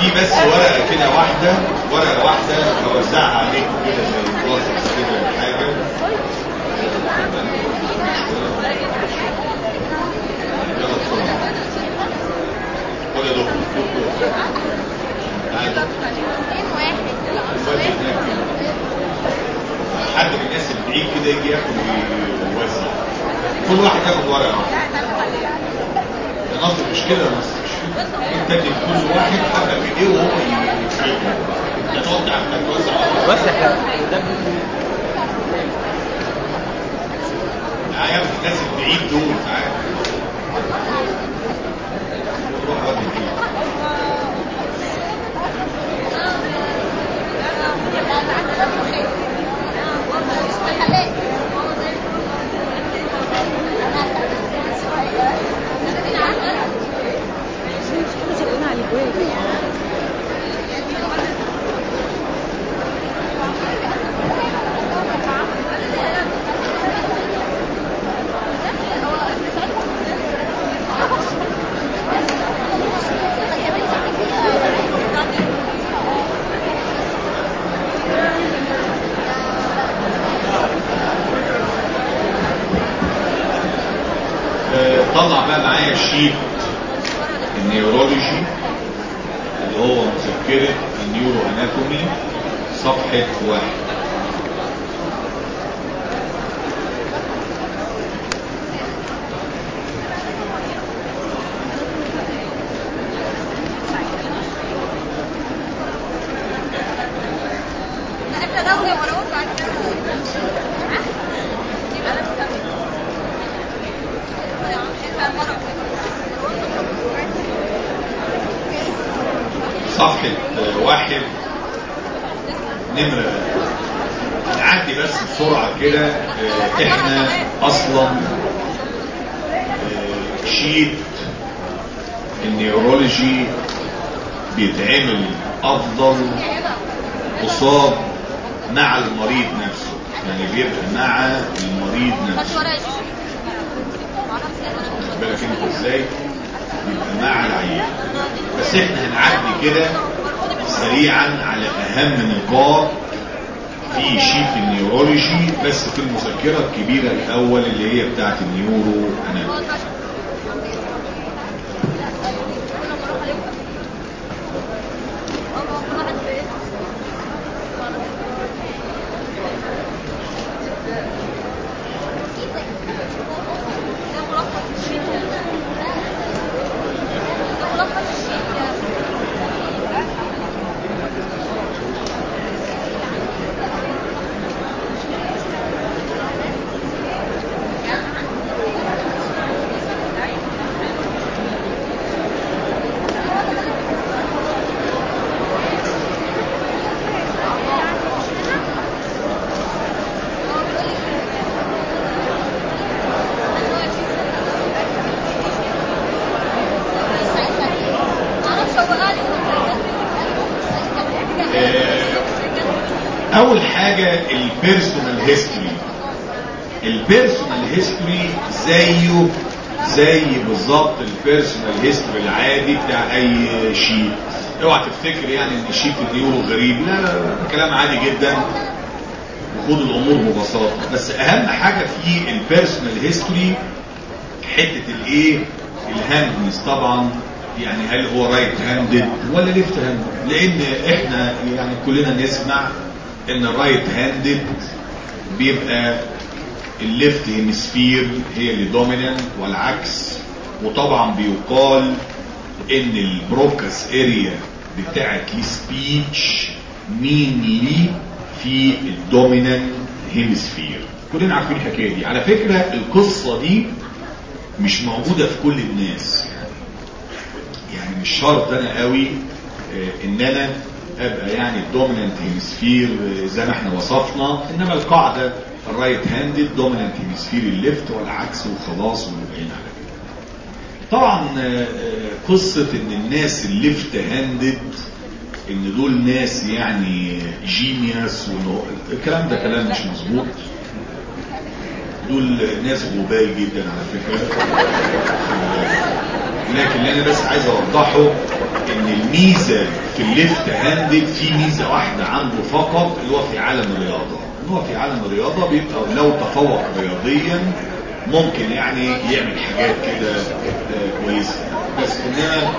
في بس ورقة كده واحدة ورقة واحدة هوزعها عليكم كده زي بلاستيك كده ولا حاجة. يلا بسرعة خد يا دكتور. تعالى كده. حد من الناس اللي بعيد كده يجي ياخد ويوزع كل واحد ياخد واحدة ده نصر مش كده يا نصر مش كده انت كل واحد حاجة في ايديه وهو يتفرقه انت تقعد عندك توزع ده تعالى ياخد الناس البعيد دول تعالى روح ودي. بعيد آه، طلع بقى معايا sheet ال neurology اللي هو مذكرة ال neuroanatomy صفحة واحد صفحة آه، واحد نمرة نعدي بس بسرعة كده آه، إحنا أصلا آه، sheet ال neurology بيتعمل أفضل قصاد مع المريض نفسه. يعني بيبقى مع المريض نفسه. بالك انت إزاي؟ يبقى مع العيان. بس إحنا هنعدي كده سريعا على أهم نقاط في sheet ال neurology بس في المذكرة الكبيرة الأول اللي هي بتاعت ال neuroanatomy. زيه زي بالظبط ال personal history العادي بتاع أي sheet اوعى تفتكر يعني إن sheet ال neuro غريب. لا لا لا كلام عادي جدا. وخد الأمور ببساطة. بس أهم حاجة في ال personal history حتة الايه ال handedness طبعا. يعني هل هو right handed ولا left handed لأن إحنا يعني كلنا نسمع إن ال right handed بيبقى ال left hemisphere هي اللي dominant والعكس وطبعا بيقال إن ال Broca's area بتاعت ال speech mainly في ال dominant hemisphere كلنا عارفين الحكاية دي. على فكرة القصة دي مش موجودة في كل الناس. يعني مش شرط أنا قوي آه، إن أنا أبقى يعني ال dominant hemisphere زي ما إحنا وصفنا. إنما القاعدة ال right handed dominant hemisphere ال left والعكس وخلاص ونبقين على كده. طبعا آه، آه، قصة إن الناس ال left handed إن دول ناس يعني genius الكلام ده كلام مش مظبوط. دول ناس غباي جدا على فكرة. لكن اللي أنا بس عايز أوضحه إن الميزة في ال left handed في ميزة واحدة عنده فقط اللي هو في عالم الرياضة. هو في عالم الرياضة بيبقى لو تفوق رياضيا ممكن يعني يعمل حاجات كده آه، كويسة. بس انما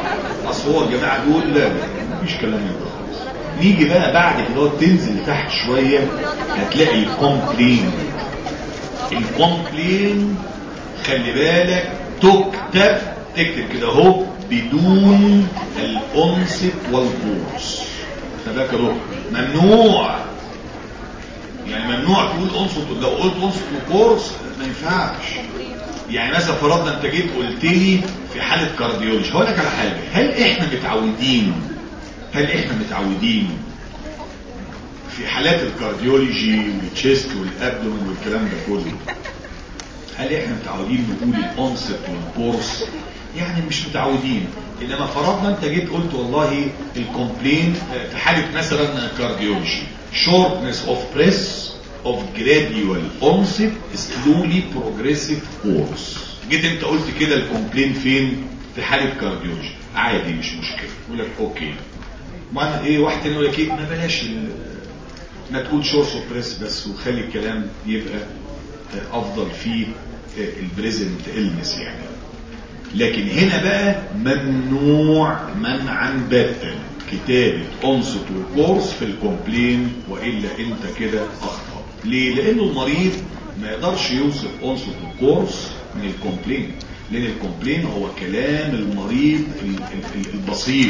أصل هو الجماعة دول لا مفيش كلام من ده خالص. نيجي بقى بعد كده تنزل لتحت شوية هتلاقي ال complaint. ال complaint خلي بالك تكتب تكتب كده اهو بدون ال onset وال course خلي بالك ممنوع. يعني ممنوع تقول onset لو قلت onset و course ما ينفعش. يعني مثلا فرضنا أنت جيت قلت لي في حالة cardiology هقول لك على حاجة هل إحنا متعودين هل إحنا متعودين في حالات ال cardiology وال chest وال abdomen والكلام ده كله؟ هل إحنا متعودين نقول ال onset وال course يعني مش متعودين. إنما فرضنا أنت جيت قلت والله ال complaint في حالة مثلا cardiology. Shortness of breath of gradual onset slowly progressive course. جيت انت قلت كده ال complaint فين؟ في حالة cardiology. عادي مش مشكلة. يقول لك okay. ما إيه واحد تاني يقول لك إيه ما بلاش ما تقول shortness of breath بس وخلي الكلام يبقى أفضل في ال present illness يعني. لكن هنا بقى ممنوع منعا باتا. كتابة onset و course في ال complaint وإلا أنت كده أخطأ. ليه؟ لأنه المريض ما يقدرش يوصف onset و course من ال complaint لأن ال complaint هو كلام المريض ال- ال- البسيط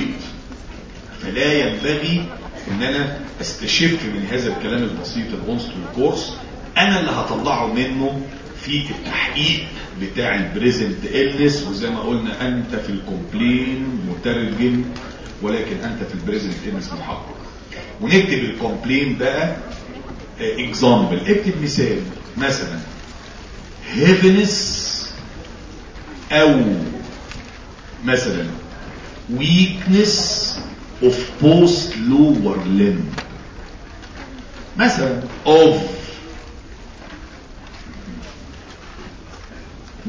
فلا ينبغي إن أنا استشف من هذا الكلام البسيط ال onset وال course أنا اللي هطلعه منه في التحقيق. بتاع ال present illness وزي ما قلنا أنت في ال complaint مترجم ولكن أنت في ال present illness محقق. ونكتب ال complaint بقى example اكتب مثال. مثلا heaviness أو مثلا weakness of post lower limb. مثلا of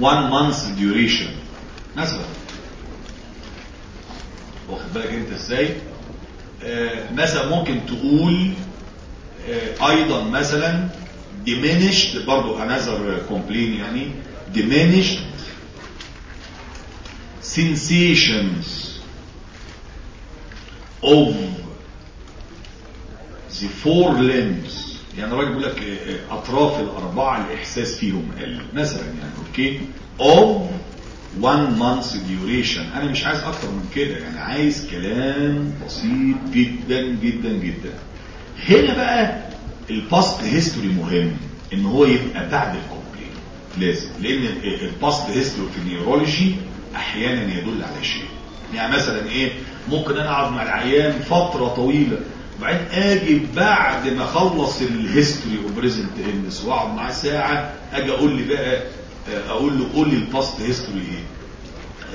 one month duration مثلا واخد بالك انت إزاي آه مثلا ممكن تقول آه أيضا مثلا diminished برضو another complaint يعني diminished sensations of the four limbs يعني الراجل بيقول لك أطراف الأربعة الاحساس فيهم. قل مثلا يعني أوكي of one month duration. أنا مش عايز أكتر من كده. يعني عايز كلام بسيط جدا جدا جدا. هنا بقى ال past history مهم إن هو يبقى بعد ال complaint لازم. لأن ال past history في ال neurology أحيانا يدل على شيء. يعني مثلا إيه ممكن أنا أقعد مع العيان فترة طويلة وبعدين آجي بعد ما أخلص ال history و present illness وأقعد معاه ساعة آجي أقول لي بقى آه، أقول له قول لي ال past history إيه.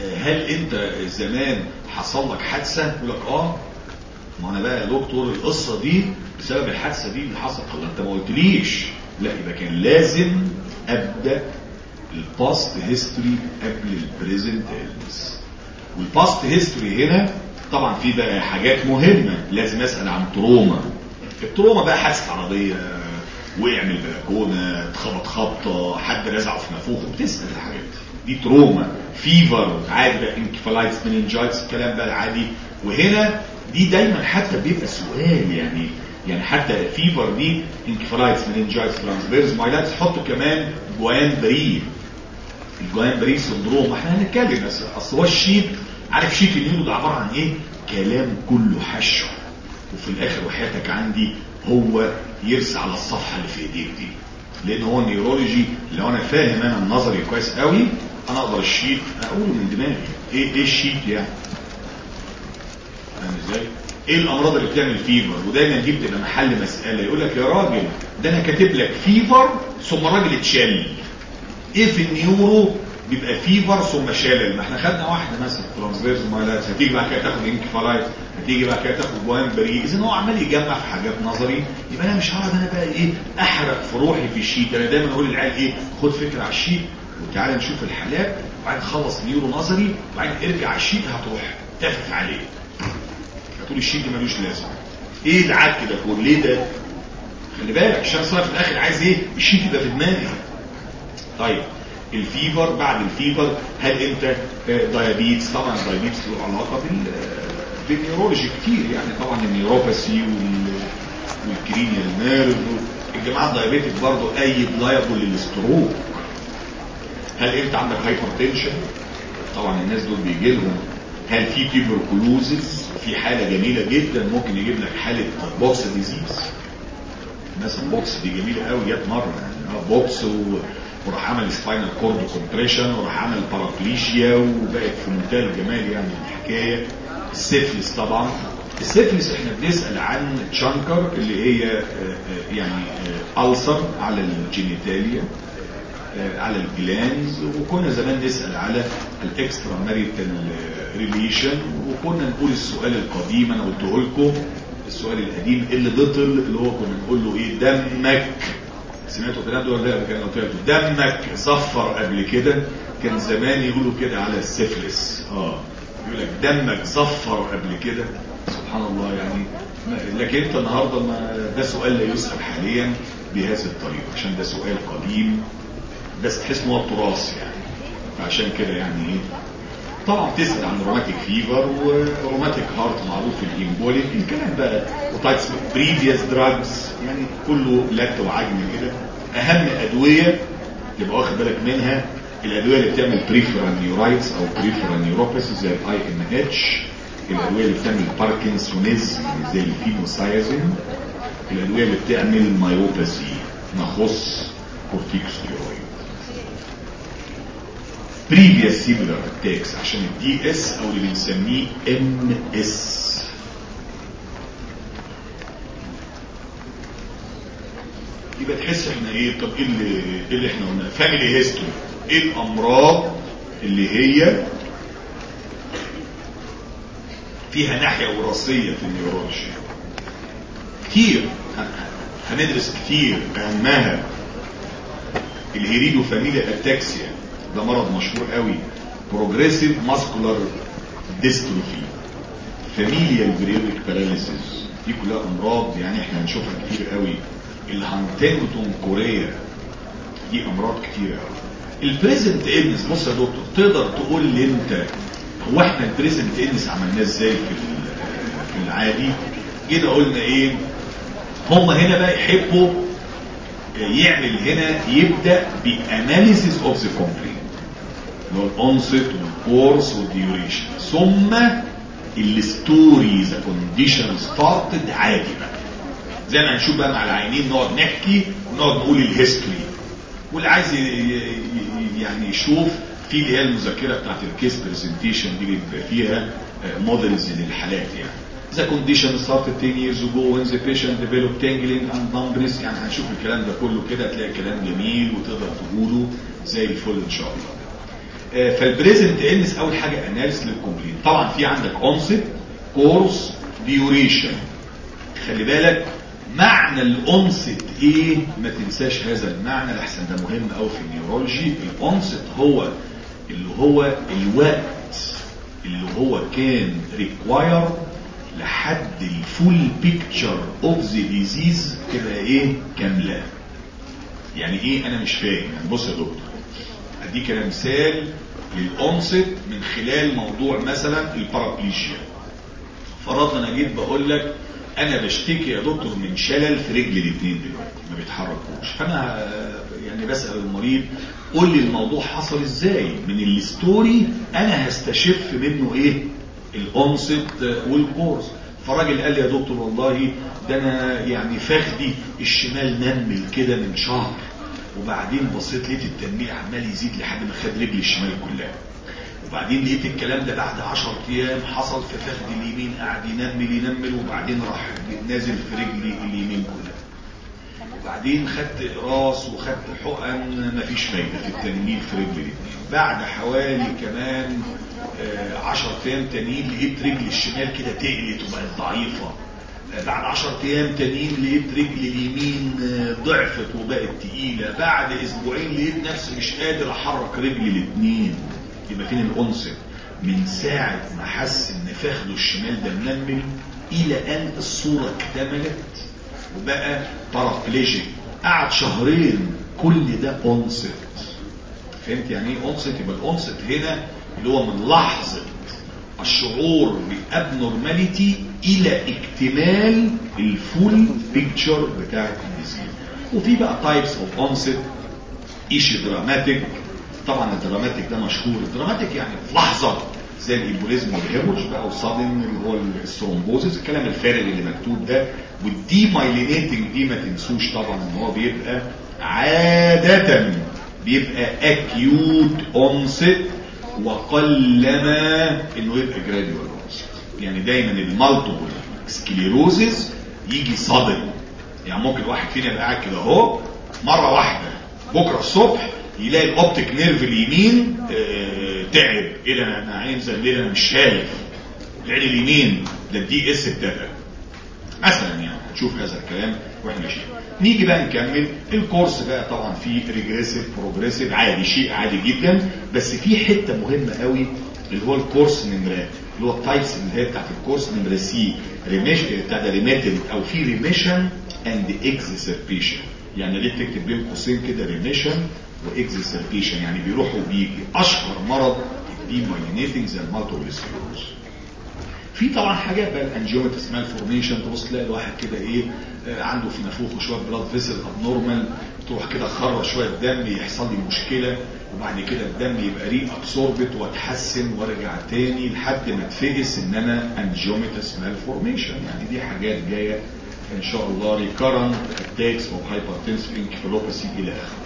آه، هل أنت زمان حصل لك حادثة؟ يقول لك آه. ما أنا بقى يا دكتور القصة دي بسبب الحادثة دي اللي حصلت. طب أنت ما قلتليش. لا يبقى كان لازم أبدأ ال past history قبل ال present illness وال past history هنا طبعا في بقى حاجات مهمة لازم أسأل عن trauma. ال trauma بقى حادثة عربية وقع من البلكونة اتخبط خبطة حد رزعه في نافوخه بتسأل الحاجات دي. trauma. fever عادي بقى encephalitis meningitis الكلام ده العادي. وهنا دي دايما حتى بيبقى سؤال يعني. يعني حتى fever دي encephalitis meningitis transverse myelitis حطوا كمان Guillain-Barré ال Guillain-Barré syndrome. إحنا هنتكلم بس أصل هو ال sheet عارف sheet ال neuro ده عبارة عن إيه؟ كلام كله حشو. وفي الآخر وحياتك عندي هو يرسى على الصفحة اللي في إيديك دي. لأن هو ال neurology لو أنا فاهم أنا النظري كويس قوي أنا أقدر ال sheet اقوله من دماغي إيه إيه ال sheet يعني فاهم إزاي؟ إيه الأمراض اللي بتعمل fever ودايما دي بتبقى محل مسألة. يقول لك يا راجل ده أنا كاتب لك fever ثم الراجل اتشل. إيه في ال neuro؟ بيبقى fever ثم شلل. ما إحنا خدنا واحدة مثلا transverse myelitis هتيجي بعد كده تاخد encephalitis هتيجي بعد كده تاخد بوان بري اذا هو عمال يجمع في حاجات نظري. يبقى أنا مش هقعد أنا بقى إيه أحرق في روحي في ال sheet. أنا دايما أقول للعيال إيه خد فكرة على ال sheet وتعالى نشوف الحالات. وبعدين خلص neuro نظري. وبعدين ارجع على ال sheet هتروح تافف عليه. هتقول ال sheet ملوش لازمة. إيه العك ده كله؟ ليه ده؟ خلي بالك صار في الآخر عايز إيه؟ ال sheet يبقى في دماغي. طيب. ال fever بعد ال fever هل انت diabetes طبعا ال diabetes له علاقه بال بال neurology كتير يعني طبعا ال neuropathy وال وال cranial nerve الجماعة ال diabetic برضه هيبقى liable لل stroke. هل انت عندك hypertension طبعا الناس دول بيجي لهم هل في tuberculosis في حالة جميلة جدا ممكن يجيب لك حالة Pott's disease مثلا Pott's دي جميلة قوي جت مرة يعني Pott's و... وراح عمل spinal cord compression وراح عمل paraplegia وبقت في منتهى الجمال يعني الحكاية. السيفلس طبعا. السيفلس إحنا بنسأل عن chancre اللي هي يعني ulcer على ال genitalia على ال glans وكنا زمان نسأل على ال extramarital relation وكنا نقول السؤال القديم أنا قلته لكم السؤال القديم اللي بطل اللي هو كنا نقول له إيه؟ دمك. سمعتوا الكلام ده ولا لا كان قلت دمك صفر قبل كده. كان زمان يقولوا كده على السفلس. آه. يقول لك دمك صفر قبل كده. سبحان الله يعني. لكن أنت النهارده ما ده سؤال لا يسأل حاليا بهذه الطريقة عشان ده سؤال قديم. بس تحس إن هو تراث يعني. فعشان كده يعني إيه طبعا تسأل عن rheumatic fever و rheumatic heart معروف في ال embolic الكلام بقى وتايتس previous drugs يعني كله لت وعجن كده أهم أدوية تبقى واخد بالك منها الأدوية اللي بتعمل peripheral neuritis أو peripheral neuropathy زي ال INH الأدوية اللي بتعمل parkinsonism زي ال phenothiazine الأدوية اللي بتعمل myopathy نخص corticosteroid previous similar attacks عشان ال DS أو اللي بنسميه MS يبقى تحس إحنا إيه؟ طب إيه اللي, إيه اللي إحنا قلناه؟ family history إيه الأمراض اللي هي فيها ناحية وراثية في ال neurology؟ كتير. هندرس كتير. اهمها ال heredofamilial ataxia. ده مرض مشهور قوي. progressive muscular dystrophy familial periodic paralysis دي كلها أمراض يعني إحنا هنشوفها كتير قوي. ال Huntington chorea. دي أمراض كتير قوي. ال present illness بص يا دكتور تقدر تقول لي أنت هو إحنا ال present illness عملناه إزاي في في العادي؟ جينا قلنا إيه؟ هم هنا بقى يحبوا يعمل هنا يبدأ ب analysis of the complaint اللي هو ال onset وال course وال duration ثم ال story the condition started عادي بقى زي ما هنشوف بقى مع العينين نقعد نحكي ونقعد نقول ال history واللي عايز يعني يشوف في اللي هي المذكره بتاعت ال case presentation دي بيبقى فيها models للحالات يعني The condition started 10 years ago when the patient developed tingling and numbness يعني هنشوف الكلام ده كله كده هتلاقي كلام جميل وتقدر تقوله زي الفل ان شاء الله. فال present illness أول حاجة analysis لل complaint طبعا في عندك onset course duration خلي بالك معنى ال onset إيه؟ ما تنساش هذا المعنى لحسن ده مهم قوي في ال neurology ال onset هو اللي هو الوقت اللي هو كان required لحد ال full picture of the disease تبقى إيه؟ كاملة. يعني إيه؟ أنا مش فاهم. يعني بص يا دكتور. أنا مثال لل onset من خلال موضوع مثلا ال paraplegia. فرضنا أنا جيت بقول لك أنا بشتكي يا دكتور من شلل في رجلي الاثنين دلوقتي ما بيتحركوش. فأنا يعني بسأل المريض قول لي الموضوع حصل إزاي؟ من ال story أنا هستشف منه إيه؟ ال onset وال course. فراجل قال لي يا دكتور والله ده أنا يعني فخدي الشمال نمل كده من شهر. وبعدين بصيت لقيت التنميل عمال يزيد لحد ما خد رجلي الشمال كلها. وبعدين لقيت الكلام ده بعد 10 أيام حصل في فخدي اليمين قعد ينمل ينمل وبعدين راح نازل في رجلي اليمين كلها. وبعدين خدت اقراص وخدت حقن مفيش فايدة في التنميل في رجلي بعد حوالي كمان 10 أيام تانيين لقيت رجلي الشمال كده تقلت وبقت ضعيفة. بعد 10 أيام تانيين لقيت رجلي اليمين ضعفت وبقت تقيلة. بعد أسبوعين لقيت نفسي مش قادر أحرك رجلي الاثنين يبقى فين الانصت من ساعة ما حس إن فخده الشمال ده منمل إلى أن الصورة اكتملت وبقى بارابليجيك قعد شهرين كل ده انصت فهمت يعني إيه انصت يبقى الانصت هنا اللي هو من لحظة الشعور ب abnormality إلى اكتمال ال full picture بتاعت ال disease وفي بقى types of onset إيش dramatic طبعا ال dramatic ده مشهور. ال dramatic يعني في لحظة زي ال embolism وال hemorrhage بقى و sudden اللي هو ال thrombosis الكلام الفارغ اللي مكتوب ده. وال demyelinating دي ما تنسوش طبعا إن هو بيبقى عادة بيبقى acute onset وقلما انه يبقى gradual يعني دايما ال multiple sclerosis يجي sudden يعني ممكن واحد فينا يبقى قاعد كده اهو مرة واحدة بكرة الصبح يلاقي ال optic nerve اليمين آه تعب. إيه ده؟ أنا عين زي الليل أنا مش شايف. العين اليمين ده ال MS ابتدى مثلا يعني نشوف هذا الكلام وإحنا ماشيين. نيجي بقى نكمل. ال course بقى طبعا فيه regressive progressive عادي شيء عادي جدا. بس في حتة مهمة قوي اللي هو ال course نمره اللي هو ال types اللي هي بتاعت ال course نمرة C remission بتاع ده remittent أو في remission and exacerbation يعني ليه بتكتب بين قوسين كده؟ remission و exacerbation يعني بيروح وبيجي أشهر مرض ال demyelinating زي ال multiple في طبعا حاجات بقى ال angiomatous malformation تبص تلاقي الواحد كده إيه آه عنده في نافوخه شوية blood vessel abnormal تروح كده خرج شوية دم يحصل لي مشكلة وبعد كده الدم يبقى reabsorbed واتحسن وارجع تاني لحد ما اتفقس إن أنا angiomatous malformation يعني دي حاجات جاية إن شاء الله recurrent attacks of hypertensive encephalopathy إلى آخره.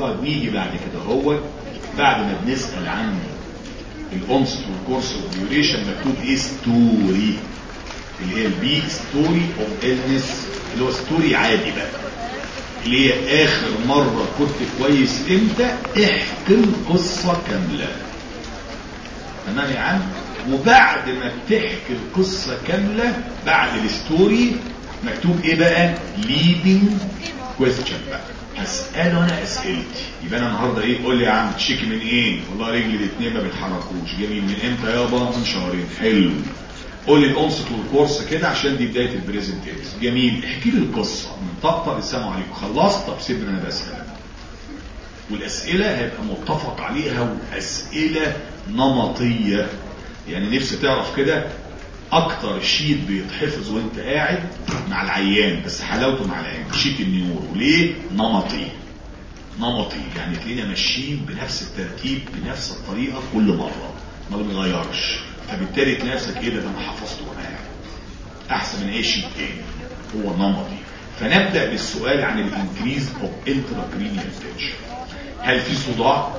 طيب نيجي بعد كده هو بعد ما بنسأل عن ال onset وال course وال duration مكتوب إيه؟ story اللي هي ال B story of illness اللي هو story عادي بقى. اللي هي آخر مرة كنت كويس إمتى؟ احكي القصة كاملة. تمام يا عم؟ وبعد ما بتحكي القصة كاملة بعد ال story مكتوب إيه بقى؟ Leading question بقى. هسأله أنا اسئلتي يبقى أنا النهارده إيه قول لي يا عم تشيكي من إيه؟ والله رجلي الاثنين ما بيتحركوش. جميل من إمتى يابا؟ من شهرين. حلو. قول لي ال onset وال course كده عشان دي بداية ال presentation. جميل. احكي لي القصة. من طقطق السلام عليكم. خلصت؟ طب سيبني أنا بسال والأسئلة هيبقى متفق عليها وأسئلة نمطية. يعني نفسي تعرف كده أكتر sheet بيتحفظ وانت قاعد مع العيان بس حلاوته مع العيان. sheet ال neuro. ليه؟ نمطي. نمطي. يعني تلاقينا ماشيين بنفس الترتيب بنفس الطريقة كل مرة. ما بنغيرش فبالتالي تلاقي نفسك إيه ده؟ أنا حفظته وأنا قاعد. أحسن من أي شيء تاني. هو نمطي. فنبدأ بالسؤال عن ال increase of intracranial tension هل في صداع؟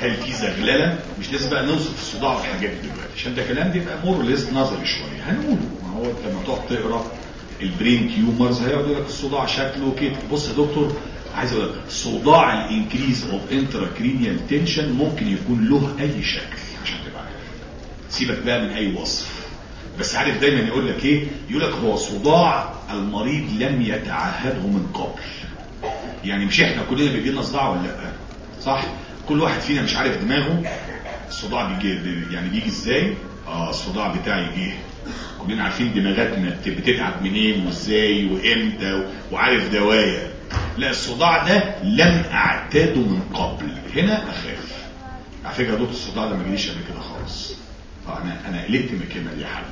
هل في زغللة؟ مش لازم بقى نوصف الصداع والحاجات دي دلوقتي. عشان ده كلام بيبقى more or less نظري شوية. هنقوله. ما هو انت لما تقعد تقرأ ال brain tumors هيقعد يقول لك الصداع شكله كده. بص يا دكتور عايز أقول لك صداع ال increase of intracranial tension ممكن يكون له أي شكل عشان تبقى عارف. سيبك بقى من أي وصف. بس عارف دايما يقول لك إيه؟ يقول لك هو صداع المريض لم يتعهده من قبل. يعني مش إحنا كلنا بيجي لنا صداع ولا لأ؟ صح؟ كل واحد فينا مش عارف دماغه الصداع بيجي يعني بيجي إزاي؟ آه الصداع بتاعي جه. كلنا عارفين دماغاتنا بتتعب منين وازاي وامتى وعارف دوايا. لا الصداع ده لم أعتاده من قبل. هنا أخاف. على فكرة دكتور الصداع ده ما جاليش قبل كده خالص. أنا أنا قلبت مكانه يا حاج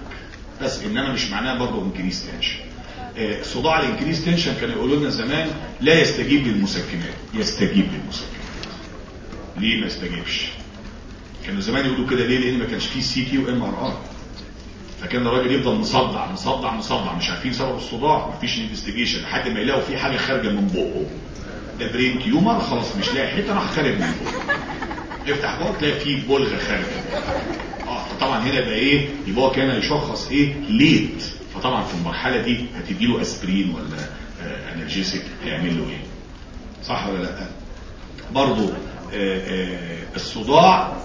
بس إنما مش معناها برضه increased tension آه صداع ال increased tension كانوا يقولوا لنا زمان لا يستجيب للمسكنات. يستجيب للمسكنات. ليه ما يستجيبش كانوا زمان يقولوا كده ليه؟ لأن ما كانش فيه CT و MRI. فكان الراجل يفضل مصدع مصدع مصدع مش عارفين سبب الصداع مفيش investigation لحد ما يلاقوا في حاجة خارجة من بقه. ده brain tumor خلاص مش لاقي حتة راح خارج من بقه. يفتح بقه تلاقي فيه بلغة خارجة. آه فطبعا هنا يبقى إيه؟ يبقى هو كان يشخص إيه؟ late فطبعا في المرحلة دي هتدي له اسبرين ولا آه analgesic هيعمل له إيه؟ صح ولا لأ؟ برضه الصداع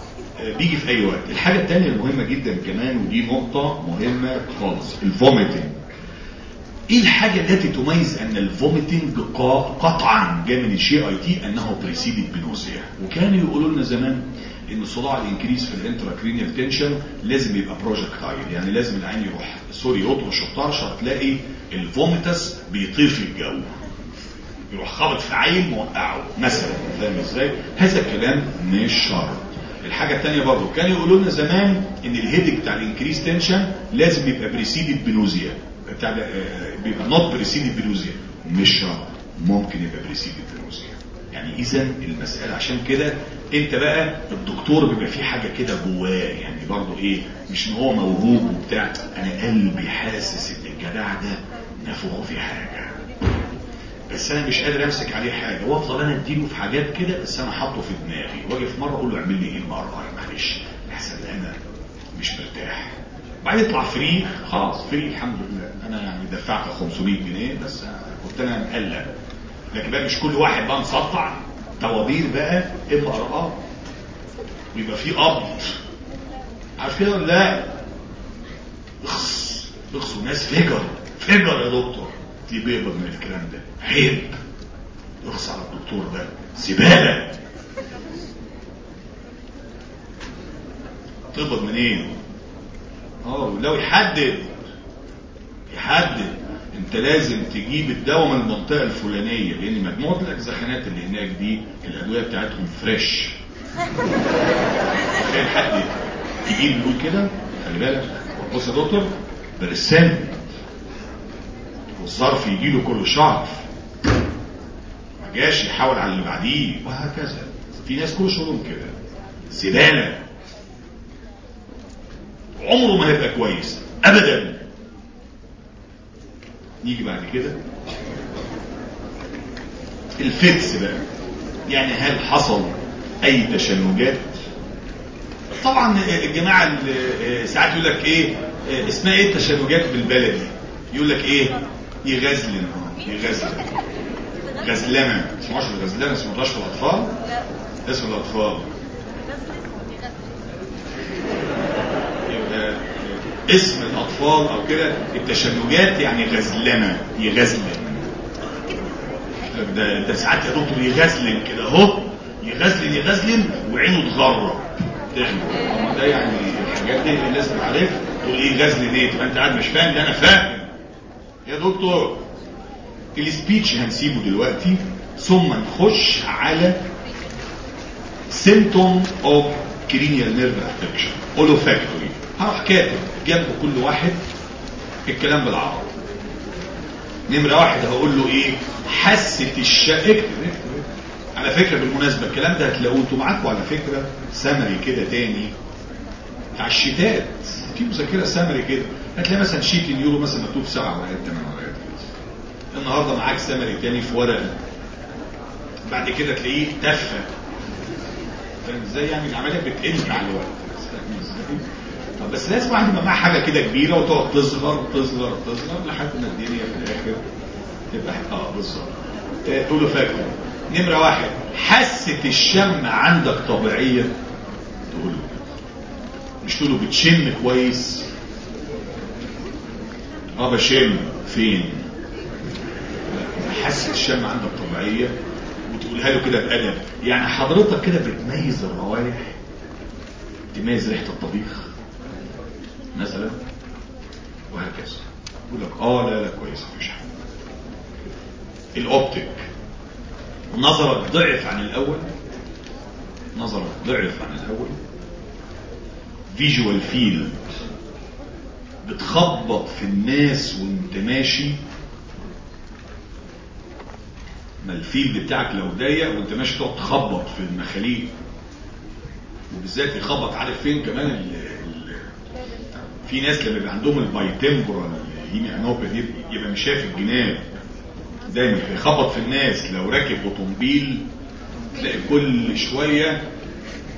بيجي في أي وقت. الحاجة التانية المهمة جدا كمان ودي نقطة مهمة خالص ال vomiting إيه الحاجة التي تميز أن ال vomiting قطعا جاي من ال GIT أنه preceded ب nausea وكانوا يقولوا لنا زمان إن الصداع ال increase في ال intracranial tension لازم يبقى projectile يعني لازم العين يروح sorry يطرش الطرشه تلاقي ال vomitus بيطير في الجو. يروح خابط في عين موقعه. مثلا فاهم إزاي؟ هذا الكلام مش شرط. الحاجة الثانية برضه كانوا يقولوا لنا زمان إن ال headache بتاع ال increased tension لازم يبقى preceded ب nausea بتاع بيبقى not preceded ب nausea مش شرط. ممكن يبقى preceded ب nausea يعني اذا المسألة عشان كده أنت بقى الدكتور بيبقى فيه حاجة كده جواه. يعني برضه إيه مش إن هو موهوب وبتاع. أنا قلبي حاسس إن الجدع ده نفخه في حاجة. بس أنا مش قادر أمسك عليه حاجة. وافضل أنا أديله في حاجات كده بس أنا حاطه في دماغي. وأجي في مرة أقول له اعمل لي إيه المرة معلش أحسن أنا مش مرتاح. بعدين يطلع free خلاص free الحمد لله. أنا يعني دفعت 500 جنيه بس كنت أنا مقلق. لكن بقى مش كل واحد بقى مسطع طوابير بقى MRI ويبقى في قبض عارف كده ولا لا؟ اخص اخصوا ناس فجر. فجر يا دكتور. دي بيقبض من الكلام ده. عيب. اخص على الدكتور ده. زبالة. تقبض منين؟ آه لو يحدد. يحدد. أنت لازم تجيب الدواء من المنطقة الفلانية لأن مجموعة الأجزخانات اللي هناك دي الأدوية بتاعتهم فريش. تخيل حد يجيب يقول كده خلي بالك. بص يا دكتور ده والظرف يجي له كل شهر. ما جاش يحاول على اللي بعديه وهكذا. في ناس كل شغلهم كده. زبالة. عمره ما هيبقى كويس. ابدا. نيجي بعد كده. الفيكس بقى. يعني هل حصل أي تشنجات؟ طبعا الجماعة ساعات يقول لك إيه اسمها إيه التشنجات بالبلدي؟ يقول لك إيه؟ يغزلن يغزلن غزلمة اسمهاش الغزلمة اسمه رشف الاطفال اسم الاطفال اسم الأطفال أو كده التشنجات يعني غزلمه يغزلن ده, ده ساعات يا دكتور يغزلن كده أهو. يغزلن يغزلن وعينه تغرب. تعمل ده يعني الحاجات دي لازم عارف تقول إيه غزل دي؟ تبقى أنت قاعد مش فاهم؟ ده أنا فاهم. يا دكتور السبيتش هنسيبه دلوقتي ثم نخش على symptom of cranial nerve affection olfactory. هروح كاتب جنب كل واحد الكلام بالعربي. نمرة واحد هقول له إيه؟ حاسة الشا اكتب اكتب على فكرة بالمناسبة الكلام ده هتلاقوه أنتوا معاكم على فكرة سمري كده تاني. بتاع الشتات. في مذاكرة سمري كده. هتلاقي مثلا شيت اليورو مثلا مكتوب سبع ورقات ثمان ورقات كده النهارده معاك سمري تاني في ورقة. بعد كده تلاقيه تفة فاهم إزاي يعني؟ العملية بتقل مع الوقت. طب بس لازم واحد يبقى معاه حاجة كده كبيرة وتقعد تصغر تصغر تصغر لحد ما الدنيا في الآخر تبقى آه بالظبط. تقول له فاكر نمرة واحد. حاسة الشم عندك طبيعية؟ تقول له مش تقول له بتشم كويس؟ آه بشم فين؟ حاسه الشم عندك طبيعية وتقولها له كده بأدب. يعني حضرتك كده بتميز الروائح تميز ريحة الطبيخ مثلا وهكذا. يقول لك آه لا لا كويس مفيش حاجة. ال optic نظرك ضعف عن الأول نظرك ضعف عن الأول. visual field بتخبط في الناس وانت ماشي ما ال field بتاعك لو ضيق وانت ماشي تقعد تخبط في المخاليق وبالذات يخبط عارف فين كمان ال ال في ناس لما بيبقى عندهم ال bitemporal hemi يبقى مش شايف الجناب. دايما يخبط في الناس لو راكب اوتومبيل تلاقي كل شوية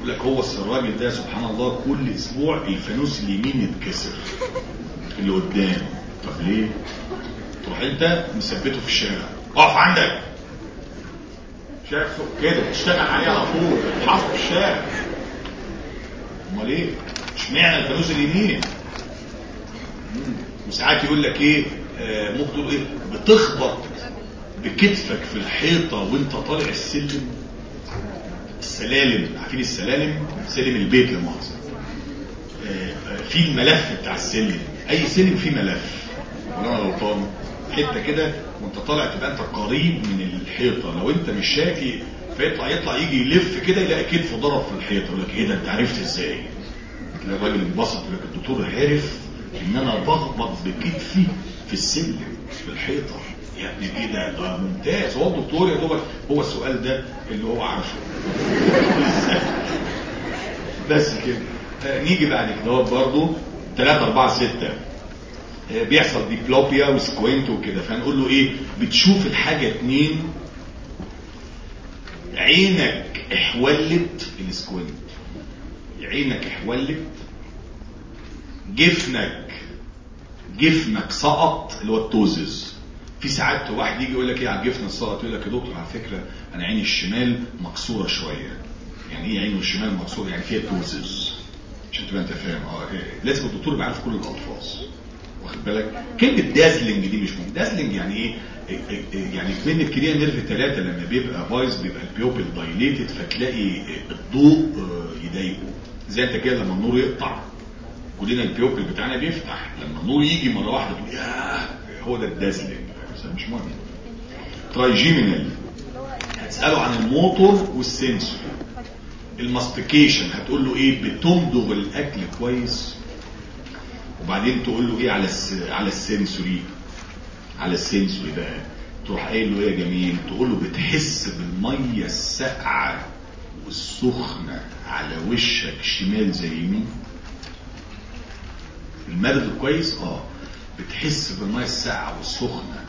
يقول لك هو الراجل ده سبحان الله كل أسبوع الفانوس اليمين يتكسر. اللي قدام. طب ليه؟ تروح أنت مثبته في الشارع. اقف عندك. شايف كده. تشتغل عليه على طول. حصل في الشارع. أمال إيه؟ اشمعنى الفانوس اليمين. وساعات يقول لك إيه؟ آه ممكن تقول إيه؟ بتخبط بكتفك في الحيطة وأنت طالع السلم. السلالم عارفين السلالم سلم البيت لا مؤاخذه آه، في الملف بتاع السلم. أي سلم فيه ملف. ولا غلطان حتة كده وأنت طالع تبقى أنت قريب من الحيطة. لو أنت مش شاكي فيطلع يطلع يجي يلف كده يلاقي كتفه ضرب في الحيطة. يقول لك إيه ده؟ أنت عرفت إزاي؟ تلاقي الراجل انبسط يقول لك الدكتور عرف إن أنا بخبط بكتفي في السلم في الحيطة. يا ابني إيه ده؟ ده ممتاز. هو الدكتور يا دوبك هو السؤال ده اللي هو عارفه. بس كده. آه، نيجي بعد كده. برضه 3 4 6 بيحصل diplopia و squint وكده. فنقول له إيه؟ بتشوف الحاجة اتنين. عينك احولت ال squint. عينك احولت. جفنك جفنك سقط اللي هو ال ptosis. في ساعات واحد يجي يقول لك إيه الجفن السقط يقول لك يا دكتور على فكرة أنا عيني الشمال مكسورة شوية. يعني إيه عينه الشمال مكسورة؟ يعني فيها ptosis عشان تبقى أنت فاهم. آه إيه. لازم الدكتور يبقى عارف كل الألفاظ. واخد بالك؟ كلمة dazzling دي مش مهم. dazzling يعني إيه؟ إيه- إيه- إيه؟ يعني كلمه cranial nerve ثلاثة لما بيبقى بايظ بيبقى ال pupil dilated فتلاقي الضوء آه، يضايقه. زي أنت كده لما النور يقطع. كلنا ال pupil بتاعنا بيفتح. لما النور يجي مرة واحدة تقول ياه هو ده ال dazzling بس مش مهم. trigeminal هتسأله عن ال motor وال sensory. ال mastication هتقول له إيه؟ بتمضغ الأكل كويس. وبعدين تقول له إيه؟ على الس... على ال sensory. على ال sensory بقى. تروح قايل له إيه يا جميل؟ تقول له بتحس بالمية الساقعة والسخنة على وشك شمال زي يمين المدد كويس؟ آه. بتحس بالمية الساقعة والسخنة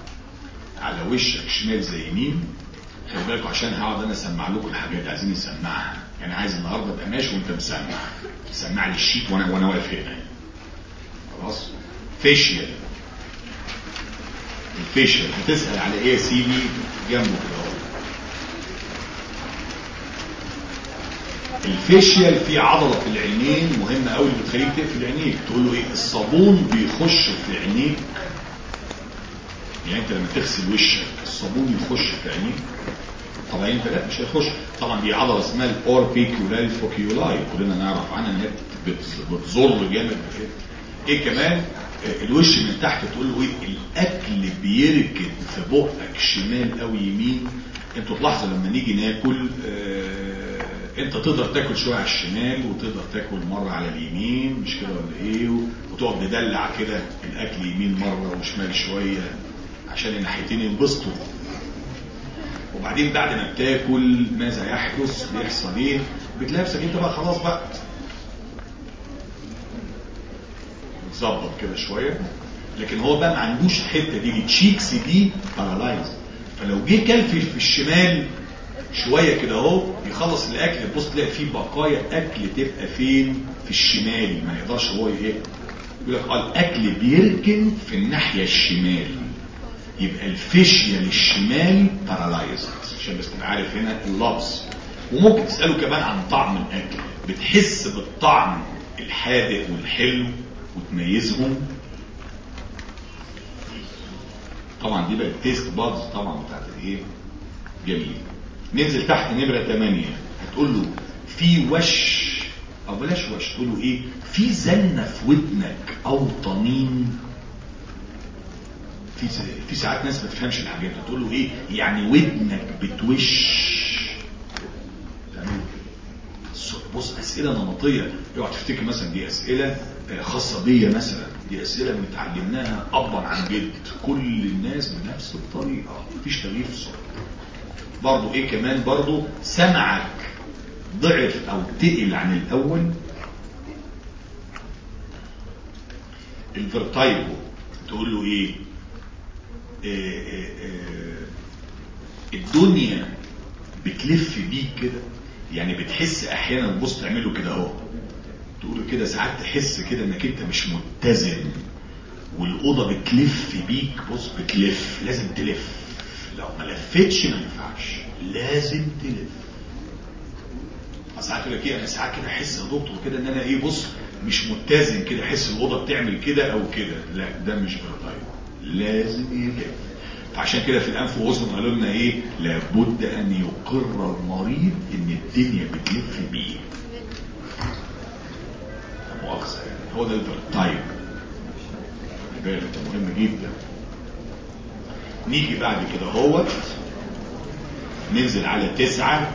على وشك شمال زي يمين خلي بالكوا عشان هقعد أنا أسمع لكم الحاجات عايزين نسمعها. يعني عايز النهارده ابقى ماشي وأنت مسمع. سمع لي ال sheet وأنا وأنا واقف هنا. خلاص؟ facial ال facial هتسأل على إيه يا سيدي؟ جنبه كده أهو. ال facial في عضلة في العينين مهمة قوي بتخليك تقفل عينيك. تقول له إيه؟ الصابون بيخش في عينيك. يعني انت لما تغسل وشك الصابون يخش في عينيك طبعا انت لا مش هيخش. طبعا دي عضله اسمها ال orbicularis oculi كلنا نعرف عنها إن هي بت- بتزر جامد كده إيه كمان؟ آه، الوش من تحت تقول له إيه؟ الأكل بيركن في بقك شمال أو يمين. أنتوا تلاحظوا لما نيجي ناكل آه، انت تقدر تاكل شوية على الشمال وتقدر تاكل مرة على اليمين مش كده ولا إيه؟ وتقعد تدلع كده الأكل يمين مرة وشمال شوية. عشان الناحيتين ينبسطوا. وبعدين بعد ما بتاكل ماذا يحدث؟ بيحصل إيه؟ بتلاقي نفسك أنت بقى خلاص بقى. بتظبط كده شوية. لكن هو بقى ما عندوش الحته دي ال cheeks دي paralyzed فلو جه كل في في الشمال شوية كده أهو يخلص الأكل تبص تلاقي فيه بقايا أكل تبقى فين؟ في الشمال. ما يقدرش هو إيه يقول لك آه الأكل بيركن في الناحية الشمال. يبقى ال facial الشمالي paralyzed عشان بس تبقى عارف هنا اللفظ. وممكن تسأله كمان عن طعم الأكل. بتحس بالطعم الحادق والحلو وتميزهم. طبعا دي بقى ال taste buds طبعا بتاعت الايه جميل. ننزل تحت نمره 8 هتقول له في وش أو بلاش وش تقول له إيه؟ في زنه في ودنك أو طنين في في ساعات ناس ما تفهمش الحاجات تقول له إيه؟ يعني ودنك بتوش. بص أسئلة نمطية. اوعى تفتكر مثلا دي أسئلة آه، خاصة بيا مثلا. دي أسئلة بنتعلمناها ابا عن جد. كل الناس بنفس الطريقة. مفيش تغيير في الصوت برضو إيه كمان؟ برضو سمعك ضعف أو تقل عن الأول. الفرتايبو. تقول له إيه؟ الدنيا بتلف بيك كده. يعني بتحس أحيانا بص تعمله كده أهو. تقول كده ساعات تحس كده إنك أنت مش متزن. والأوضة بتلف بيك بص بتلف لازم تلف. لو ما لفتش ما ينفعش لازم تلف. ساعات يقول لك إيه أنا ساعات كده أحس يا دكتور كده إن أنا إيه بص مش متزن كده أحس الأوضة بتعمل كده أو كده. لا ده مش vertigo لازم يلف فعشان كده في الأنف والأذن قالوا لنا إيه؟ لابد أن يقر المريض إن الدنيا بتلف بيه. مؤاخذة يعني هو ده ال vertigo بالك ده مهم جدا. نيجي بعد كده هو ننزل على تسعة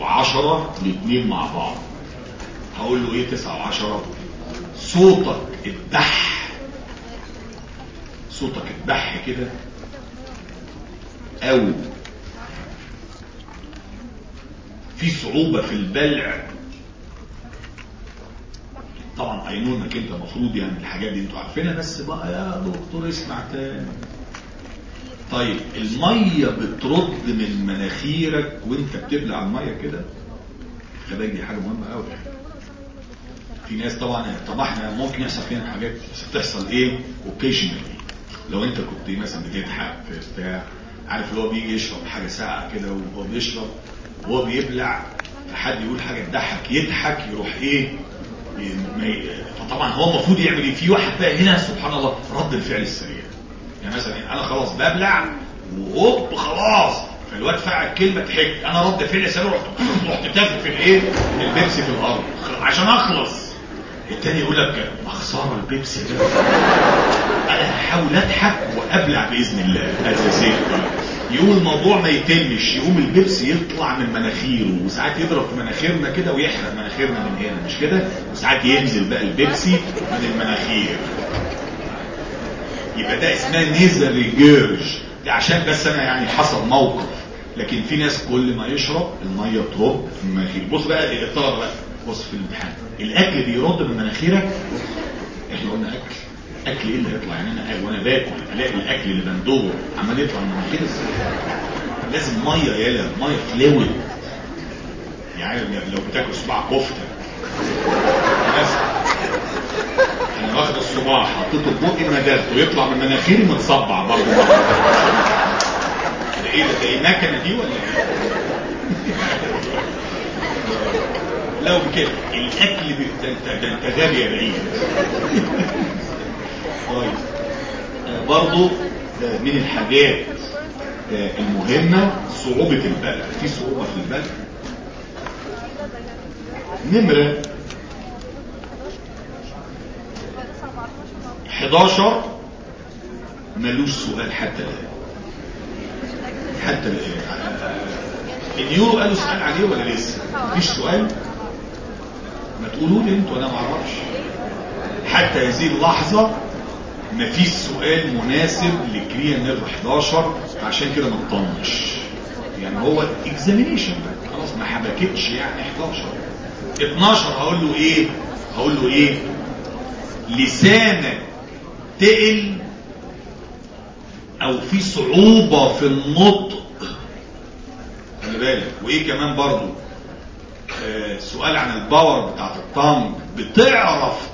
وعشرة الاثنين مع بعض. هقول له إيه تسعة وعشرة؟ صوتك اتبح صوتك اتبح كده. أو في صعوبة في البلع. طبعا I know انك انت المفروض يعني الحاجات دي أنتوا عارفينها بس بقى يا دكتور اسمع تاني. طيب المية بترد من مناخيرك وانت بتبلع المية كده؟ خلي دي حاجة مهمة قوي في ناس طبعا طبعا إحنا ممكن يحصل فينا حاجات بس بتحصل إيه؟ occasionally لو انت كنت مثلا بتضحك في بتاع عارف اللي هو بيجي يشرب حاجة ساقعة كده وهو بيشرب وهو بيبلع فحد يقول حاجة تضحك يضحك يروح إيه فطبعا هو المفروض يعمل إيه؟ في واحد بقى هنا سبحان الله رد الفعل السريع. يعني مثلا أنا خلاص ببلع وهوب خلاص. فالواد فعل كلمة ضحكت أنا رد فعل سريع رحت رحت تاخد في الإيه؟ البيبسي في الأرض عشان أخلص. التاني يقول لك خساره البيبسي ده. أنا هحاول أضحك وأبلع بإذن الله. اساسيا يقول الموضوع ما يتمش يقوم البيبسي يطلع من مناخيره وساعات يضرب في مناخيرنا كده ويحرق مناخيرنا من هنا مش كده؟ وساعات ينزل بقى البيبسي من المناخير. يبقى ده اسمها nasal regurge دي عشان بس أنا يعني حصل موقف. لكن في ناس كل ما يشرب المية ترد في المناخير. بص بقى الطلبه بقى. بص في الامتحان. الأكل بيرد من مناخيرك؟ إحنا قلنا أكل. أكل إيه اللي هيطلع؟ يعني أنا وأنا باكل ألاقي الأكل اللي بندوبه عمال يطلع من مناخيري لازم مية يالا مية فلويد يعني لو بتاكل صباع كفتة. أنا واخد الصباع حطيته في بقي مدرته ويطلع من مناخيري متصبع برضه. ده إيه ده؟ إيه مكنه دي ولا إيه؟ لو كده الأكل ده انت ده انت غبي يا بعيد. طيب. برضه من الحاجات المهمة صعوبة البلع في صعوبة في البلع نمرة 11 ملوش سؤال حتى الآن. حتى الآن. ال neuro قالوا سؤال عليه ولا لسه؟ مفيش سؤال؟ ما تقولوا لي أنتوا أنا ما أعرفش. حتى هذه اللحظة مفيش سؤال مناسب ل cranial nerve 11 عشان كده ما تطنش يعني هو examination خلاص ما حبكتش يعني 11 12 هقول له إيه؟ هقول له إيه؟ لسانك تقل أو في صعوبة في النطق. خلي بالك. وإيه كمان برضو آه سؤال عن الباور بتاعت الطنج بتعرف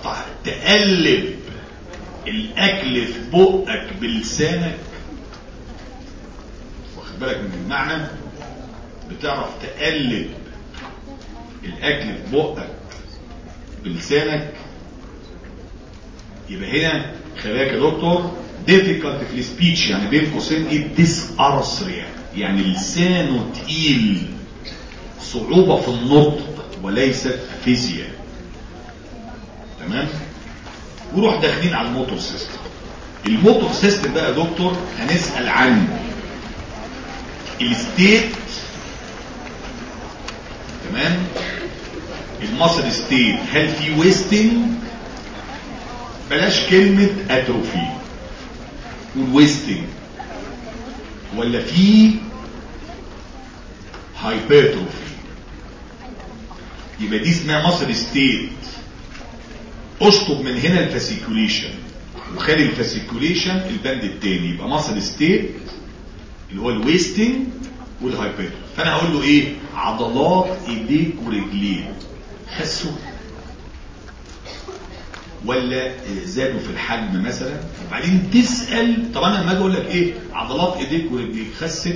تقلب الأكل في بقك بلسانك؟ واخد بالك من المعنى؟ بتعرف تقلب الأكل في بقك بلسانك؟ يبقى هنا خلي يا دكتور difficulty في ال speech يعني بين قوسين إيه؟ dysarthria يعني لسانه تقيل. صعوبة في النطق وليست aphasia تمام؟ وروح داخلين على ال motor system. ال motor system بقى يا دكتور هنسأل عن ال state. تمام؟ ال muscle state. هل في wasting؟ بلاش كلمة atrophy. وال wasting ولا في؟ hypertrophy. يبقى دي اسمها muscle state. اشطب من هنا ال fasciculation. وخلي ال fasciculation البند التاني. يبقى muscle state اللي هو ال wasting وال hypertrophy فأنا هقول له إيه؟ عضلات إيديك ورجليك. خسوا ولا زادوا في الحجم مثلا. وبعدين تسأل. طب أنا لما أجي أقول لك إيه؟ عضلات إيديك ورجليك خست.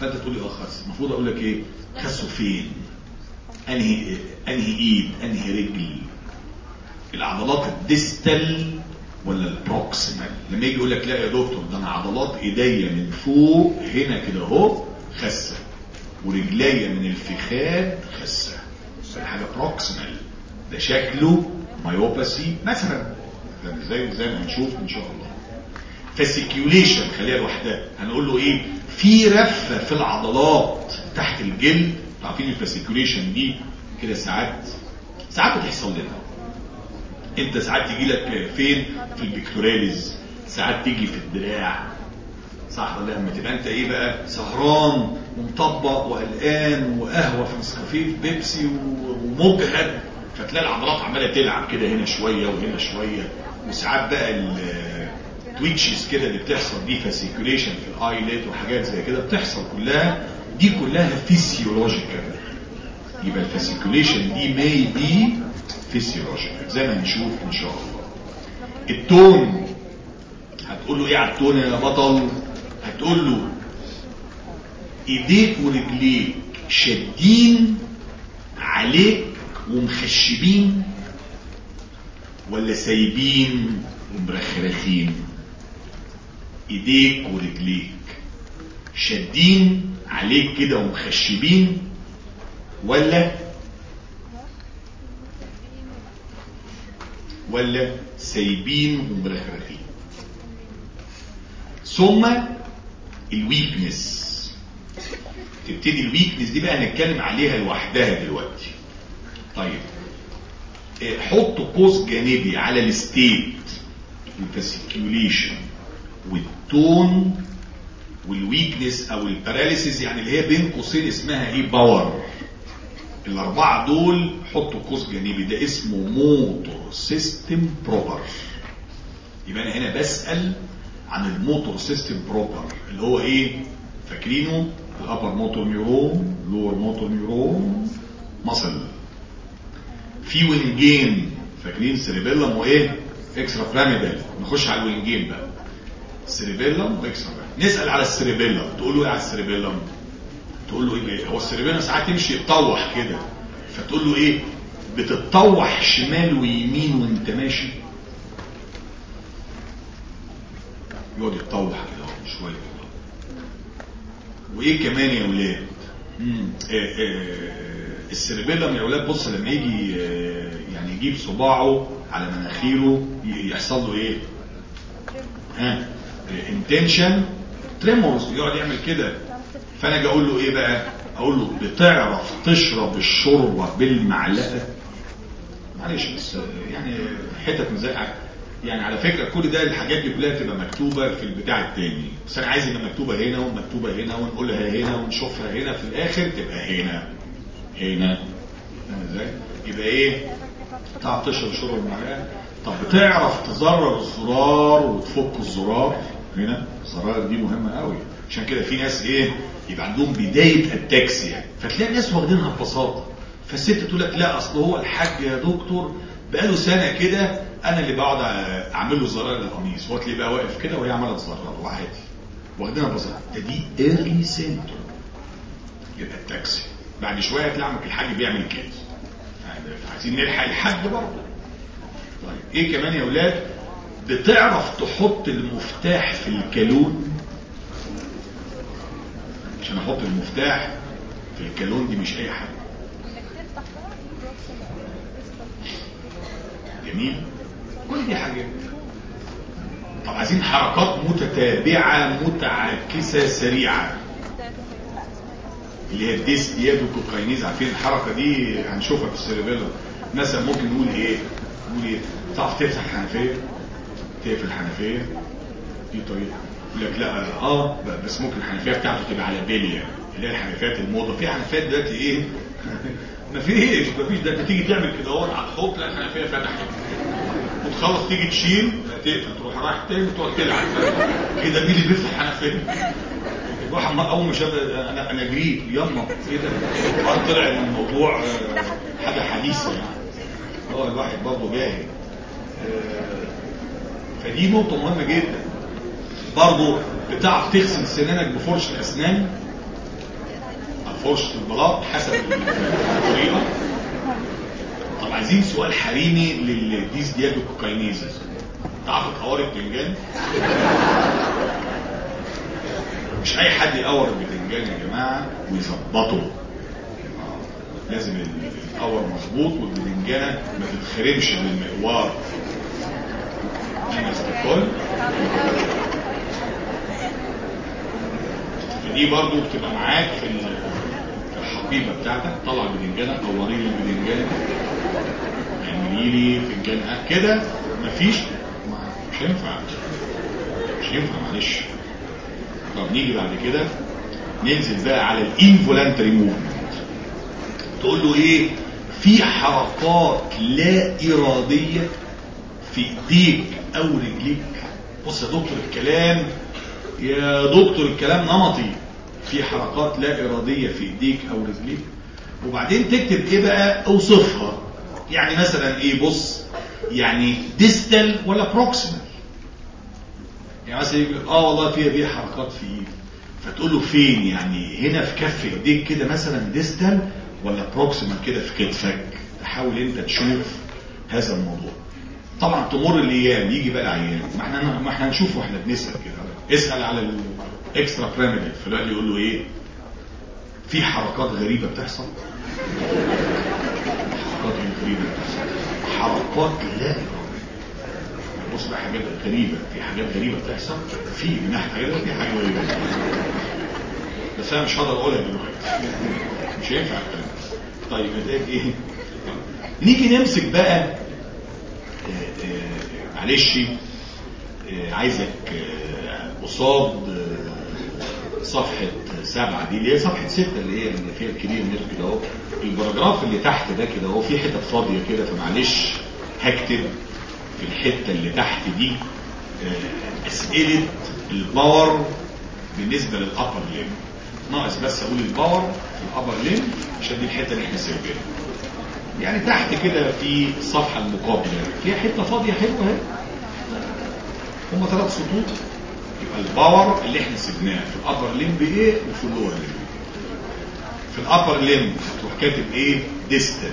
فأنت تقول لي آه خس. المفروض أقول لك إيه؟ خسوا فين؟ أنهي أنهي إيد أنهي رجل؟ العضلات ال distal ولا ال proximal؟ لما يجي يقول لك لا يا دكتور ده أنا عضلات إيديا من فوق هنا كده أهو خسه ورجليا من الفخاد خسه ده حاجة proximal. ده شكله myopathy مثلا. زي زي ما هنشوف إن شاء الله. fasciculation خليها لوحدها. هنقول له إيه؟ في رفة في العضلات تحت الجلد عارفين ال fasciculation دي كده ساعات ساعات بتحصل لنا. انت ساعات تيجي لك فين؟ في ال pectoralis ساعات تيجي في الدراع. صح ولا لما تبقى انت إيه بقى؟ سهران ومطبق وقلقان وقهوة في نسكافيه في بيبسي ومجهد. فتلاقي العضلات عمالة تلعب كده هنا شوية وهنا شوية. وساعات بقى ال twitches كده اللي بتحصل دي fasciculation في ال eyelid وحاجات زي كده بتحصل كلها. دي كلها physiological يبقى ال fasciculation دي may be physiological زي ما هنشوف إن شاء الله. ال tone هتقول له إيه على ال tone يا بطل؟ هتقول له إيديك ورجليك شادين عليك ومخشبين ولا سايبين ومرخرخين؟ إيديك ورجليك. شادين عليك كده ومخشبين ولا؟ ولا سايبين ومرخرخين ثم ال weakness تبتدي ال weakness دي بقى هنتكلم عليها لوحدها دلوقتي. طيب حط قوس جانبي على ال state وال fasciculation وال tone وال weakness أو ال paralysis يعني اللي هي بين قوسين اسمها إيه؟ power. الأربعة دول حطوا قوس جانبي ده اسمه motor system proper يبقى أنا هنا بسأل عن ال motor system proper اللي هو إيه؟ فاكرينه؟ ال upper motor neuron lower motor neuron muscle في وينجين فاكرين cerebellum وإيه؟ extrapyramidal نخش على الوينجين بقى. cerebellum و extra نسأل على ال cerebellum. تقول له إيه على ال cerebellum؟ تقول له إيه؟ هو ال cerebellum ساعات يمشي يتطوح كده. فتقول له إيه؟ بتتطوح شمال ويمين وأنت ماشي. يقعد يتطوح كده شوية. وإيه كمان يا ولاد ال cerebellum يا ولاد بص لما يجي يعني يجيب صباعه على مناخيره يحصل له إيه؟ ها؟ intention tremors يقعد يعمل كده. فأنا أجي أقول له إيه بقى؟ أقول له بتعرف تشرب الشوربة بالمعلقة. معلش بس يعني حتت مزقعه يعني على فكرة كل ده الحاجات دي كلها تبقى مكتوبة في البتاع التاني. بس أنا عايز يبقى مكتوبة هنا ومكتوبة هنا ونقولها هنا ونشوفها هنا. في الآخر تبقى هنا. هنا. إزاي؟ يبقى إيه؟ تعرف تشرب شوربة بالمعلقة طب بتعرف تزرر الزرار وتفك الزرار؟ هنا الزرار دي مهمة قوي. عشان كده في ناس إيه يبقى عندهم بداية ال ataxia فتلاقي الناس واخدينها ببساطة. فالست تقول لك لا أصل هو الحاج يا دكتور بقاله سنة كده أنا اللي بقعد أعمل له زرار للقميص هو تلاقيه بقى واقف كده وهي عمالة تزرر وعادي واخدينها ببساطة. ده دي early symptom يبقى التاكسي. بعد شوية تلاقي عمك الحاج بيعمل كده. عايزين نلحق الحاج برضه. طيب إيه كمان يا أولاد بتعرف تحط المفتاح في الكالون؟ عشان أحط المفتاح في الكالون دي مش أي حاجة. جميل. كل دي حاجات. طب عايزين حركات متتابعة متعاكسة سريعة. اللي هي ال dysdiadochokinesis عارفين الحركة دي؟ هنشوفها في ال cerebellar مثلا ممكن نقول إيه؟ نقول إيه؟ تعرف تفتح حنفية تقفل الحنفية. دي طريقة يقول لك لا آه بس ممكن الحنفية بتاعته تبقى على بلية اللي هي الحنفيات الموضة. في حنفيات دلوقتي إيه؟ مفيش مفيش ده أنت تيجي تعمل كده أهو هتحط لا الحنفية فتحت. وتخلص تيجي تشيل تقفل تروح رايح تاني تقعد تلعب. كده مين اللي بيفتح حنفيه الواحد أول ما شاف أنا أنا جريت. يلا. إيه ده؟ طلع الموضوع حاجة حديثة يعني. هو الواحد برضه جاهل. فدي نقطة مهمة جدا. برضه بتعرف تغسل سنانك بفرشه اسنان فرشة البلاط حسب الطريقة. طب عايزين سؤال حريمي لل dysdiadochokinesis تعرفوا تقور البتنجان؟ مش أي حد يقور البتنجان يا جماعة ويظبطه. آه، لازم القور مظبوط والبتنجانة ما تتخرمش بالمقوار. استقل فدي برضو بتبقى معاك في ال- في الحقيبة بتاعتك. طلع البتنجانة قوري لي البتنجانة اعملي لي فنجان كده مفيش. مش هينفع مش هينفع معلش. طب نيجي بعد كده. ننزل بقى على ال involuntary movement تقول له إيه؟ في حركات لا إرادية في إيديك. أو رجليك بص يا دكتور الكلام يا دكتور الكلام نمطي. في حركات لا إرادية في إيديك أو رجليك وبعدين تكتب إيه بقى؟ أوصفها. يعني مثلا إيه؟ بص يعني distal ولا proximal يعني مثلا يقول آه والله فيها دي حركات في إيدي. فتقول له فين؟ يعني هنا في كف إيديك كده مثلا distal ولا proximal كده في كتفك؟ تحاول أنت تشوف هذا الموضوع. طبعا تمر الإيام يجي بقى العيان. ما إحنا ما إحنا هنشوف وإحنا بنسأل كده. اسأل على ال extrapyramidal فالوقت يقول له إيه؟ في حركات غريبة بتحصل؟ حركات غريبة بتحصل. حركات لا. بص بقى حاجات غريبة في حاجات غريبة بتحصل؟ في من ناحيه حاجات في حاجة غريبة. بس أنا مش هقدر أقولها دلوقتي. مش هينفع. طيب نتائج إيه؟ نيجي نمسك بقى معلش آه، عايزك آه، قصاد آه، صفحة سبعة دي اللي هي صفحة ستة اللي هي اللي فيها الكبير منه كده اهو. ال paragraph اللي تحت ده كده اهو في حتة فاضية كده فمعلش هكتب في الحتة اللي تحت دي أسئلة ال power بالنسبة لل upper limb ناقص بس أقول ال power في ال upper limb عشان دي الحتة اللي إحنا سايبينها. يعني تحت كده في الصفحة المقابلة فيها حتة فاضية حلوة اهي. هم ثلاث سطور يبقى ال power اللي إحنا سيبناه في ال upper limb إيه وفي ال lower limb. في ال upper limb هتروح كاتب إيه distal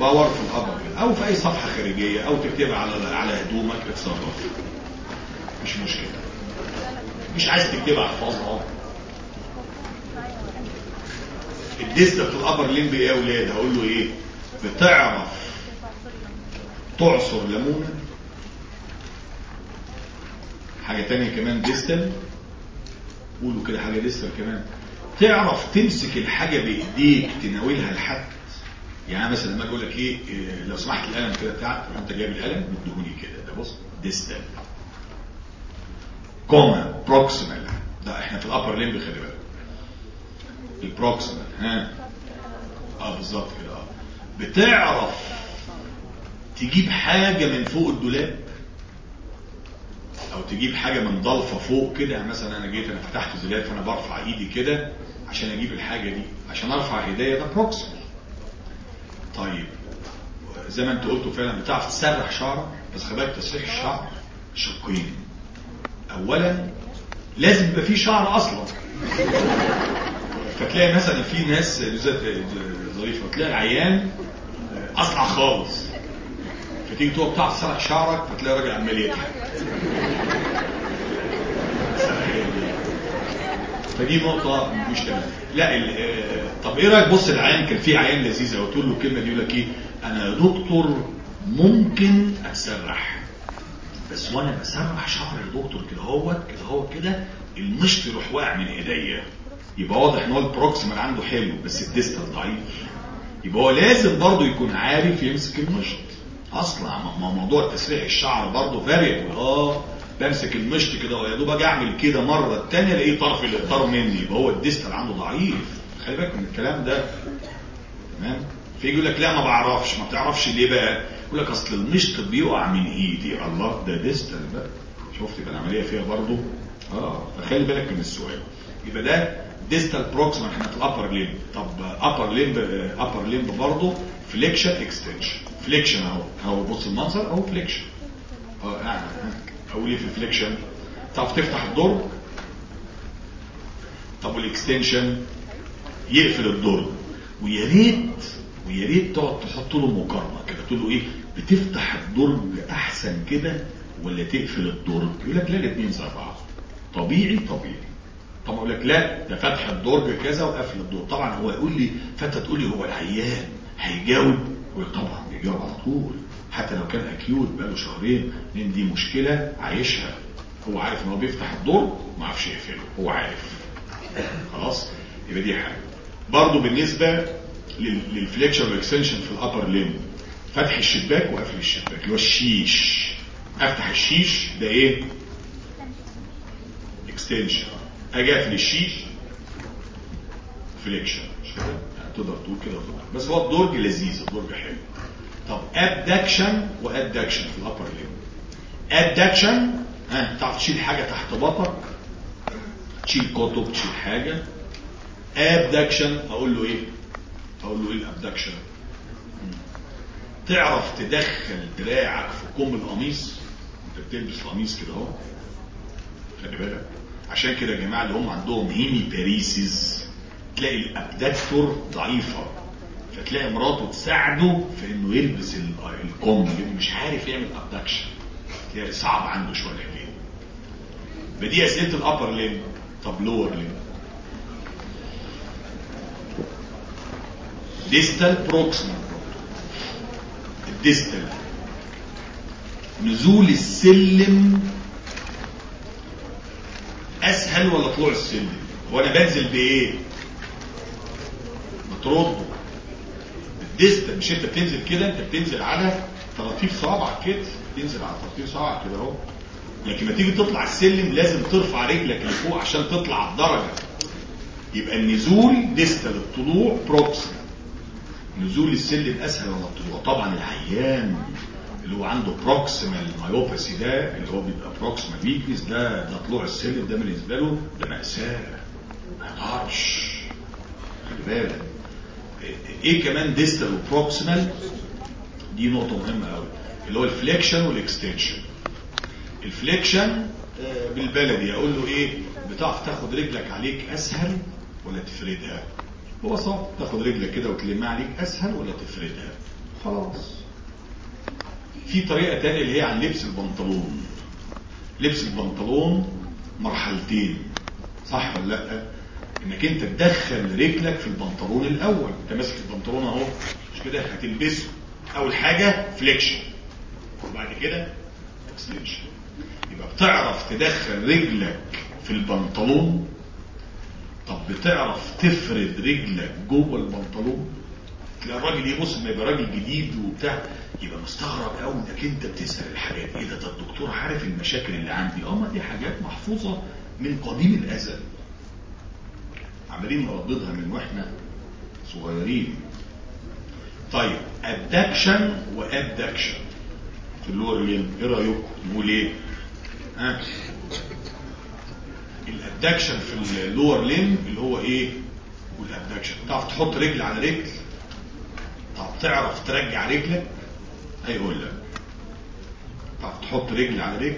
power في ال upper أو في أي صفحة خارجية أو تكتبها على على هدومك اتصرف مش مشكلة. مش عايز تكتبها احفظها ال distal في ال upper limb إيه يا أولاد هقول له إيه؟ بتعرف تعصر ليمونة. حاجة تانية كمان distal قولوا كده حاجة distal كمان. تعرف تمسك الحاجة بإيديك تناولها لحد. يعني مثلا لما أقول لك إيه إيه، لو سمحت القلم كده بتاعك انت جايب القلم مديهوني كده. ده بص distal comma proximal. ده إحنا في ال upper limb خلي بالك. ال proximal ها؟ آه بالظبط كده آه. بتعرف تجيب حاجة من فوق الدولاب؟ أو تجيب حاجة من ضلفة فوق كده؟ يعني مثلا أنا جيت أنا فتحت زلال فأنا برفع إيدي كده عشان أجيب الحاجة دي عشان أرفع ايديا ده proximal. طيب زي ما أنت قلتوا فعلا بتعرف تسرح شعرك بس خلي بالك تسريح الشعر شقين. اولا لازم يبقى فيه شعر أصلا. فتلاقي مثلا في ناس ظريفة تلاقي العيان اصلع خالص. فتيجي تقعد بتعرف تسرح شعرك فتلاقي راجل عمال يضحك. فدي نقطة مش تمام. لا آه، طب إيه رأيك؟ بص العيان كان في عيان لذيذة قلت له الكلمة دي يقول لك إيه؟ أنا دكتور ممكن أتسرح. بس وأنا بسرح شعر يا دكتور كده هوت كده هوت كده المشط يروح واقع من إيديا. يبقى واضح إن هو ال proximal عنده حلو بس ال distal ضعيف. يبقى هو لازم برضه يكون عارف يمسك المشط. أصلا ما- موضوع تسريح الشعر برضه فارق آه بمسك المشط كده ويا دوب أجي أعمل كده مرة الثانية ألاقيه طرف اللي طار مني. يبقى هو ال distal عنده ضعيف. خلي بالك من الكلام ده. تمام؟ في يقول لك لا ما بعرفش. ما بتعرفش ليه بقى؟ يقول لك أصل المشط بيقع من إيدي. الله ده distal بقى شفت يبقى العملية فيها برضه؟ آه فخلي بالك من السؤال. يبقى ده distal proximal إحنا في ال upper limb طب upper limb upper limb برضه flexion extension flexion أهو. أهو بص المنظر أهو flexion أه آه، آه. أقول إيه في ال flexion تعرف تفتح الدرج طب وال extension يقفل الدرج ويا ريت ويا ريت تقعد تحط له مقارنة كده. تقول له إيه؟ بتفتح الدرج احسن كده ولا تقفل الدرج يقول لك لا الاثنين زي بعض طبيعي طبيعي. طب أقول لك لا ده فتح الدرج كذا وقفل الدرج طبعا هو يقول لي فأنت تقول لي هو العيان هيجاوب؟ طبعا بيجاوب على طول. حتى لو كان acute بقاله شهرين لأن دي مشكلة عايشها. هو عارف إن هو بيفتح الدرج ما عرفش يقفله. هو عارف. خلاص؟ يبقى دي حاجة. برضه بالنسبة لل flexion وال extension في ال upper limb فتح الشباك وقفل الشباك. اللي هو الشيش. أفتح الشيش ده إيه؟ extension أجي اقفل flexion مش كده تقدر تقول كده وتقول. بس هو الدرج لذيذ الدرج حلو. طب abduction و adduction في ال upper limb adduction ها تعرف تشيل حاجة تحت باطك؟ تشيل كتب تشيل حاجة. abduction أقول له إيه؟ أقول له إيه ال abduction تعرف تدخل دراعك في كم القميص؟ أنت بتلبس قميص كده أهو. خلي بالك. عشان كده يا جماعة اللي هم عندهم hemiparesis تلاقي ال abductor ضعيفة فتلاقي مراته تساعده في إنه يلبس ال- الكم لأنه مش عارف يعمل abduction تلاقي صعب عنده شوية كده بدي اسئله ال upper limb طب lower limb distal proximal ال distal نزول السلم أسهل ولا طلوع السلم وأنا بنزل بإيه؟ بترد. ال distal مش أنت بتنزل كده أنت بتنزل على طراطيف صوابعك كده. تنزل على طراطيف صوابعك كده أهو. لكن لما تيجي تطلع السلم لازم ترفع رجلك لفوق عشان تطلع الدرجة. يبقى النزول distal الطلوع proximal نزول السلم أسهل ولا الطلوع طبعا العيان. اللي هو عنده proximal myopathy ده اللي هو بيبقى proximal weakness ده ده طلوع السلم ده بالنسبة له ده مأساة ما يقدرش خلي بالك. إيه كمان distal و proximal دي نقطة مهمة قوي اللي هو ال flexion وال extension ال flexion بالبلدي أقول له إيه؟ بتعرف تاخد رجلك عليك أسهل ولا تفردها؟ ببساطة تاخد رجلك كده وتلمها عليك أسهل ولا تفردها؟ خلاص. في طريقة تانية اللي هي عن لبس البنطلون. لبس البنطلون مرحلتين. صح ولا لأ؟ إنك أنت تدخل رجلك في البنطلون الأول. أنت ماسك البنطلون أهو. مش كده؟ هتلبسه. أول حاجة flexion وبعد كده extension يبقى بتعرف تدخل رجلك في البنطلون. طب بتعرف تفرد رجلك جوه البنطلون؟ تلاقي الراجل يبص ما يبقى راجل جديد وبتاع يبقى مستغرب قوي إنك أنت بتسأل الحاجات إيه ده؟ ده الدكتور عارف المشاكل اللي عندي؟ آه ما دي حاجات محفوظة من قديم الأزل. عمالين نرددها من وإحنا صغيرين. طيب ادكشن وادكشن في ال lower إيه رأيكم؟ نقول إيه؟ ها؟ ال adduction في اللور لين اللي هو إيه؟ وال adduction تعرف تحط رجل على رجل؟ طب تعرف ترجع رجلك؟ هيقول لك. تعرف تحط رجل على رجل.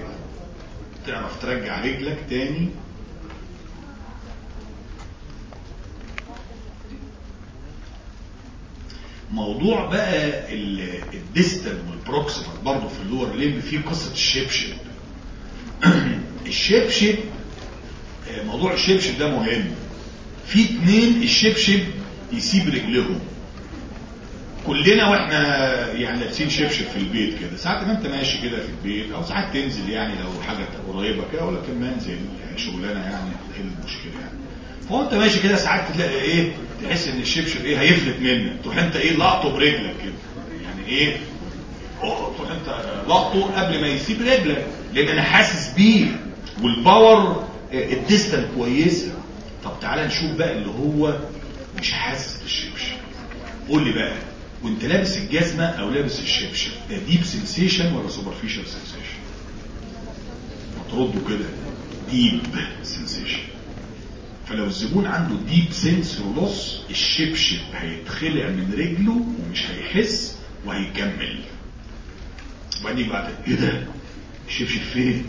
تعرف ترجع رجلك تاني؟ موضوع بقى ال- ال distal وال proximal برضه في ال lower limb في قصة الشبشب الشبشب آه، موضوع الشبشب ده مهم. في اتنين الشبشب يسيب رجلهم. كلنا وإحنا يعني لابسين شبشب في البيت كده. ساعات ما انت ماشي كده في البيت أو ساعات تنزل يعني لو حاجة قريبة كده ولكن منزل يعني شغلانة يعني إيه المشكلة يعني؟ فهو أنت ماشي كده ساعات تلاقي إيه تحس إن الشبشب إيه هيفلت منك. تروح أنت إيه لقطه برجلك كده. يعني إيه؟ تروح أنت لقطه قبل ما يسيب رجلك. لأن أنا حاسس بيه. وال power آه، ال distal كويسة. طب تعالى نشوف بقى اللي هو مش حاسس بالشبشب. قول لي بقى. وانت لابس الجزمة أو لابس الشبشب. ده deep sensation ولا superficial sensation تردوا كده. deep sensation فلو الزبون عنده deep sense loss الشبشب هيتخلع من رجله ومش هيحس وهيكمل. وبعدين بعد إيه ده؟ الشبشب فين؟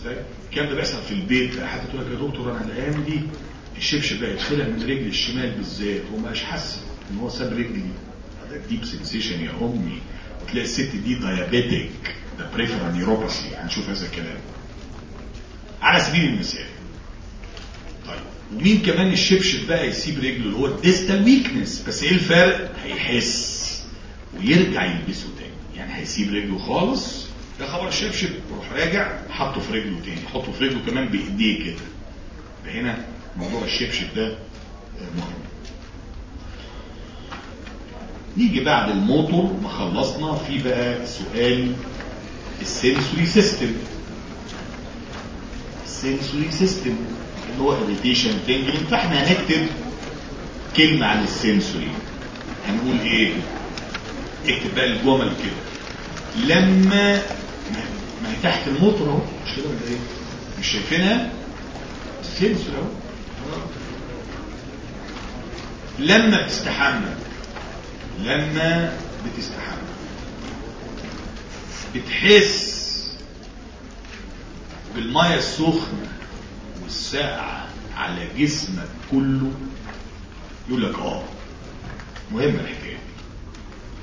إزاي؟ الكلام ده بيحصل في البيت. حتى تقول لك يا دكتور أنا الأيام دي الشبشب بقى يتخلع من رجلي الشمال بالذات وما بقاش حاسس. ان هو ساب رجلي هذا deep sensation يا امي وتلاقي الست دي diabetic ده peripheral neuropathy هنشوف هذا الكلام على سبيل المثال طيب ومين كمان الشبشب بقى يسيب رجله اللي هو ال distal weakness بس إيه الفرق هيحس ويرجع يلبسه تاني يعني هيسيب رجله خالص ده خبر الشبشب يروح راجع حطه في رجله تاني حطه في رجله كمان بايديه كده فهنا موضوع الشبشب ده مهم نيجي بعد الموتور ما خلصنا. في بقى سؤال. ال sensory system ال sensory system اللي هو irritation tingling فاحنا هنكتب كلمة عن ال sensory. هنقول إيه؟ اكتب بقى الجمل كده. لما ما هي تحت الموتور أهو. مش كده ولا إيه؟ مش شايفينها؟ ال sensory أهو. لما بتستحمى لما بتستحمى بتحس بالمية السخنة والساقعة على جسمك كله يقول لك آه مهمة الحكاية.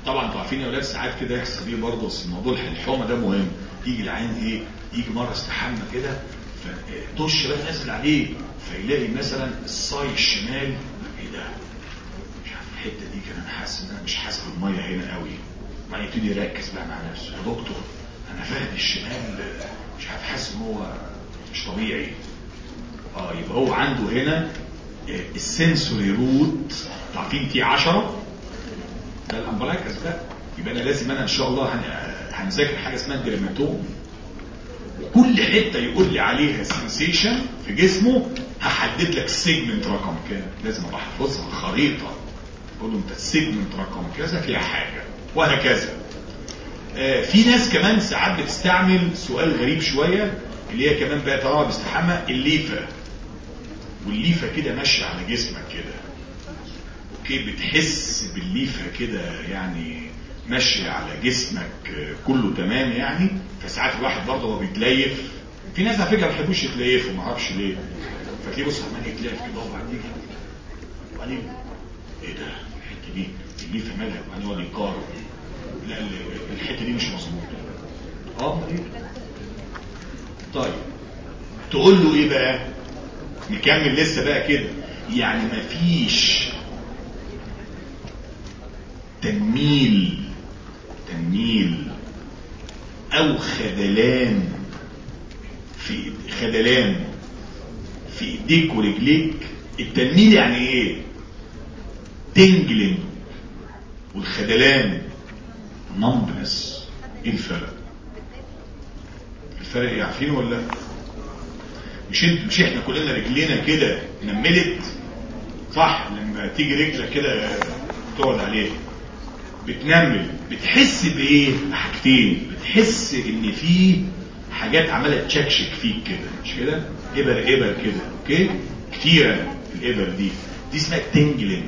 طبعا أنتوا عارفين يا أولاد ساعات كده يحصل إيه برضه بس موضوع الحمى ده مهم. يجي العين إيه؟ يجي مرة استحمى كده فدش بقى نازل عليه فيلاقي مثلا الصاي الشمال إيه ده؟ الحتة دي كان أنا حاسس إن أنا مش حاسس بالمية هنا قوي. وبعدين يبتدي يركز بقى مع نفسه. يا دكتور أنا فخدي الشمال مش عارف حاسس إن هو مش طبيعي. آه يبقى هو عنده هنا ال sensory root عارفين T 10 ده ال umbilicus ده. يبقى أنا لازم أنا إن شاء الله هنذاكر حاجة اسمها ال dermatome كل حتة يقول لي عليها sensation في جسمه هحدد لك ال segment رقم كام. لازم أبقى حافظها خريطة. أقول له انت ال segment رقم كذا فيها حاجة وهكذا. آه في ناس كمان ساعات بتستعمل سؤال غريب شوية اللي هي كمان بقى طالما بيستحمى الليفة. والليفة كده ماشية على جسمك كده. okay بتحس بالليفة كده يعني ماشية على جسمك كله تمام يعني. فساعات الواحد برضه هو بيتليف. في ناس على فكرة ما بيحبوش يتليفوا ما أعرفش ليه. فتلاقيه بص عمال يتليف كده وبعدين وبعدين إيه ده؟ دي الليفه مالها وبعدين يقعد يقارن لا الحتة دي مش مظبوطة. آه. طيب. تقول له إيه بقى؟ نكمل لسه بقى كده. يعني مفيش تنميل تنميل أو خدلان في خدلان في إيديك ورجليك. التنميل يعني إيه؟ تنجلن والخدلان نمبنس إيه الفرق. الفرق إيه عارفين ولا؟ مش انت مش إحنا كلنا رجلينا كده نملت؟ صح لما تيجي رجلك كده تقعد عليها. بتنمل. بتحس بإيه؟ حاجتين بتحس إن في حاجات عمالة تشكشك فيك كده. مش كده؟ ابر إبر كده. okay؟ كتيرة الإبر دي. دي اسمها tingling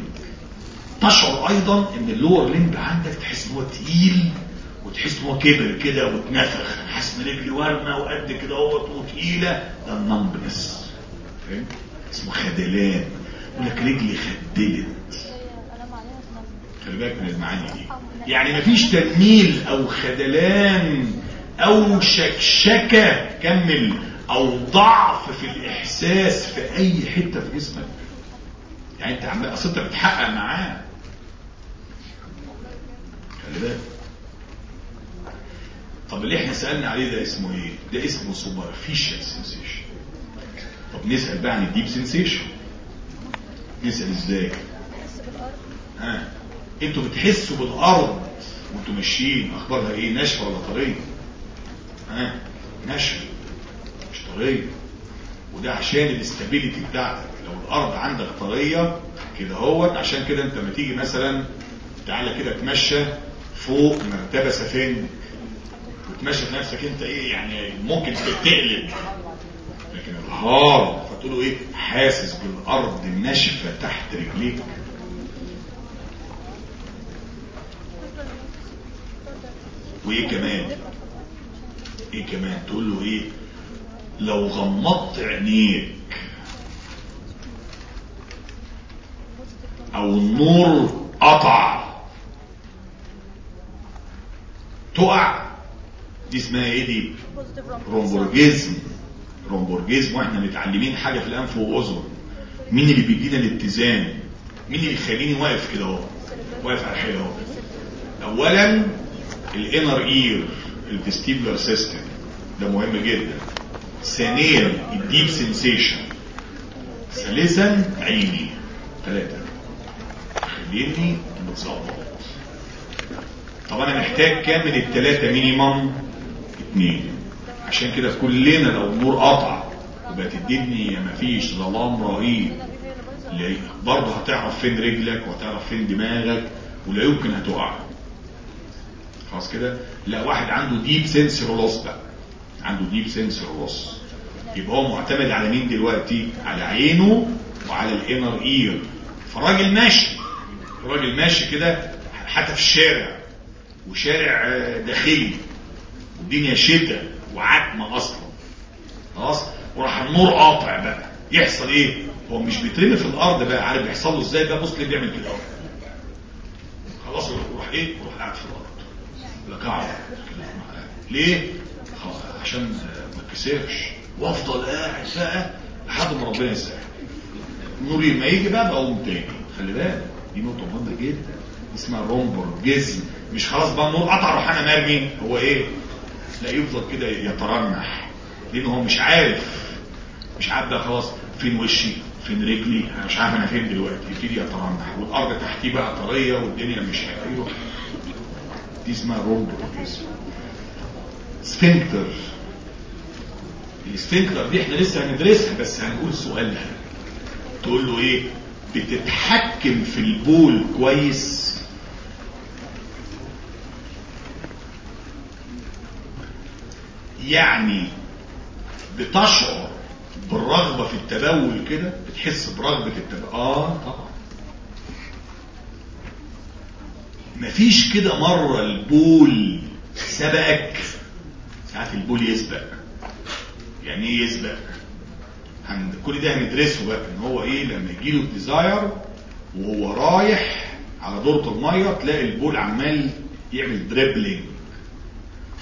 تشعر أيضا إن ال lower limb عندك تحس إن هو تقيل وتحس إن هو كبر كده واتنفخ حاسس إن رجلي وارمة وقد كده أهوت وتقيلة. ده ال numbness فاهم؟ اسمه خدلان يقول لك رجلي خدلت. خلي بالك من المعاني دي. يعني مفيش تنميل أو خدلان أو شكشكة كمل أو ضعف في الإحساس في أي حتة في جسمك. يعني أنت عمال أصل أنت بتحقق معاه. طب اللي إحنا سألنا عليه ده اسمه إيه؟ ده اسمه superficial sensation طب نسأل بقى عن ال deep sensation نسأل إزاي؟ ها؟ أنتوا بتحسوا بالأرض وانتوا ماشيين. أخبارها إيه؟ ناشفة ولا طرية؟ ها؟ ناشفة. مش طرية. وده عشان ال stability بتاعتك. لو الأرض عندك طرية كده اهوت. عشان كده انت لما تيجي مثلا تعالى كده تمشى فوق مرتبه سفنج وتمشي في نفسك انت إيه يعني ممكن تقلب. لكن الهار له إيه؟ حاسس بالأرض الناشفه تحت رجليك. وايه كمان؟ إيه كمان؟ تقول له إيه؟ لو غمضت عينيك أو النور قطع تقع. دي اسمها إيه دي؟ Rombergism. Rombergism وإحنا متعلمين حاجة في الأنف واذن مين اللي بيدينا الاتزان؟ مين اللي يخليني واقف كده اهو؟ واقف على الحيل اهو. اولا ال inner ear ال vestibular system. ده مهم جدا. ثانيا ال deep sensation. ثالثا عيني. ثلاثة. خليني متظبط طب أنا محتاج كام من الثلاثة minimum اتنين. عشان كده كلنا لو النور قطع وبقت الدنيا مفيش ظلام رهيب. برضه هتعرف فين رجلك وهتعرف فين دماغك ولا يمكن هتقع. خلاص كده؟ لا واحد عنده deep sensory loss بقى. عنده deep sensory loss يبقى هو معتمد على مين دلوقتي؟ على عينه وعلى الانر اير فالراجل ماشي. الراجل ماشي كده حتى في الشارع. وشارع داخلي. والدنيا شتاء وعتمة أصلا. خلاص؟ وراح النور قاطع بقى. يحصل إيه؟ هو مش بيترمي في الأرض بقى عارف يحصل له إزاي؟ ده مسلم بيعمل كده. خلاص يروح إيه؟ يروح قاعد في الأرض. لك اقعد ليه؟ عشان ما اتكسرش وأفضل قاعد بقى لحد ما ربنا يسهل النور ما يجي بقى بقوم تاني. خلي بالك دي نقطة مهمة جدا. اسمها رومبورجيزم مش خلاص بقى النور قطع أروح أنا مرمي هو إيه؟ لا يفضل كده يترنح. لأن هو مش عارف. مش عارف ده خلاص فين وشي فين رجلي. أنا مش عارف أنا فين دلوقتي. يبتدي يترنح. والأرض تحتيه بقى طرية والدنيا مش هيروح دي اسمها Rombergism sphincter. ال sphincter دي إحنا لسه هندرسها بس هنقول سؤالها. تقول له إيه؟ بتتحكم في البول كويس؟ يعني بتشعر بالرغبة في التبول كده بتحس برغبة التبول آه طبعا. مفيش كده مرة البول سبقك. ساعات البول يسبق. يعني إيه يسبق. كل ده هندرسه بقى. إن هو إيه لما يجيله ال desire وهو رايح على دورة المية تلاقي البول عمال يعمل dribbling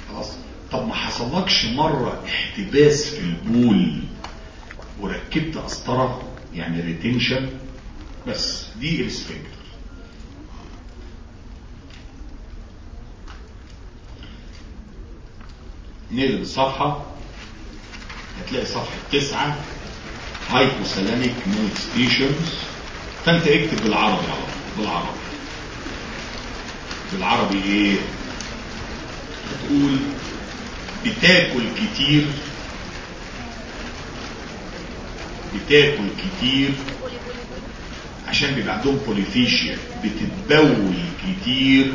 خلاص. طب ما حصلكش مرة احتباس في البول وركبت قسطرة يعني retention بس دي ال sphincter نقلب الصفحة هتلاقي صفحة تسعة hypothalamic manifestations فأنت اكتب بالعربي على بالعربي. بالعربي إيه؟ هتقول بتاكل كتير. بتاكل كتير. عشان بيبقى عندهم polyphagia بتتبول كتير.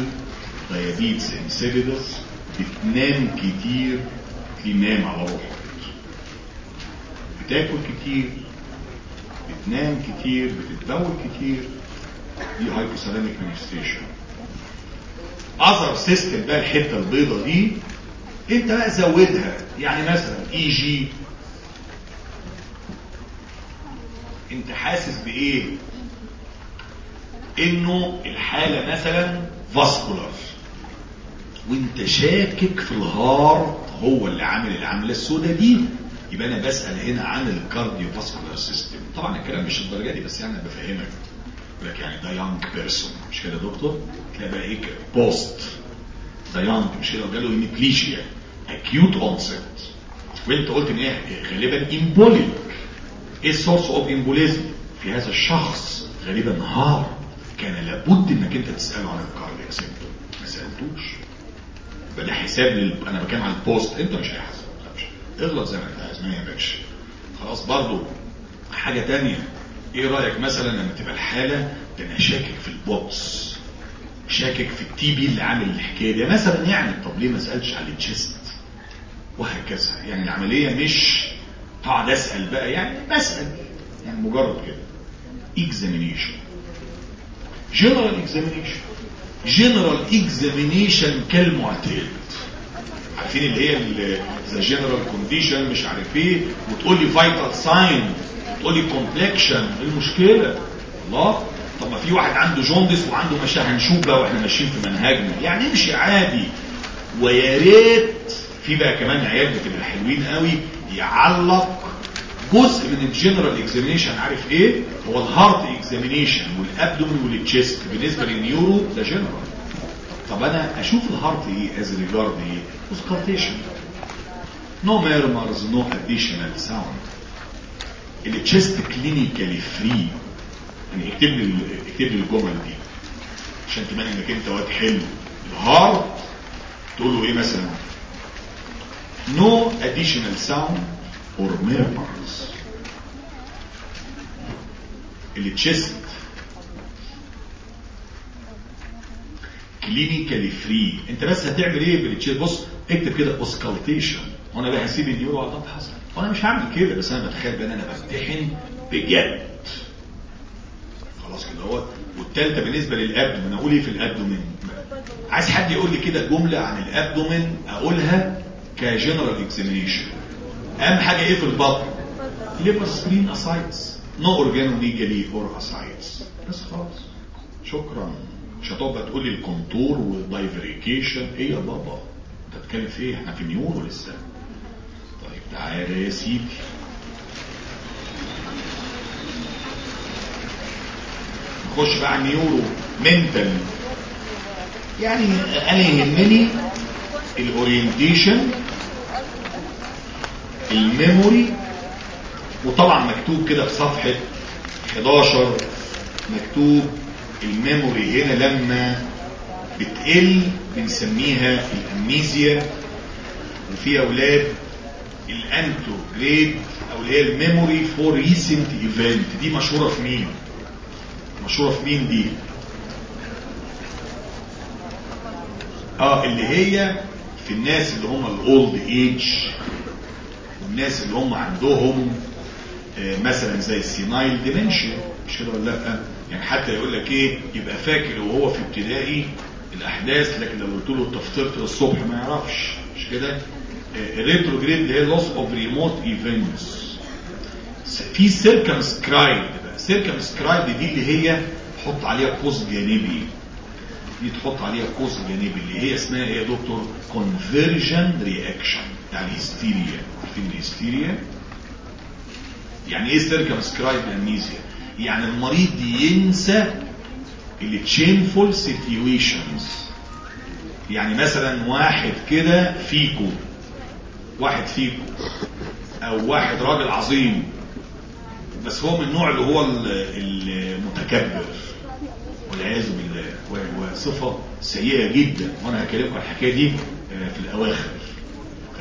diabetes insipidus بتنام كتير. تنام على روحك. بتاكل كتير. بتنام كتير. بتتبول كتير. دي hypothalamic manifestation other system بقى الحتة البيضة دي انت بقى زودها. يعني مثلا اي جي انت حاسس بإيه؟ إنه الحالة مثلا vascular وانت شاكك في ال heart هو اللي عامل العملة السوداء دي. يبقى أنا بسأل هنا عن ال cardiovascular system. طبعا الكلام مش الدرجة دي بس يعني أنا بفهمك. لك يعني ده young person مش كده يا دكتور؟ تلاقي بقى إيه؟ بص ده young مش كده؟ جاله hemiplegia acute onset وانت قلت إن هي غالبا embolic إيه ال source of embolism في هذا الشخص غالبا heart. كان لابد إنك أنت تسأله عن ال cardiac symptom ما سألتوش. فده حساب لل... أنا بتكلم على ال past أنت مش هيحصل اغلط زي ما أنت عايز. ما يهمكش. خلاص برضو حاجة تانية. إيه رأيك مثلا لما تبقى الحالة ده أنا شاكك في ال Pott's؟ شاكك في ال TB اللي عامل الحكاية دي. مثلا يعني طب ليه ما سألتش على ال chest؟ وهكذا. يعني العملية مش هقعد أسأل بقى يعني بسأل. يعني مجرد كده. examination general examination general examination كالمعتاد. عارفين اللي هي the general condition مش عارف إيه. وتقول لي vital sign تقول لي complexion المشكلة؟ الله. طب ما في واحد عنده jaundice وعنده مشا هنشوف بقى وإحنا ماشيين في منهجنا. يعني امشي عادي. ويا ريت في بقى كمان عيال بتبقى حلوين قوي يعلق جزء من ال general examination عارف إيه؟ هو ال heart examination وال abdomen وال chest بالنسبة لل neuro ده جنرال. طب أنا أشوف ال heart إيه as regard إيه؟ auscultation no murmurs no additional sound ال chest clinically free يعني اكتب لي اكتب لي الجمل دي. عشان تبان إنك أنت واد حلو. ال heart تقول له إيه مثلا؟ No additional sound or murmurs ال chest clinically free انت بس هتعمل إيه بال chest بص اكتب كده auscultation وأنا بقى هسيب ال neuro على حصل وأنا مش هعمل كده بس أنا بتخيل بان أنا بمتحن بجد. خلاص كده اهوت. والثالثه بالنسبة لل abdomen أقول إيه في ال abdomen؟ عايز حد يقول لي كده جملة عن ال abdomen أقولها؟ ك general examination أهم حاجة إيه في البطن؟ liver spleen ascites no organomegaly or ascites بس خلاص. شكرا. مش هتقعد تقول لي ال contour وال divarication إيه يا بابا؟ أنت بتتكلم في إيه؟ إحنا في neuro لسه طيب تعالى يا سيدي. نخش بقى على ال neuro mental يعني أنا يهمني ال orientation ال memory وطبعا مكتوب كده في صفحة 11 مكتوب ال memory هنا لما بتقل بنسميها ال amnesia وفي أولا ال anterograde أو اللي هي ال memory for recent event دي مشهورة في مين؟ مشهورة في مين دي؟ آه اللي هي في الناس اللي هم ال old age والناس اللي هم عندهم آه مثلا زي ال senile dementia مش كده ولا لأ؟ يعني حتى يقول لك إيه يبقى فاكر وهو في ابتدائي الأحداث لكن لو قلت له انت فطرت الصبح ما يعرفش مش كده؟ ال retrograde اللي هي loss of remote events في circumscribed بقى دي اللي هي تحط عليها قوس جانبي. دي تحط عليها قوس جانبي اللي هي اسمها إيه يا دكتور؟ conversion reaction يعني هيستيريا عارفين الهيستيريا يعني إيه circumscribed amnesia يعني المريض ينسى ال shameful situations يعني مثلا واحد كده فيكو. واحد فيكو. أو واحد راجل عظيم. بس هو من النوع اللي هو المتكبر. والعياذ بالله. وصفة سيئة جدا. وأنا هكلمكم عن الحكاية دي في الأواخر.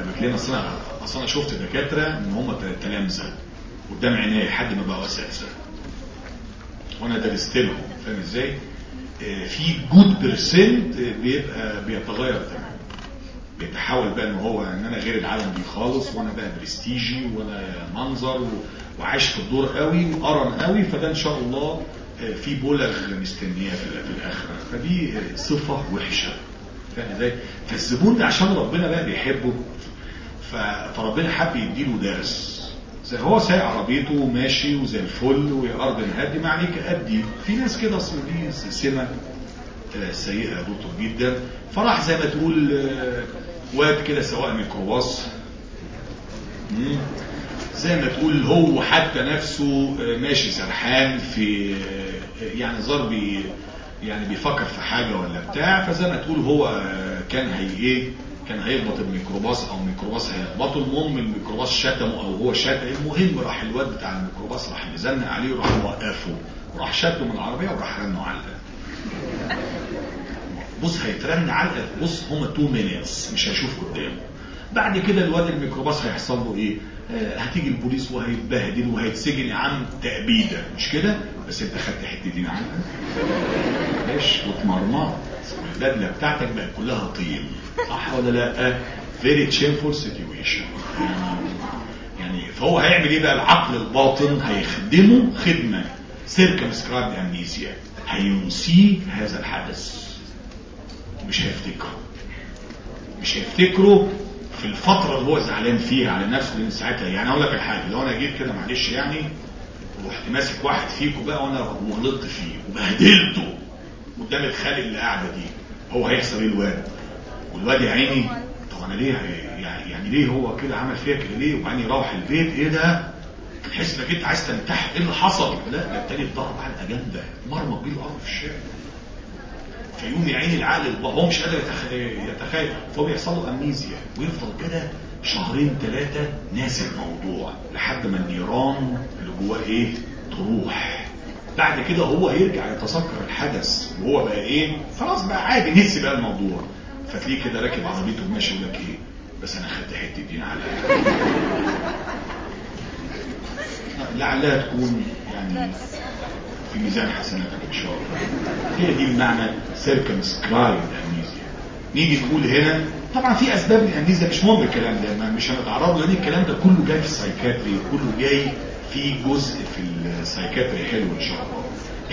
لما كلمة أصلا أصلا أنا شفت دكاترة إن هم تلامذة قدام عيني حد ما بقوا اساتذة وأنا درست لهم فاهم إزاي؟ في good percent بيبقى بيتغير تماما. بيتحول بقى إن هو إن أنا غير العالم دي خالص وأنا بقى برستيجي وأنا منظر وعايش في الدور قوي وقرن قوي فده إن شاء الله في بلاوي مستنياه في الآخرة. فدي صفة وحشة. فاهم إزاي؟ فالزبون ده عشان ربنا بقى بيحبه فربنا حب يديله درس. زي هو سايق عربيته وماشي وزي الفل وارض هادي ما عليك ادي في ناس كده اصل دي سمه سيئة يا دكتور جدا. فراح زي ما تقول واد كده سواء ميكروباص زي ما تقول هو حتى نفسه ماشي سرحان في يعني ظهر يعني بيفكر في حاجة ولا بتاع. فزي ما تقول هو كان هي إيه؟ كان هيخبط الميكروباص أو الميكروباص هيخبطه المهم الميكروباص شتمه أو هو شتم المهم راح الواد بتاع الميكروباص راح مزنق عليه وراح موقفه وراح شده من العربية وراح رنه علقه بص هيترن علقه بص هما 2 minutes مش هيشوف قدامه. بعد كده الواد الميكروباص هيحصل له إيه؟ آه هتيجي البوليس وهيتبهدل وهيتسجن يا عم تأبيدة. مش كده؟ بس أنت خدت حتتين علقه ماشي واتمرمط البدله بتاعتك بقت كلها طين. صح ولا لأ؟ Very shameful situation. يعني فهو هيعمل إيه بقى؟ العقل الباطن هيخدمه خدمة. Circumscribed amnesia. هينسيه هذا الحدث. مش هيفتكره. مش هيفتكره في الفترة اللي هو زعلان فيها على نفسه من ساعتها. يعني أقول لك الحاجة لو أنا جيت كده معلش يعني ورحت ماسك واحد فيكم بقى وأنا وغلطت فيه وبهدلته. قدام الخالق اللي قاعدة دي هو هيحصل إيه الواد؟ والواد يا عيني طب أنا ليه يعني, يعني ليه هو كده عمل فيها كده؟ ليه؟ وبعدين يروح البيت إيه ده؟ تحس إنك أنت عايز تنتحر إيه اللي حصل؟ لا ده اتضرب على الأجندة مرمى بيه الأرض في الشارع. فيقوم يا عيني العقل هو مش قادر يتخيل فهو بيحصل له أمنيزيا ويفضل كده شهرين ثلاثة ناسي الموضوع لحد ما النيران اللي جواه إيه؟ تروح. بعد كده هو هيرجع يتذكر الحدث وهو بقى إيه؟ خلاص بقى عادي نسي بقى الموضوع. فتلاقيه كده راكب عربيته وماشي يقول لك إيه؟ بس أنا خدت حتة دين على لعلها تكون يعني في ميزان حسناتك إن شاء الله. هي دي المعنى سيركمسكرايب امنيزيا نيجي نقول هنا طبعا في أسباب ال amnesia مش مهم الكلام ده مش هنتعرض له الكلام ده كله جاي في ال psychiatry كله جاي في جزء في ال psychiatry حلو إن شاء الله.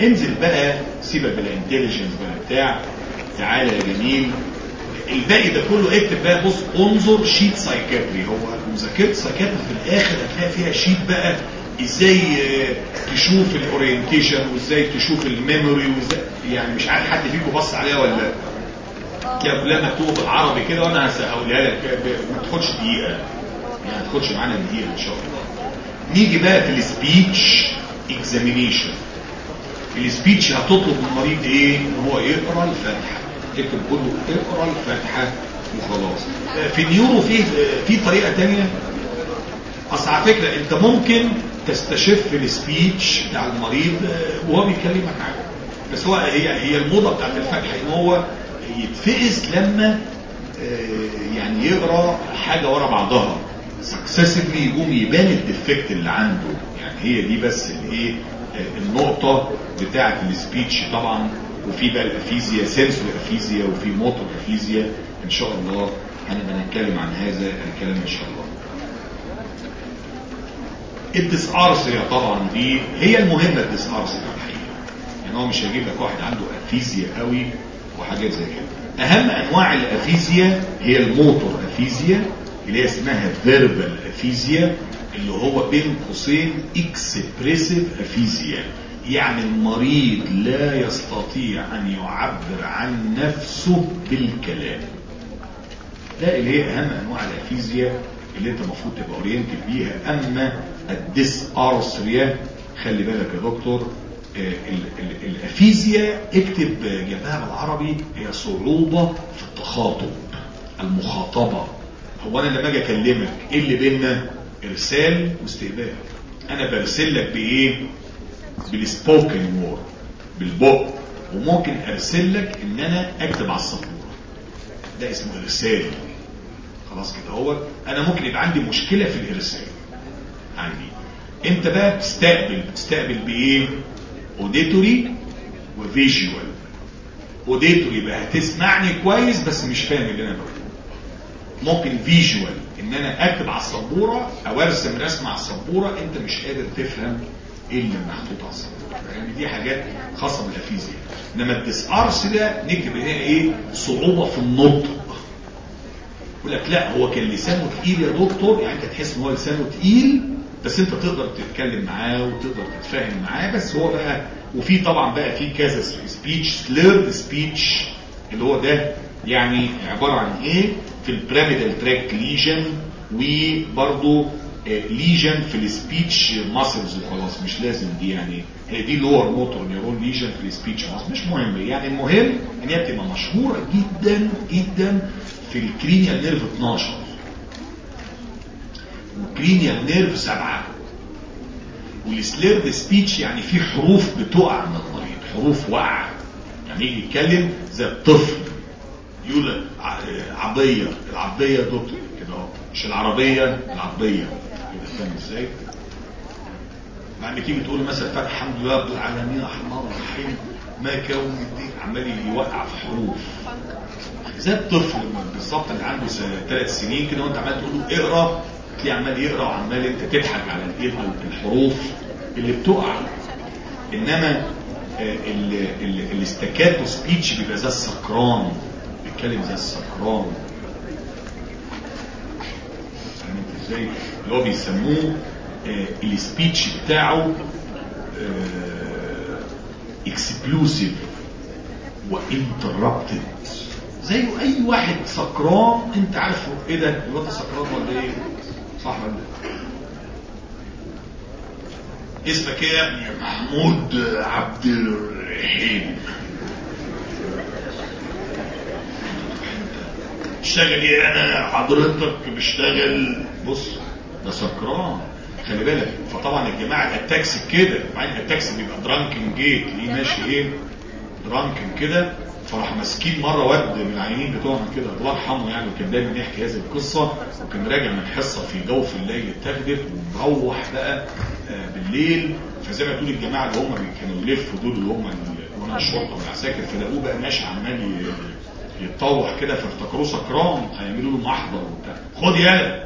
انزل بقى سيبك بال intelligence بقى بتاع. تعالى يا جميل. الباقي ده كله اكتب بقى. بص انظر sheet psychiatry. هو مذاكرة psychiatry في الآخر هتلاقي فيها sheet بقى إزاي تشوف ال orientation وإزاي تشوف ال memory وإزاي. يعني مش عارف حد فيكم بص عليها ولا لأ؟ كلها مكتوبه بالعربي كده وأنا هقولها لك. ما تاخدش دقيقة. يعني ما تاخدش معانا دقيقة إن شاء الله. نيجي بقى في ال speech examination ال speech هتطلب من المريض إيه؟ إن هو يقرأ الفاتحة. اكتب كله اقرأ الفاتحة وخلاص. في ال neuro في في طريقة ثانية أصل على فكرة أنت ممكن تستشف ال speech بتاع المريض وهو بيكلمك عنه. بس هو هي هي الموضة بتاعت الفاتحة إن هو يتفقس لما يعني يقرأ حاجة ورا بعضها. successively يقوم يبان ال defect اللي عنده. يعني هي دي بس الايه النقطة بتاعة ال speech طبعا. وفي بقى ال aphasia sensory aphasia وفي motor aphasia إن شاء الله هنبقى نتكلم عن هذا الكلام إن شاء الله. ال dysarthria طبعا دي هي المهمة ال dysarthria الحقيقة. يعني هو مش هيجيب لك واحد عنده aphasia قوي وحاجات زي كده. أهم أنواع ال aphasia هي ال motor aphasia. اللي هي اسمها verbal aphasia اللي هو بين قوسين expressive aphasia يعني المريض لا يستطيع أن يعبر عن نفسه بالكلام. ده اللي هي أهم أنواع ال aphasia اللي أنت المفروض تبقى oriented بيها. أما ال dysarthria خلي بالك يا دكتور ال aphasia اكتب جنبها بالعربي هي صعوبة في التخاطب المخاطبة. هو أنا لما أجي أكلمك إيه اللي بينا إرسال واستقبال. أنا برسل لك بإيه؟ بال spoken word بالبق. وممكن أرسل لك إن أنا أكتب على السبوره ده اسمه إرسال. خلاص كده هو. أنا ممكن يبقى عندي مشكلة في الإرسال. عندي أنت بقى بتستقبل بتستقبل بإيه؟ auditory و visual auditory بقى هتسمعني كويس بس مش فاهم اللي أنا بقوله. ممكن visual إن أنا أكتب على السبورة أو أرسم رسمه على السبورة أنت مش قادر تفهم إيه اللي محطوط على السبورة. يعني دي حاجات خاصة بال aphasia إنما ال dysarthria ده نكتب هنا إيه؟ صعوبة في النطق. يقول لك لا هو كان لسانه تقيل يا دكتور. يعني أنت تحس إن هو لسانه تقيل بس أنت تقدر تتكلم معاه وتقدر تتفاهم معاه. بس هو بقى وفي طبعا بقى في كذا speech slurred speech اللي هو ده يعني عبارة عن إيه؟ في ال pyramidal tract lesion وبرضه lesion في ال speech muscles وخلاص مش لازم دي يعني هي دي lower motor neuron lesion في ال speech muscles مش مهم. يعني المهم إن هي بتبقى مشهورة جدا جدا في ال cranial nerve 12 وال cranial nerve 7 وال slurred speech يعني في حروف بتقع من المريض حروف وقع يعني يجي يتكلم زي الطفل. يقول عبية العبية دكتور. كده أهو. مش العربية العبية فاهم إزاي؟ بعد تيجي تقول مثلا فتح الحمد لله رب العالمين الرحمن الرحيم ما كون الدين. عمال يوقع في حروف. زي الطفل بالظبط اللي عنده ثلاث سنين كده وأنت عمال تقول له اقرأ تلاقيه عمال يقرأ وعمال أنت تضحك على الايه الحروف اللي بتقع. إنما ال staccato speech بيبقى زي السكران. بيتكلم زي السكران. إزاي؟ اللي هو بيسموه آه ال speech بتاعه explosive و interrupted زي أي واحد سكران أنت عارفه. إيه ده؟ الواد سكران ولا إيه؟ صح ولا؟ اسمك إيه يا ابني محمود عبد الرحيم؟ اشتغل إيه؟ أنا حضرتك بشتغل بص ده سكران. خلي بالك. فطبعا الجماعة التاكسي كده وبعدين التاكسي بيبقى drunken gait ليه ماشي إيه؟ drunken كده. فراح ماسكين مرة واد من العيانين بتوعنا كده. الله يرحمه يعني وكان دايما يحكي هذه القصة. وكان راجع من حصة في جوف الليل اتاخدت ومروح بقى بالليل. فزي ما تقول الجماعة اللي هم كانوا يلفوا دول اللي هم الشرطه والعساكر فلاقوه بقى ماشي عمال يتطوح كده فافتكروه سكران هيعملوا له محضر وبتاع. خد يالا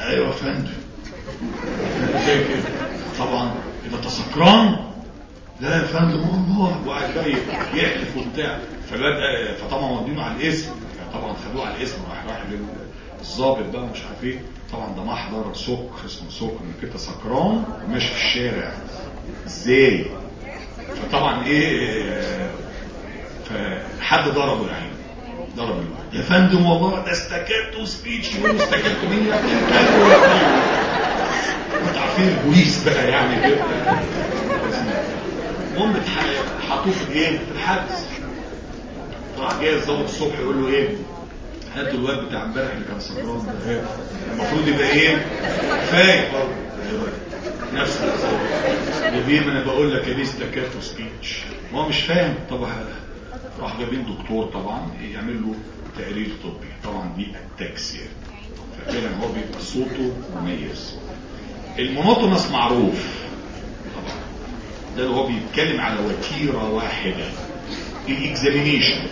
أيوه يا فندم. طبعا. اذا أنت سكران. لا يا فندم والله وقعد بقى يحلف وبتاع. فبدا فطبعا واخدينه على القسم. طبعا خدوه على القسم راح راح للظابط بقى مش عارف إيه. طبعا ده محضر سك اسمه سك إنك أنت سكران وماشي في الشارع. إزاي؟ فطبعا إيه فحد ضربه يعني. ضرب الواحد. يا فندم والله ده staccato speech يقول staccato مين أنتوا عارفين البوليس بقى يعني المهم حطوه في الايه في الحبس راح جاي الظابط الصبح يقول له إيه؟ هاتوا الواد بتاع امبارح اللي كان سكران ده. المفروض يبقى إيه؟ فايق برضه. نفس الظابط يا ما أنا بقول لك يا بيه staccato speech ما هو مش فاهم. طبعا راح جايبين دكتور طبعا يعمل له تقرير طبي طبعا دي ال ataxia ففعلا هو بيبقى صوته مميز. ال monotonous معروف. طبعا. ده اللي هو بيتكلم على وتيرة واحدة. ال examination.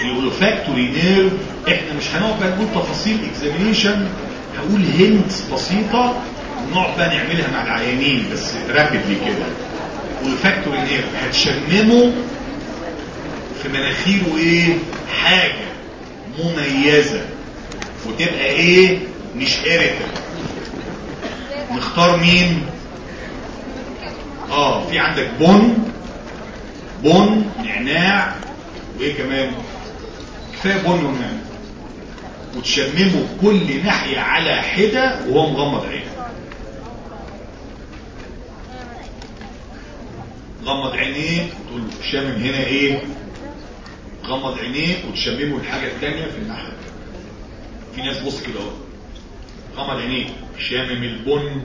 ال olfactory nerve إحنا مش هنقعد بقى نقول تفاصيل examination. هقول hint بسيطة نقعد بقى نعملها مع العيانين بس rapidly كده. olfactory nerve هتشممه في مناخيره إيه؟ حاجة مميزة وتبقى إيه؟ مش اريتال نختار مين؟ آه في عندك بن بن نعناع وإيه كمان؟ كفاية بن ونعناع. وتشممه كل ناحية على حدة وهو مغمض عينه غمض عينيه تقول شامم هنا إيه غمض عينيه وتشممه الحاجة الثانية في الناحية في ناس بص كده اهو غمض عينيه شامم البن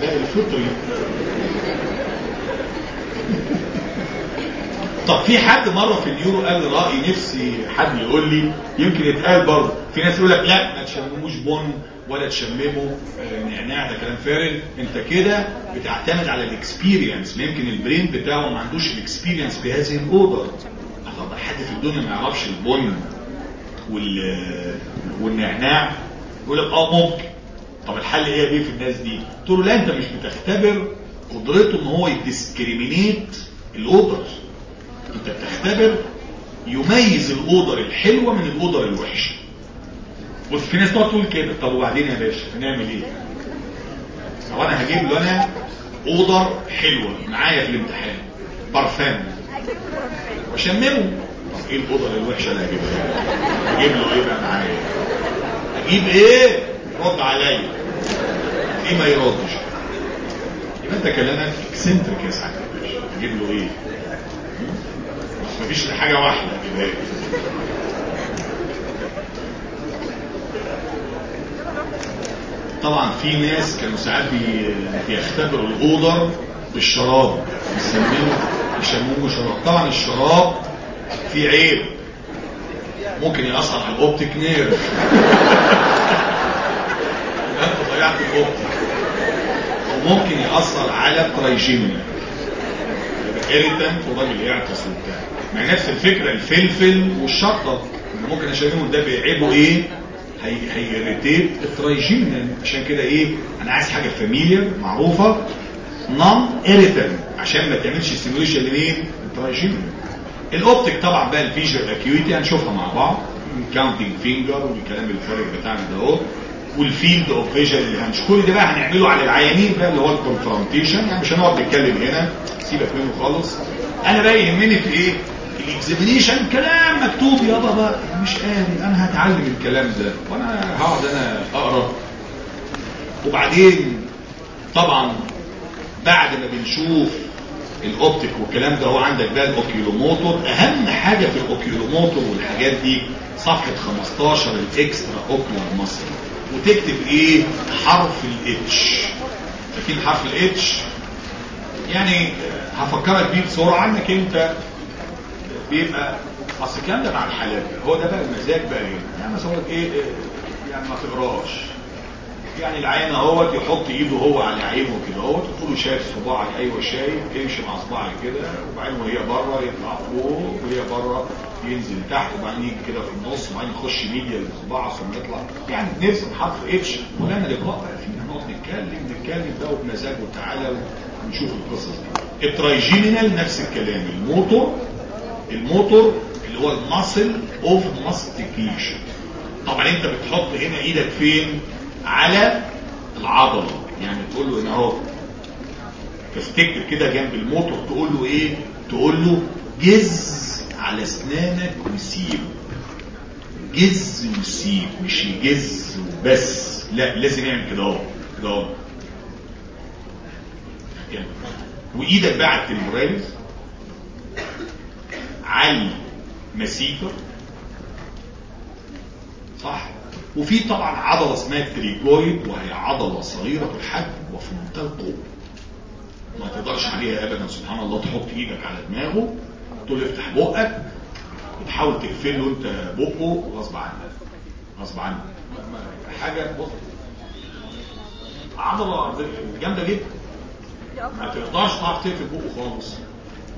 ده الفطري طب في حد مرة في اليورو قال رأي نفسي حد يقول لي يمكن يتقال برضه. في ناس يقول لك لا ما تشمموش بن ولا تشممه. نعناع ده كلام فارغ. انت كده بتعتمد على ال experience يمكن ال brain بتاعه ما عندوش ال experience بهذه ال odor. طب حد في الدنيا ما يعرفش البن وال والنعناع يقول لك آه ممكن. طب الحل إيه بيه في الناس دي؟ قلت له لا أنت مش بتختبر قدرته إن هو ي discriminate ال odor انت بتختبر يميز الاوضر الحلوة من الاوضر الوحشة. بص في ناس تقعد تقول كده. طب وبعدين يا باشا هنعمل إيه؟ طب أنا هجيب له أنا اوضر حلوة معايا في الامتحان. برفان. واشممه طب إيه الاوضر الوحشة اللي هجيبها؟ أجيب له إيه بقى معايا؟ أجيب إيه؟ رد عليا. إيه ما يردش؟ يبقى أنت كلامك eccentric يا سعد. أجيب له إيه؟ مفيش حاجة واحدة. كده طبعا في ناس كانوا ساعات بيختبروا ال odor بالشراب يسموه يسموه شراب. طبعا الشراب فيه عيب. ممكن يأثر على ال optic nerve. انت ضيعت ال optic. وممكن يأثر على ال trigeminal irritant وراجل يعطس وبتاع مع نفس الفكرة الفلفل والشطة ممكن اشممهم ده بيعيبوا إيه؟ هي ه irritate ال trigeminal. عشان كده إيه؟ أنا عايز حاجة familiar معروفة non irritant عشان ما تعملش stimulation لمين ال trigeminal. ال optic طبعا بقى ال visual acuity هنشوفها مع بعض. counting finger والكلام الفارغ بتاعنا ده أهو. وال field of vision اللي هنشوف كل ده بقى هنعمله على العيانين بقى اللي هو ال confrontation يعني مش هنقعد نتكلم هنا سيبك منه خالص. أنا بقى يهمني في إيه؟ ال examination كلام مكتوب يابا بقى مش قاري أنا هتعلم الكلام ده. وأنا هقعد أنا أقرأ. وبعدين طبعا بعد ما بنشوف ال optic والكلام ده هو عندك بقى ال oculomotor. أهم حاجة في ال oculomotor والحاجات دي صفحة 15 ال extraocular muscle. وتكتب إيه؟ حرف ال H فاكرين حرف ال H يعني هفكرك بيه بسرعة. انك أنت بيبقى أصل الكلام ده مع الحالات هو ده بقى المزاج بقى إيه؟ يعني مثلا إيه إيه، يعني ما تقراش يعني العين أهوت يحط إيده هو على عينه كده. اهوت تقول له شايف صباعك أيوه شايف. يمشي مع صباعك كده. وبعدين وهي بره يطلع فوق. وهي بره ينزل تحت. وبعدين يجي كده في النص. وبعدين يخش medially الصباع ثم يطلع. يعني نرسم حرف H ولنا لقاء بقى فينا نقعد نتكلم نتكلم بقى وبمزاج وتعالى ونشوف القصص دي. ال trigeminal نفس الكلام. ال motor ال motor اللي هو ال muscle of mastication. طبعا انت بتحط هنا إيدك فين؟ على العضلة. يعني تقول له هنا اهو. تفتكر كده جنب الموتور تقول له إيه؟ تقول له جز على اسنانك وسيب. جز وسيب مش يجز وبس. لا لازم يعمل كده اهو كده اهو. يعني. وإيدك بقى على ال temporalis على ال masseter صح. وفي طبعا عضلة اسمها ال pterygoid وهي عضلة صغيرة الحجم وفي منتهى القوة. ما تقدرش عليها ابدا سبحان الله. تحط إيدك على دماغه تقول افتح بقك وتحاول تقفل له أنت بقه غصب عنك. غصب عنك. حاجة بص عضلة جامدة جدا. ما تقدرش تعرف تقفل بقه خالص.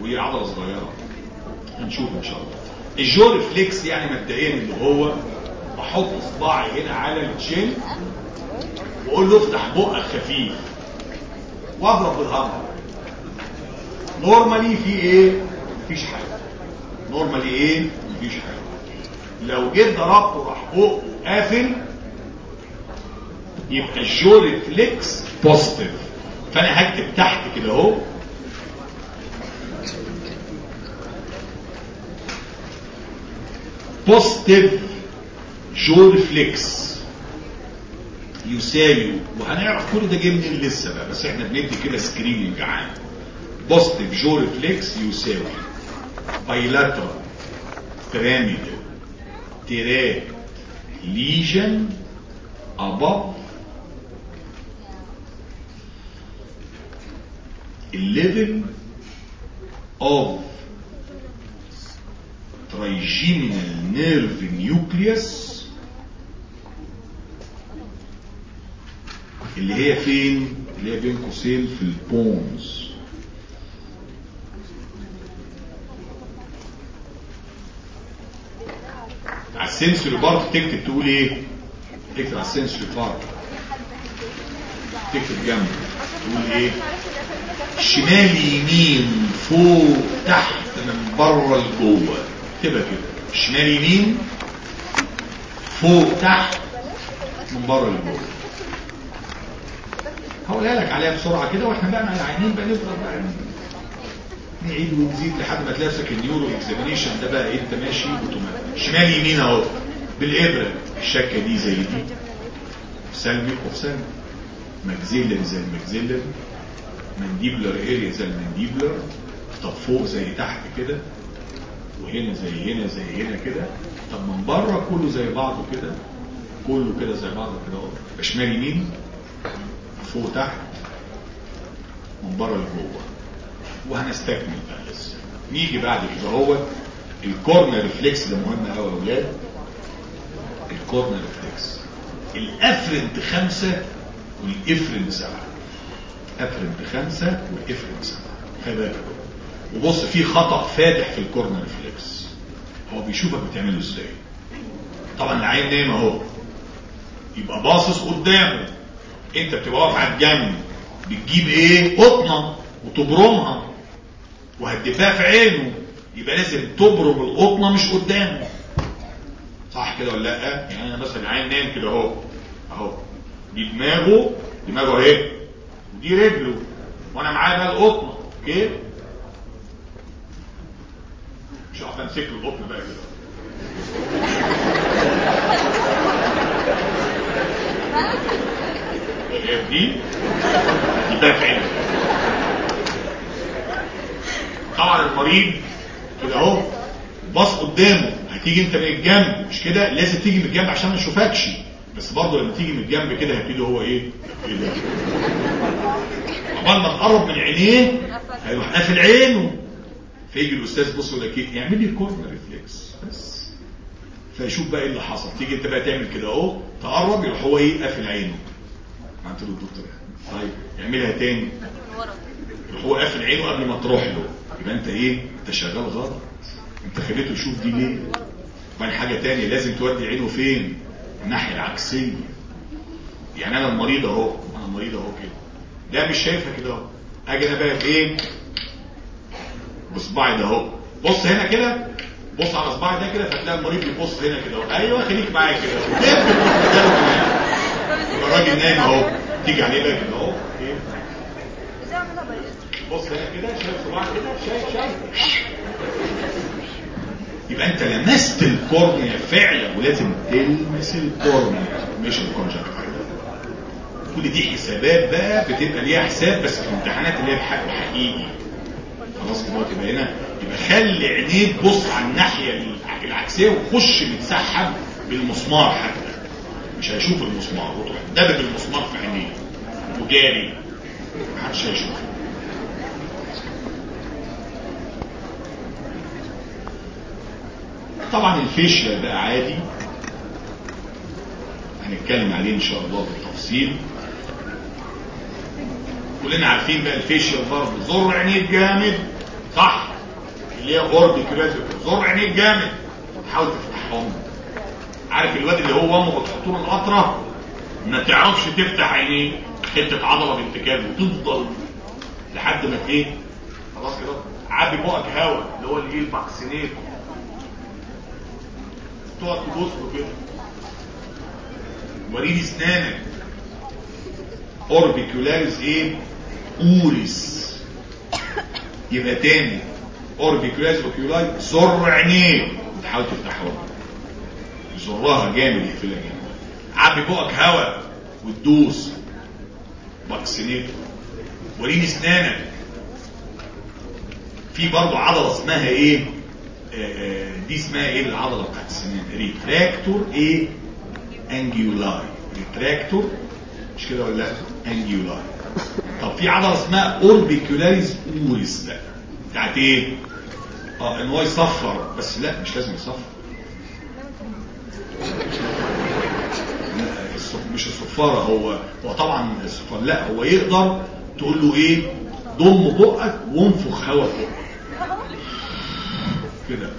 وهي عضلة صغيرة. هنشوف إن شاء الله. ال jaw reflex يعني مبدئيا اللي هو بحط صباعي هنا على ال chin وأقول له افتح بقك خفيف. واضرب بال hammer normally في إيه؟ مفيش حاجة. normally إيه؟ مفيش حاجة. لو جيت ضربت وراح بقه قافل يبقى ال jaw reflex positive فأنا هكتب تحت كده أهو. positive jaw reflex يساوي وهنعرف كل ده جه منين لسه بقى؟ بس إحنا بندي كده screening عام positive jaw reflex يساوي bilateral pyramidal tract lesion above ال level of trigeminal nerve nucleus اللي هي فين؟ اللي هي بين قوسين في ال pons. على ال sensory part تكتب تقول إيه؟ تكتب على ال sensory part تكتب جنبه. تقول إيه؟ شمال يمين فوق تحت من بره لجوه. تبقى كده شمال يمين فوق تحت من بره لجوه هقولها لك عليها بسرعة كده وإحنا بقى العيانين بقى نفضل بقى. نعيد ونزيد لحد ما تلاقي ال neuro examination ده بقى انت ماشي أوتوماتيك. شمال يمين أهو. بالإبرة. الشكة دي زي دي. سلبي وسلبي maxillary زي ال maxillary mandibular area زي ال mandibular. طب فوق زي تحت كده. وهنا زي هنا زي هنا كده. طب من بره كله زي بعضه كده؟ كله كده زي بعضه كده اهو. شمال يمين فوق تحت من بره لجوه. وهنستكمل بقى لسه. نيجي بعد كده هو ال corneal reflex ده مهم قوي يا أولاد الكورنر ريفلكس الافرنت خمسة والافرنت سبعة. افرنت خمسة والافرنت سبعة. خلي بالك. وبص في خطأ فادح في ال corneal reflex هو بيشوفك بتعمله إزاي. طبعا العيان نايم أهو. يبقى باصص قدامه. أنت بتبقى واقف على الجنب. بتجيب إيه؟ قطنه وتبرمها. وهتدفاها في عينه. يبقى لازم تبرم القطنة مش قدامه. صح كده ولا لأ؟ يعني أنا مثلا عين نايم كده أهو. أهو. دي دماغه. دماغه اهي ودي رجله. وأنا معايا بقى القطنة. أوكي؟ مش هعرف امسك له القطن بقى كده دي يبقى عينك طبعا المريض كده أهو باص قدامه هتيجي أنت من الجنب مش كده؟ لازم تيجي من الجنب عشان ما نشوفكش. بس برضه لما تيجي من الجنب كده هيبتدي هو إيه؟ عقبال ما تقرب من عينيه هيروح قافل عينه. فيجي الأستاذ بص يقول لك إيه؟ يعمل لي corneal reflex بس. فيشوف بقى إيه اللي حصل. تيجي أنت بقى تعمل كده أهو تقرب يروح هو إيه؟ قافل عينه. قلت له الدكتور طيب اعملها تاني. يروح هو قافل عينه قبل ما تروح له. يبقى أنت إيه؟ أنت شغال غلط. أنت خليته يشوف دي ليه. وبعدين حاجة تانية لازم تودي عينه فين؟ الناحية العكسية. يعني أنا المريض أهو. أنا المريض أهو كده. لا مش شايفها كده أهو. أجي أنا بقى إيه بصباعي ده اهو. بص هنا كده بص على صباعي ده كده فتلاقي المريض بيبص هنا كده أيوه خليك معايا كده. الراجل نايم اهو. تيجي عليه بقى كده اهو. إيه؟ بص هنا كده شايف صباعك كده؟ شايف شايف. يبقى انت لمست الكورنيا فعلا ولازم تلمس الكورنيا. مش الكونجكتيفا كل دي حسابات بقى بتبقى ليها حساب بس في الامتحانات اللي هي بحق حقيقي خلاص كده تبقى هنا يبقى خلي عينيك بص على الناحية العكسية وخش متسحب بالمسمار حتى. مش هيشوف المسمار وتروح دبب المسمار في عينيه. وجاري. محدش هيشوفه طبعا الفيشيال بقى عادي. هنتكلم عليه إن شاء الله بالتفصيل. كلنا عارفين بقى الفيشيال برضه زر عينيك جامد؟ صح. اللي هي غرب كده زر عينيك جامد. حاول تفتحهم. عارف الواد اللي هو امه بتحط له القطره ما تعرفش تفتح عينيه. حتة عضلة بانتكاب وتفضل لحد ما إيه؟ خلاص كده. عبي بقك هواء اللي هو اللي إيه الباكسينيت تقعد تبص له كده. وريني اسنانك. اوربيكولاريس إيه oris يبقى تاني. orbicularis oculi زر عينيه. وتحاول تفتحها زرها جامد يقفلها جامد. عبي بقك هواء وتدوس. buccinator وريني اسنانك. في برضه عضلة اسمها إيه؟ آآ آآ دي اسمها إيه العضله بتاعت السنان؟ retractor إيه؟ anguli. retractor. مش كده ولا لأ؟ anguli. طب في عضلة اسمها orbicularis oris بقى بتاعت إيه؟ آه إن هو يصفر. بس لا مش لازم يصفر. مش الصفارة هو هو طبعا الصفارة. لا هو يقدر تقول له إيه؟ ضم بقك وانفخ هواء بقك كده.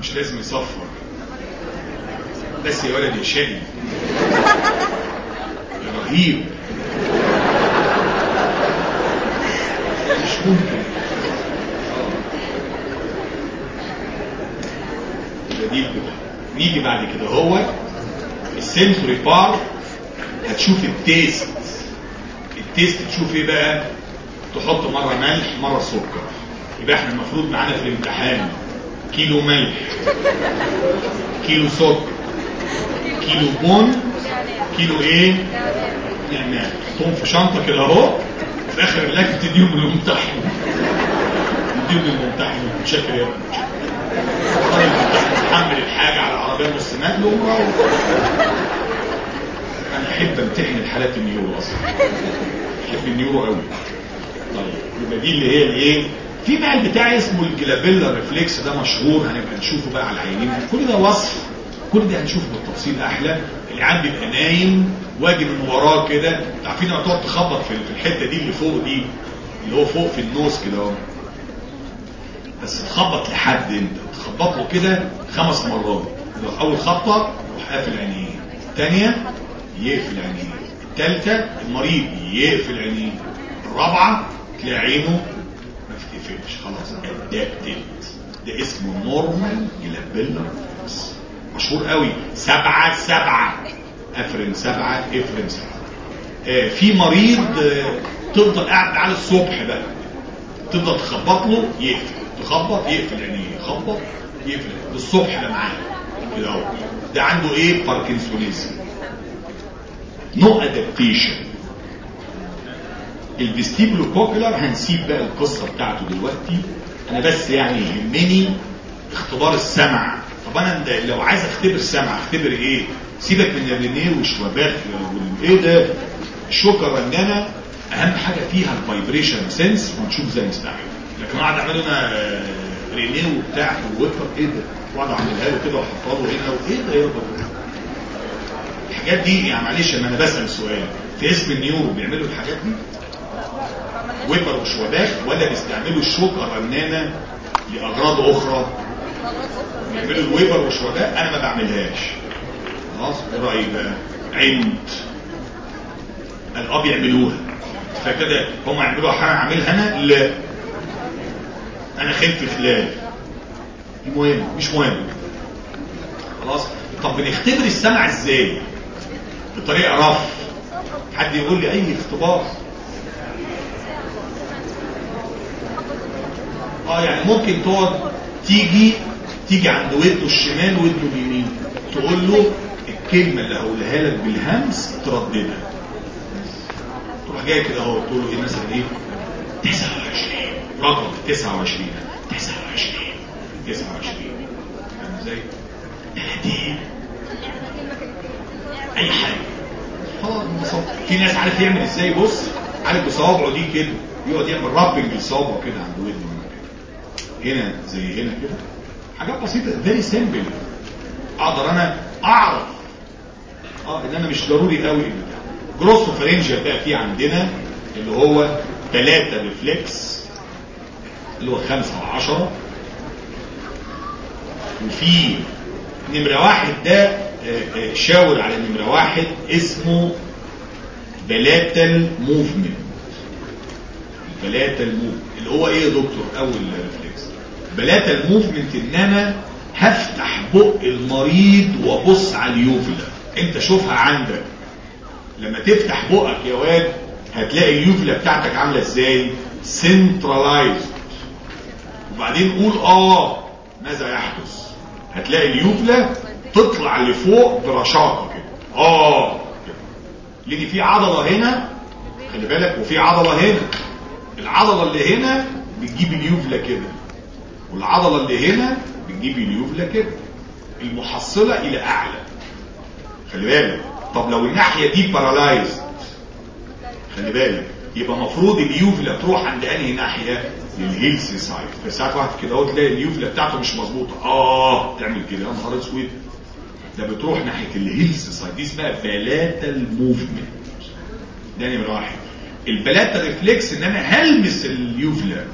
مش لازم يصفر. بس يا ولد يا يا رهيب. نيجي بعد كده هو ال sensory part هتشوف ال taste ال taste تشوف إيه بقى تحط مرة ملح مرة سكر. يبقى إحنا المفروض معانا في الامتحان. كيلو ملح كيلو سكر كيلو بن كيلو إيه؟ نعناع تحطهم في شنطة كده اهو في اخر اللجنة تديهم للممتحن تديهم للممتحن متشكر يا ابني تحمل الحاجة على العربية نص نقل أنا أحب أمتحن الحالات النيورو أصلا. أحب ال neuro قوي طيب يبقى دي اللي هي الإيه؟ في بقى البتاع اسمه ال glabella reflex ده مشهور. هنبقى نشوفه بقى على العيانين. كل ده وصف. كل ده هنشوفه بالتفصيل أحلى. العيان بيبقى نايم واجي من وراه كده. عارفين تقعد تخبط في الحتة دي اللي فوق دي؟ اللي هو فوق في ال nose كده اهو. بس تخبط لحد انت. تخبط له كده خمس مرات. أول خبطة يروح قافل عينيه. الثانية يقفل عينيه. الثالثه المريض يقفل عينيه. الرابعه تلاقي عينه ما بتقفلش. خلاص ادابتد ده اسمه نورمال جلابيلا مشهور قوي. سبعة سبعة. أفرن سبعة إفرن سبعة. آه في مريض آه تفضل قاعد على الصبح بقى. تفضل تخبط له يقفل. تخبط يقفل عينيه يخبط يقفل. الصبح ده معاه كده أهو. ده عنده إيه؟ parkinsonism no adaptation ال vestibulocochlear هنسيب بقى القصة بتاعته دلوقتي. أنا بس يعني يهمني اختبار السمع. طب أنا لو عايز اختبر سمع اختبر إيه؟ سيبك من ال Rinne وال Schwabach والايه ده؟ الشوكه رنانه اهم حاجة فيها ال vibration sense ونشوف زي نستعمل لكن اقعد اعمل أنا Rinne وبتاع ووفر إيه ده؟ واقعد اعملها له كده واحطها له هنا وايه ده يا الحاجات دي يعني معلش أنا أنا بسأل سؤال. في قسم ال neuro بيعملوا الحاجات دي؟ Weber و Schwabach ولا بيستعملوا الشوكه رنانه لأغراض أخرى؟ بيعملوا ال Weber وال Schwabach أنا ما بعملهاش. خلاص إيه رايك بقى؟ عند. الأب يعملوها. فكده هم يعملوها حاجة أعملها أنا؟ لا. أنا خلف خلاف المهم مش مهم. خلاص؟ طب بنختبر السمع إزاي؟ بطريقة رف. حد يقول لي أي اختبار؟ آه يعني ممكن تقعد تيجي تيجي عند ودنه الشمال ودنه اليمين. تقول له الكلمة اللي هقولها لك بالهمس ترددها. تروح جاي كده اهو تقول له إيه مثلا إيه؟ 29 رقم 29 29 29 فاهم إزاي؟ 30 أي حاجة. خلاص في ناس عارف يعمل إزاي؟ بص عارف بصوابعه دي كده. يقعد يعمل رابنج بصوابعه كده عند ودنه هنا زي هنا كده. حاجات بسيطة. very simple أقدر أنا أعرف. آه إن أنا مش ضروري قوي. البتاع glossopharyngeal بقى في عندنا اللي هو 3 reflex اللي هو 5 و10 وفي نمرة واحد ده شاور على نمرة واحد اسمه palatal movement palatal movement اللي هو إيه يا دكتور؟ أول reflex palatal movement إن أنا هفتح بق المريض وأبص على ال uvula أنت شوفها عندك. لما تفتح بقك يا واد هتلاقي ال uvula بتاعتك عاملة إزاي؟ centralized وبعدين قول آه ماذا يحدث؟ هتلاقي ال uvula تطلع لفوق برشاقة كده. آه كده. لأن في عضلة هنا خلي بالك وفي عضلة هنا. العضلة اللي هنا بتجيب ال uvula كده. والعضلة اللي هنا بتجيب ال uvula كده المحصلة إلى أعلى. خلي بالك. طب لو الناحية دي paralyzed خلي بالك. يبقى مفروض ال uvula تروح عند أنهي ناحية؟ لل healthy side فساعات واحد كده تلاقي ال uvula بتاعته مش مظبوطة. آه تعمل كده. يا نهار أسود. ده بتروح ناحية ال healthy side دي اسمها palatal movement ده نمره واحد. ال palatal reflex إن أنا هلمس ال uvula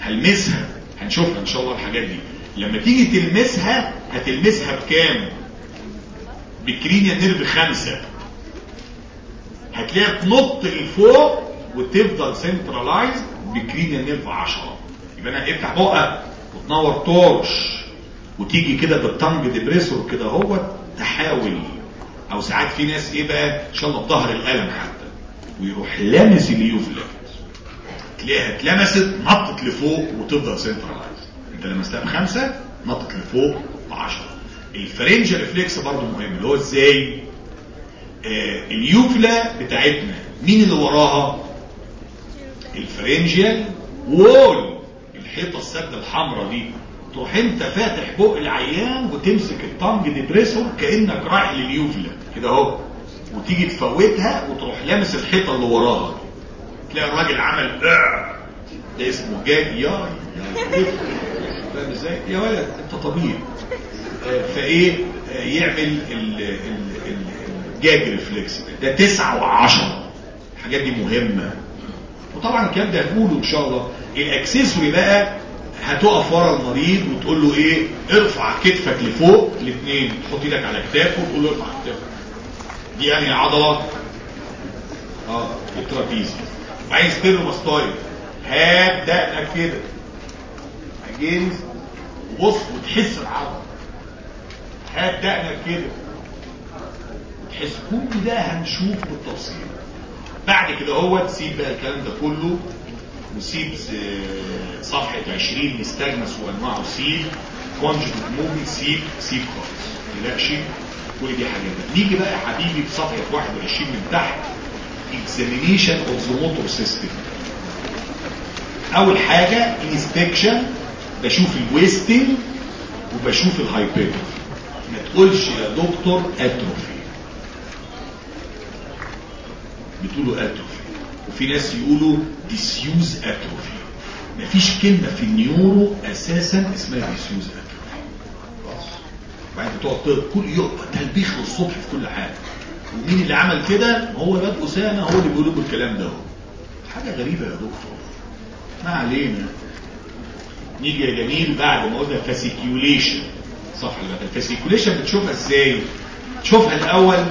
هلمسها. هنشوفها ان شاء الله الحاجات دي. لما تيجي تلمسها هتلمسها بكام؟ ب cranial nerve خمسة. هتلاقيها تنط لفوق وتفضل centralized ب cranial nerve 10 يبقى أنا افتح بقك وتنور torch. وتيجي كده بال tongue depressor كده هو تحاول. أو ساعات في ناس إيه بقى؟ إن شاء الله بظهر القلم حتى. ويروح لامس ال uvula تلاقيها اتلمست نطت لفوق وتفضل centralized انت لمستها بخمسة نطت لفوق ب 10 ال pharyngeal reflex برضه مهم. اللي هو إزاي؟ آه ال uvula بتاعتنا. مين اللي وراها؟ ال pharyngeal wall. الحيطة السد الحمراء دي. تروح انت فاتح بق العيان وتمسك ال tongue depressor كأنك رايح لل uvula كده اهو. وتيجي تفوتها وتروح لامس الحيطة اللي وراها. تلاقي الراجل عمل ده اسمه جاي يا فاهم إزاي؟ يا ولد انت طبيب فايه؟ يعمل ال gag reflex ده تسعة وعشرة. الحاجات دي مهمة. وطبعا الكلام ده هنقوله إن شاء الله. ال accessory بقى هتقف ورا المريض وتقول له إيه؟ ارفع كتفك لفوق الاثنين تحط إيدك على كتافه وتقول له ارفع كتفك دي يعني عضلة؟ آه ال trapezius وعايز sternomastoid هات دقنك كده. اجين بص وتحس العضله هات دقنك كده. تحس كل ده هنشوف بالتفصيل. بعد كده هو تسيب بقى الكلام ده كله. وسيب آه، صفحة 20 مستجمس وأنواعه. سيب. كونجكت موفي سيب. سيب خالص. تلاقش كل دي حاجات. نيجي بقى يا حبيبي في صفحة 21 من تحت. Examination of the motor system. أول حاجة inspection بشوف الويستنج وبشوف ال hypertrophy ما تقولش يا دكتور atrophy بتقولوا atrophy وفي ناس يقولوا disuse atrophy مفيش كلمة في ال neuro أساسا اسمها disuse atrophy وبعدين تقعد كل يوم تلبيخ للصبح في كل حاجة. ومين اللي عمل كده؟ هو الواد أسامة هو اللي بيقول لكم الكلام ده. هو. حاجة غريبة يا دكتور. ما علينا. نيجي يا جميل بعد ما قلنا fasciculation صح ولا لا؟ ال fasciculation بتشوفها إزاي؟ تشوفها الأول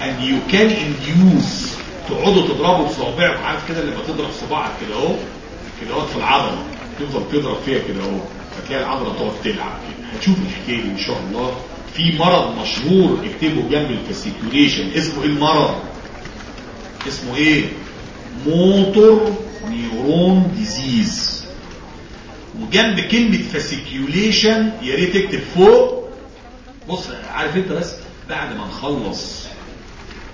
and you can induce. تقعدوا تضربوا بصوابعك عارف كده لما تضرب صباعك كده أهو؟ كده أهو في العضلة. تفضل تضرب فيها كده أهو. فتلاقي العضلة تقعد تلعب كده. هتشوف الحكاية دي إن شاء الله. في مرض مشهور اكتبه جنب ال fasciculation اسمه إيه المرض؟ اسمه إيه؟ motor neuron disease. وجنب كلمة fasciculation يا ريت تكتب فوق. بص عارف أنت بس بعد ما نخلص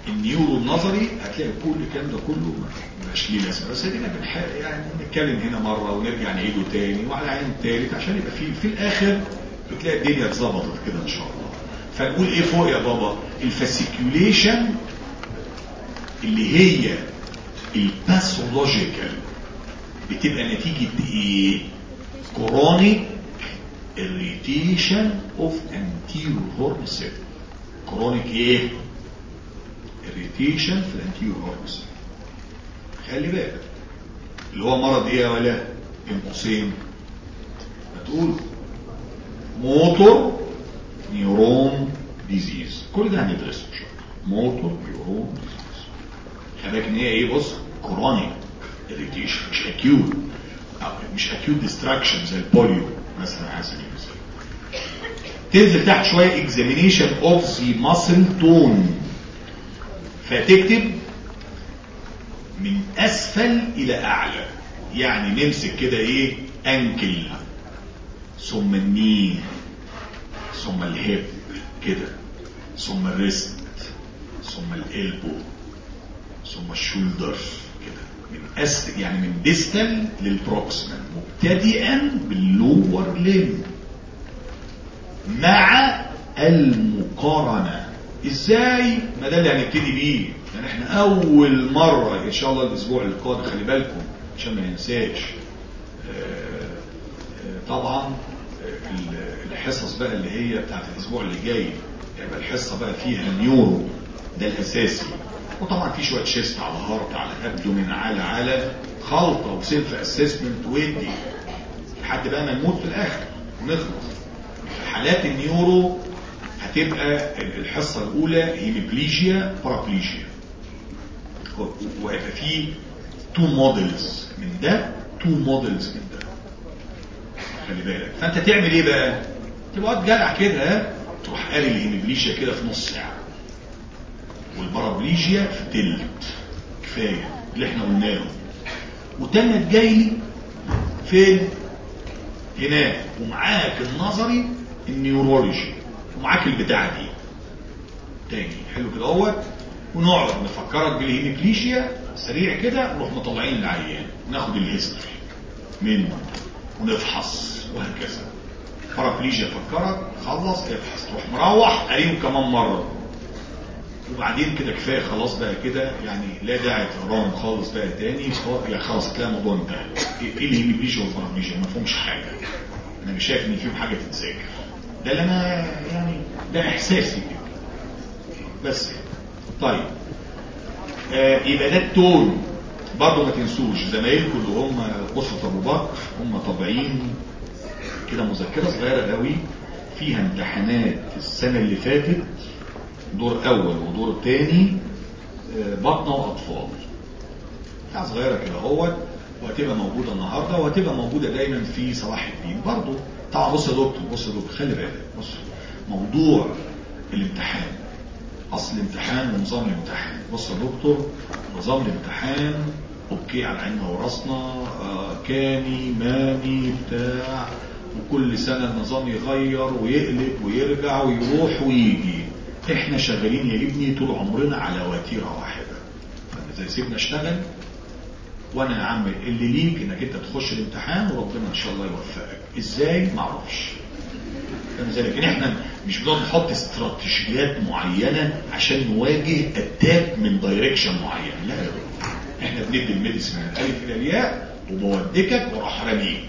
ال neuro النظري هتلاقي كل الكلام ده كله مش ليه لازمة. بس ادينا يعني نتكلم هنا مرة ونرجع نعيده تاني وعلى عين تالت عشان يبقى في في الآخر بتلاقي الدنيا اتظبطت كده إن شاء الله. فنقول إيه فوق يا بابا؟ ال fasciculation اللي هي ال pathological. بتبقى نتيجة إيه؟ chronic irritation of anterior horn cell chronic إيه؟ irritation في ال anterior horn cell خلي بالك. اللي هو مرض إيه ولا؟ بين قوسين هتقول motor neuron disease كل ده هندرسه إن شاء الله. motor neuron disease خلي إن هي إيه؟ بص chronic irritation مش acute مش acute destruction زي ال polio مثلا حسن مثلا. تنزل تحت شوية examination of the muscle tone فتكتب من أسفل إلى أعلى. يعني نمسك كده إيه؟ ankle ثم ال knee ثم ال hip كده ثم ال wrist ثم ال elbow ثم ال shoulder كده. من أس يعني من distal لل proximal مبتدئا بال lower limb مع المقارنة. إزاي؟ ما ده اللي هنبتدي بيه. يعني إحنا أول مرة إن شاء الله الأسبوع القادم خلي بالكم عشان ما ننساش طبعا الحصص بقى اللي هي بتاعت الأسبوع اللي جاي. يبقى الحصة بقى فيها neuro ده الأساسي. وطبعا في شوية chest على heart على abdomen على على خلطة و self assessment ودي لحد بقى ما نموت في الآخر ونخلص. حالات ال neuro هتبقى الحصة الأولى hemiplegia paraplegia. وهيبقى في two models من ده two models من ده. خلي بالك. فأنت تعمل إيه بقى؟ تبقى جدع كده تروح قاري ال hemiplegia كده في نص ساعة. وال paraplegia في تلت. كفاية. اللي إحنا قلناه وتمت جاي فين؟ هناك. ومعاك النظري ال neurology. ومعاك البتاعة دي. تاني. حلو كده اهوت ونقعد نفكرك بال hemiplegia سريع كده نروح مطلعين العيان. ناخد ال history. منه ونفحص. وهكذا. paraplegia فكرك خلص افحص تروح مروح. قريب كمان مرة. وبعدين كده كفاية خلاص بقى كده. يعني لا داعي تقراهم خالص بقى تاني. يعني خلاص تلاقي الموضوع انتهى. إيه اللي هيميبليجيا والبارابليجيا ما فيهمش حاجة. أنا مش شايف إن فيهم حاجة تتذاكر. ده اللي أنا يعني ده إحساسي. كده بس. طيب. آه يبقى ده التون. برضه ما تنسوش زمايلكم اللي هم قصة أبو بكر هم طابعين كده مذكرة صغيرة قوي فيها امتحانات السنة اللي فاتت دور أول ودور تاني آه، بطنة وأطفال. بتاع صغيرة كده أهوت وهتبقى موجودة النهارده وهتبقى موجودة دايما في صلاح الدين. برضه طبعا بص يا دكتور بص يا دكتور خلي بالك بص موضوع الامتحان أصل الامتحان ونظام الامتحان. بص يا دكتور نظام الامتحان أوكي على عيننا وراسنا آه كاني ماني بتاع وكل سنة النظام يغير ويقلب ويرجع ويروح ويجي. إحنا شغالين يا ابني طول عمرنا على وتيرة واحدة. فاحنا زي سيبنا اشتغل وأنا يا عم اللي ليك إنك أنت تخش الامتحان وربنا إن شاء الله يوفقك. إزاي؟ ما أعرفش. فاهم لكن إحنا مش بنقعد نحط استراتيجيات معينة عشان نواجه attack من direction معين. لا إحنا بندي ال medicine من الألف إلى الياء وبودكك وأروح راميك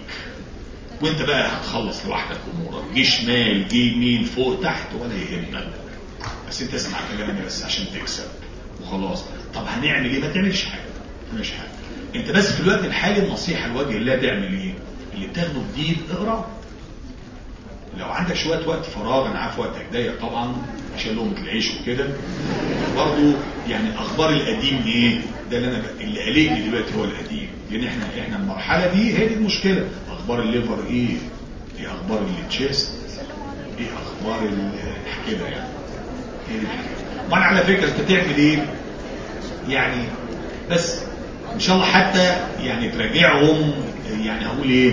وانت بقى هتخلص لوحدك أمورك. جه شمال جه يمين فوق تحت ولا يهمك. بس انت اسمع كلامي بس عشان تكسب. وخلاص. طب هنعمل إيه؟ ما تعملش حاجة. ما تعملش حاجة. انت بس في الوقت الحالي النصيحة لوجه الله تعمل إيه؟ اللي بتاخده جديد اقرا لو عندك شوية وقت فراغ أنا عارف وقتك ضيق طبعا عشان لقمة العيش وكده. برضه يعني أخبار القديم إيه؟ ده اللي أنا اللي قلقني دلوقتي هو القديم. لأن إحنا إحنا المرحلة دي هي دي المشكلة. أخبار الليفر إيه؟ إيه أخبار ال chest؟ إيه أخبار كده يعني؟ الحاجة. وأنا على فكرة أنت تعمل إيه؟ يعني بس إن شاء الله حتى يعني تراجعهم يعني هقول إيه؟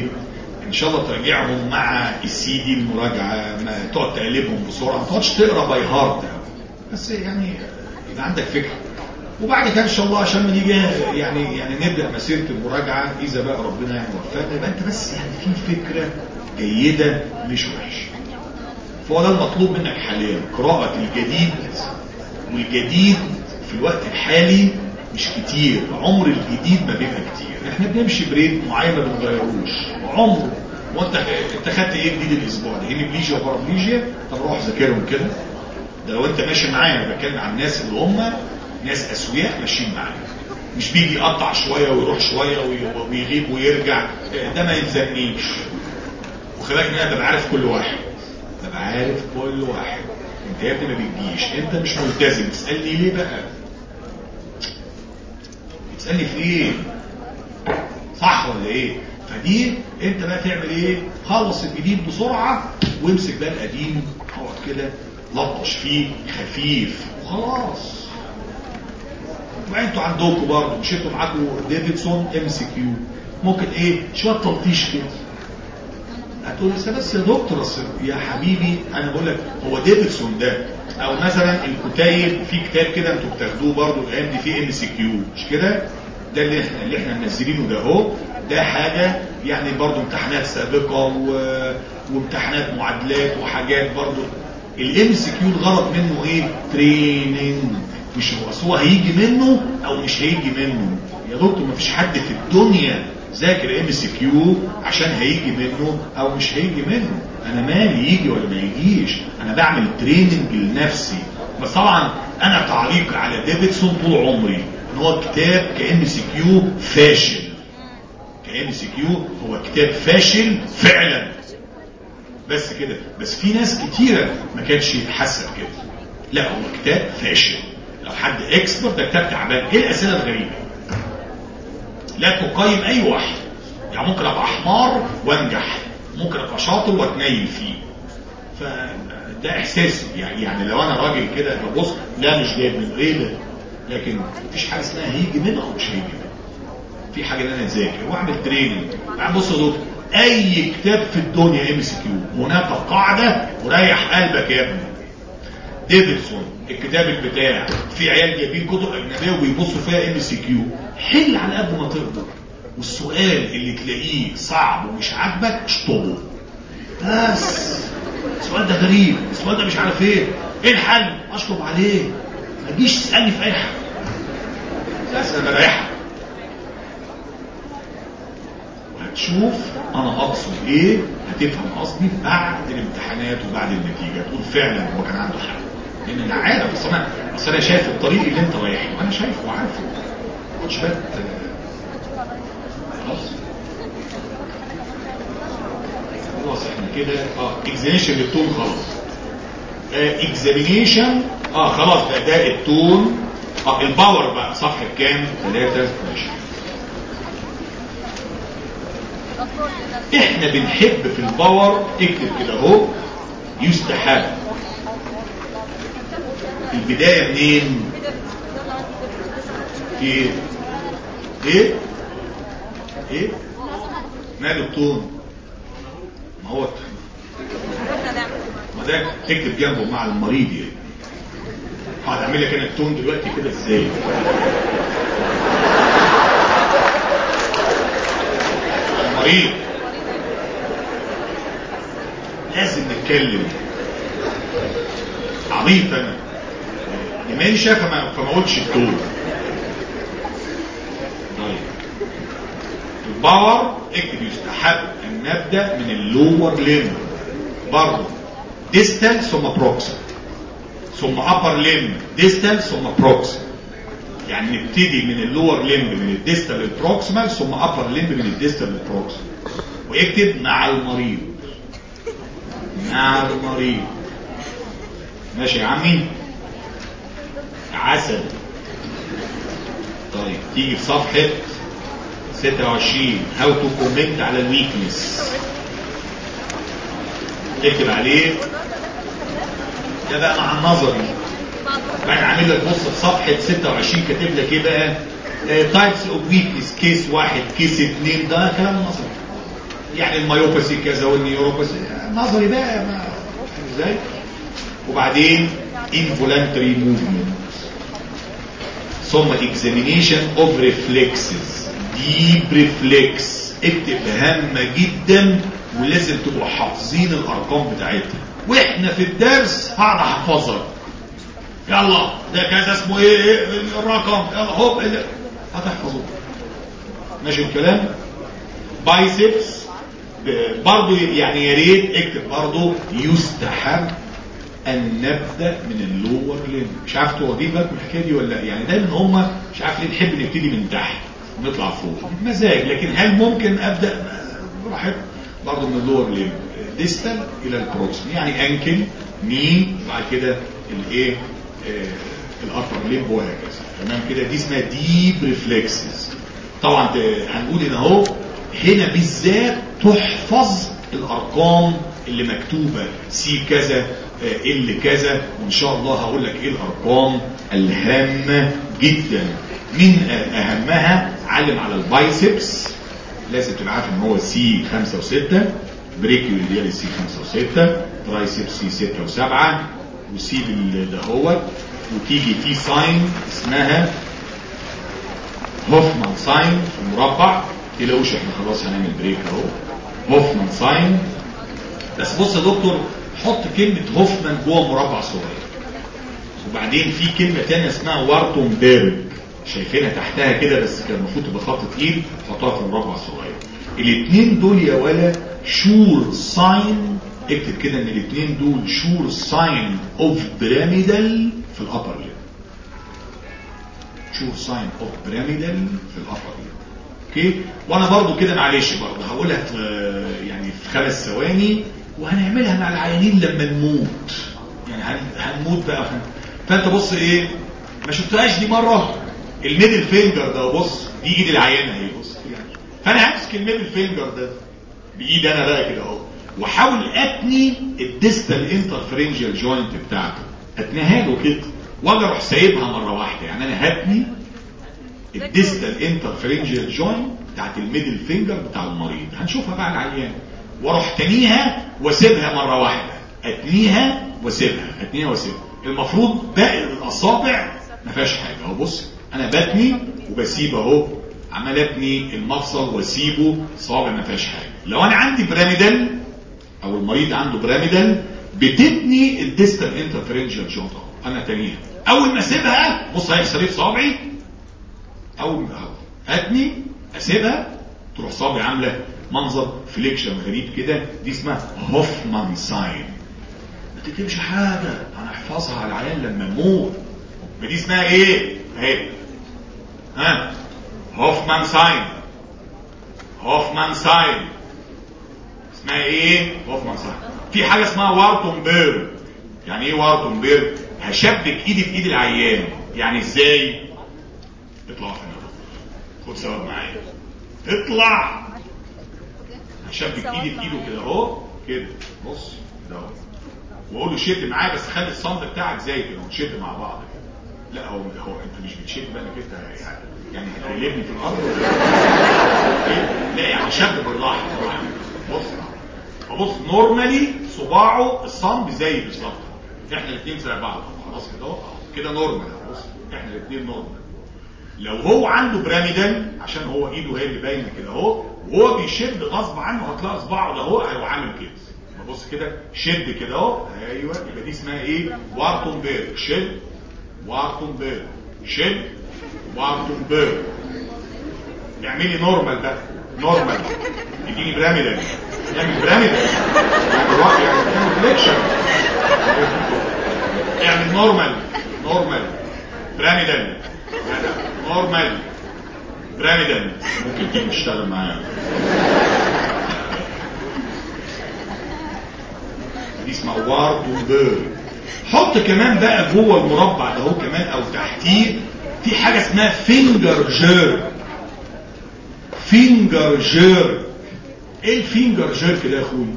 إن شاء الله تراجعهم مع السي دي المراجعة ما تقعد تقلبهم بسرعة. ما تقعدش تقرا by heart. بس يعني يبقى عندك فكرة. وبعد كده إن شاء الله عشان ما نيجي يعني يعني نبدأ مسيرة المراجعة إذا بقى ربنا يعني وفقنا يبقى أنت بس يعني في فكرة جيدة مش وحشة. فهو ده المطلوب منك حاليا قراءة الجديد والجديد في الوقت الحالي مش كتير عمر الجديد ما بيبقى كتير. إحنا بنمشي بريد معين ما بنغيروش. عمره وأنت أنت خدت إيه جديد الأسبوع ده؟ هيميبليجيا وبارابليجيا طب روح ذاكرهم كده. ده لو انت ماشي معايا أنا بتكلم عن الناس اللي هم ناس أسوياء ماشيين معايا مش بيجي يقطع شوية ويروح شوية وي- ويغيب ويرجع. ده ما يلزمنيش وخلي بالك إن أنا ببقى عارف كل واحد. ببقى عارف كل واحد. أنت يا ابني ما بتجيش. أنت مش ملتزم. تسألني ليه بقى؟ بتسالني في إيه؟ صح ولا إيه؟ فدي أنت بقى تعمل إيه؟ خلص الجديد بسرعة وامسك بقى القديم. اقعد كده لطش فيه خفيف. وخلاص. أنتوا عندكم برضه مش معاكم ديفيدسون MCQ. ممكن إيه؟ شوية تلطيش كده. هتقول لي بس يا دكتور أصل يا حبيبي أنا بقول لك هو ديفيدسون ده أو مثلا الكتيب في كتاب كده أنتوا بتاخدوه برضه الأيام دي فيه MCQ مش كده؟ ده اللي إحنا اللي إحنا منزلينه ده اهو. ده حاجة يعني برضه امتحانات سابقة و... وامتحانات معادلات وحاجات برضه. ال MCQ الغرض منه إيه؟ training. مش هو. هو هيجي منه أو مش هيجي منه. يا دكتور ما فيش حد في الدنيا ذاكر MCQ عشان هيجي منه أو مش هيجي منه. أنا مالي يجي ولا ما يجيش؟ أنا بعمل training لنفسي. بس طبعا أنا تعليق على ديفيدسون طول عمري إن هو كتاب ك MCQ فاشل. ك MCQ هو كتاب فاشل فعلا. بس كده. بس في ناس كتيرة ما كانش يتحسب كده. لا هو كتاب فاشل. لو حد expert ده كتاب تعبان إيه الأسئلة الغريبة؟ لا تقيم أي واحد يعني ممكن أبقى حمار وأنجح ممكن أبقى شاطر وأتنيل فيه. فده إحساسي. يعني يعني لو أنا راجل كده ببص لا مش جايب منه. إيه ده؟ لكن مفيش حاجة اسمها هيجي منه أو مش هيجي منه. في حاجة إن أنا أذاكر وأعمل training يعني بص يا دكتور أي كتاب في الدنيا MCQ هناك قاعدة وريح قلبك يا ابني. ديفيدسون الكتاب بتاع في عيال جايبين كتب أجنبية وبيبصوا فيها MCQ حل على قد ما تقدر. والسؤال اللي تلاقيه صعب ومش عاجبك اشطبه بس. السؤال ده غريب. السؤال ده مش عارف إيه. إيه الحل؟ أشطب عليه. ما تجيش تسألني في أي حاجة. بس أنا بريحك وهتشوف أنا أقصد إيه هتفهم قصدي بعد الامتحانات وبعد النتيجة. تقول فعلا هو كان عنده حق لأن أنا عارف اصل أنا اصل أنا شايف الطريق اللي أنت رايح له أنا شايفه وعارفه. ما كنتش بات خلاص. خلاص إحنا كده آه examination لل tone خلاص. examination آه خلاص ده ال tone طب ال power بقى صفحة كام؟ 23 إحنا بنحب في ال power اكتب كده أهو. يستحب البداية منين؟ إيه إيه؟ إيه؟ ماله ال tone ما هو ما ده تكتب جنبه مع المريض يعني. هقعد اعمل لك أنا التون دلوقتي كده إزاي؟ المريض. لازم نتكلم. عبيط أنا. دمنشا فما فما اقولش التون طيب. الباور اكتب يستحب ان نبدا من ال lower limb برضه. distal ثم proximal ثم upper limb distal ثم proximal يعني نبتدي من اللور ليم من الديستال للبروكسمال ثم ابر ليم من الديستال للبروكسمال واكتب مع المريض. مع المريض. ماشي يا عمي؟ عسل. طيب تيجي في صفحة 26 how to comment على ال weakness اكتب عليه. ده بقى مع النظري. بعد عامل لك بص في صفحة 26 كاتب لك إيه بقى؟ types of weakness case واحد case اثنين ده كلام نظري. يعني ال myopathy كذا وال neuropathy. نظري بقى ما إزاي؟ وبعدين involuntary movement. ثم examination of reflexes. Deep reflex. اكتب هامة جدا ولازم تبقوا حافظين الأرقام بتاعتها. وإحنا في الدرس هقعد أحفظها. يلا ده كذا اسمه إيه, إيه الرقم. يلا هوب إيه هتحفظوه ماشي الكلام؟ بايسبس برضو يعني يا ريت اكتب برضو يستحب. أن نبدأ من اللور لين. مش عارف تبقى واخدين بالكم الحكاية دي ولا لأ. يعني دايما هم مش عارف ليه نحب نبتدي من تحت ونطلع فوق. مزاج. لكن هل ممكن أبدأ؟ براحتك. برضه من اللور لين. distal إلى ال proximal يعني ankle knee بعد كده الإيه؟ آه ال upper limb وهكذا تمام كده؟ دي اسمها deep reflexes طبعا هنقول هنا أهو هنا بالذات تحفظ الأرقام اللي مكتوبة. C كذا L كذا. وإن شاء الله هقول لك إيه الأرقام الهامة جدا. من أهمها؟ علم على ال biceps. لازم تبقى عارف إن هو C 5 و6 brachioradialis C 5 و6 triceps C 6 و7 وسي دهوت وتيجي في sign اسمها Hoffmann sign في المربع. تلاقوش إحنا خلاص هنعمل بريك أهو. Hoffmann sign. بس بص يا دكتور حط كلمة Hoffmann جوه مربع صغير. وبعدين في كلمة تانية اسمها Wartenberg شايفينها تحتها كده بس كان المفروض تبقى خط تقيل حطها في المربع الصغير الاثنين دول يا ولاد sure sign اكتب كده إن الاثنين دول sure sign of pyramidal في ال upper limb sure sign of pyramidal في ال upper limb okay؟ وأنا برضو كده معلش برضو هقولها في يعني في خمس ثواني. وهنعملها مع العيانين لما نموت. يعني هنموت بقى فأنت بص إيه ما شفتهاش دي مرة ال middle finger ده بص دي ايد العيان أهي بص يعني. فأنا همسك ال middle finger ده بايد أنا بقى كده أهو واحاول أتني ال distal interphalangeal joint بتاعته. أتنيها له كده واجي أروح سايبها مرة واحدة. يعني أنا هتني ال distal interphalangeal joint بتاعت ال middle finger بتاع المريض. هنشوفها بقى العيان. وأروح تنيها واسيبها مرة واحدة. أتنيها واسيبها أتنيها واسيبها المفروض باقي الأصابع ما فيهاش حاجة. أهو بص أنا بتني وبسيب أهو. عمال اتني المفصل وأسيبه. صابع ما فيهاش حاجة. لو أنا عندي pyramidal أو المريض عنده pyramidal بتني ال distal interphalangeal joint اهو أنا تانيها أول ما أسيبها بص هيحصل إيه صابعي أول ما اتني أسيبها تروح صابعي عاملة منظر flexion غريب كده دي اسمها Hoffmann sign. ما تكتبش حاجة أنا أحفظها على العيان لما أموت. دي اسمها إيه؟ اهي ها؟ Hoffmann sign. Hoffmann sign. اسمها إيه؟ Hoffmann sign. في حاجة اسمها Wartenberg يعني إيه Wartenberg هشبك إيدي في إيد العيان. يعني إزاي؟ اطلع هنا خد سبب معايا. اطلع! هشبك ايدي في ايده كده. اهو كده. بص ده اهو وأقول له شد معايا بس خلي الصمت بتاعك زي كده. ونشد مع بعض كده. لا هو هو أنت مش بتشد بقى إنك أنت يعني هتقلبني في الأرض. لا يعني شد بالراحة بالراحه بص فبص normally صباعه الصمت زي بالظبط. إحنا الاثنين زي بعض. خلاص كده أهو. كده normal. بص إحنا الاثنين normal. لو هو عنده pyramidal عشان هو ايده هي اللي باينة كده اهو وهو بيشد غصب عنه هتلاقي صباعه ده اهو هيبقى عامل كده. بص كده شد كده اهو. أيوه يبقى دي اسمها إيه؟ Wartenberg شد. Wartenberg شد. Wartenberg اعملي normal بقى normal. اديني pyramidal اعمل pyramidal يعني يعني flexion اعمل normal. normal. pyramidal normal. pyramidal ممكن تيجي تشتغل معايا. دي اسمها Wartenberg حط كمان بقى جوه المربع ده هو كمان أو تحتيه في حاجة اسمها finger jerk finger jerk إيه ال finger jerk ده يا اخويا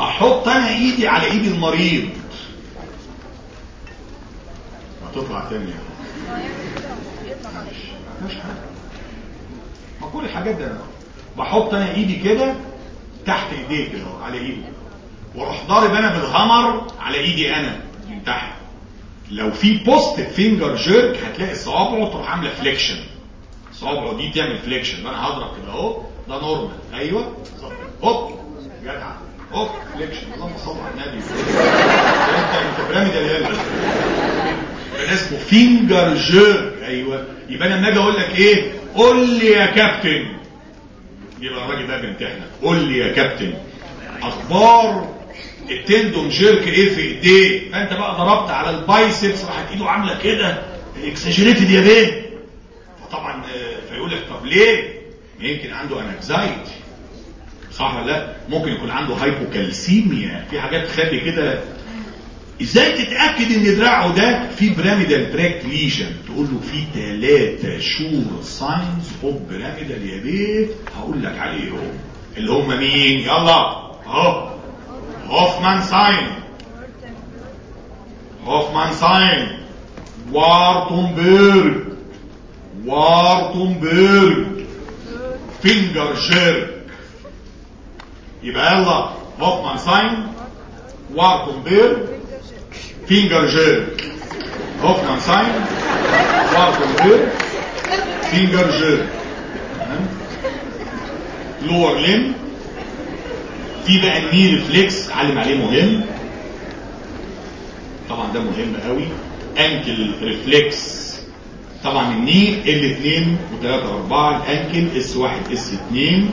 أحط أنا إيدي على إيد المريض. هتطلع تاني ما كل الحاجات ده بحط أنا إيدي كده تحت ايديه كده على ايده وأروح ضارب أنا بال hammer على إيدي أنا من تحت. لو في positive finger jerk هتلاقي صوابعه تروح عاملة flexion صوابعه دي تعمل flexion أنا هضرب كده أهو ده normal أيوه هوب جدع. هوب flexion اللهم صل على النبي. أنت أنت pyramidal يلا ده اسمه finger jerk أيوه. يبقى أنا لما أجي أقول لك إيه؟ قول لي يا كابتن. يبقى الراجل ده بيمتحنك قول لي يا كابتن. أخبار ال tendon jerk إيه في إيديه؟ فأنت بقى ضربت على ال biceps راحت إيده عاملة كده. ال exaggerated يا بيه. فطبعا فيقول لك طب ليه؟ يمكن عنده anxiety صح ولا لا؟ ممكن يكون عنده hypocalcemia في حاجات تخلي كده إزاي تتأكد إن دراعه ده في pyramidal tract lesion تقول له في ثلاثة sure signs of pyramidal يا بيه هقول لك عليهم اللي هم مين؟ يلا. اهو Hoffmann sign. Hoffmann sign. Wartenberg Wartenberg finger jerk يبقى يلا. Hoffmann sign. Wartenberg sign Wartenberg finger jerk lower limb في بقى ال knee reflex علم عليه مهم طبعا ده مهم قوي ankle reflex طبعا ال knee L 2 و3 و4 ال ankle S 1 S 2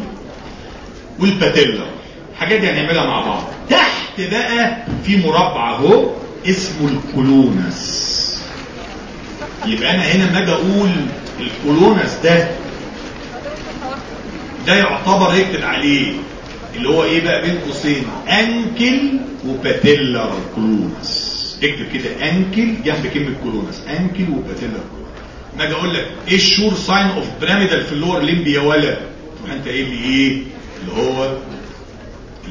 وال patella الحاجات دي هنعملها مع بعض تحت بقى في مربع اهو اسمه ال clonus. يبقى أنا هنا لما أجي أقول ال clonus ده. ده يعتبر اكتب عليه اللي هو إيه بقى بين قوسين؟ ankle و patellar clonus. اكتب كده ankle جنب كلمة clonus. ankle و patellar ما أجي أقول لك إيه ال sure sign of pyramidal في ال lower limb يا ولا تروح أنت قايل لي إيه؟ اللي هو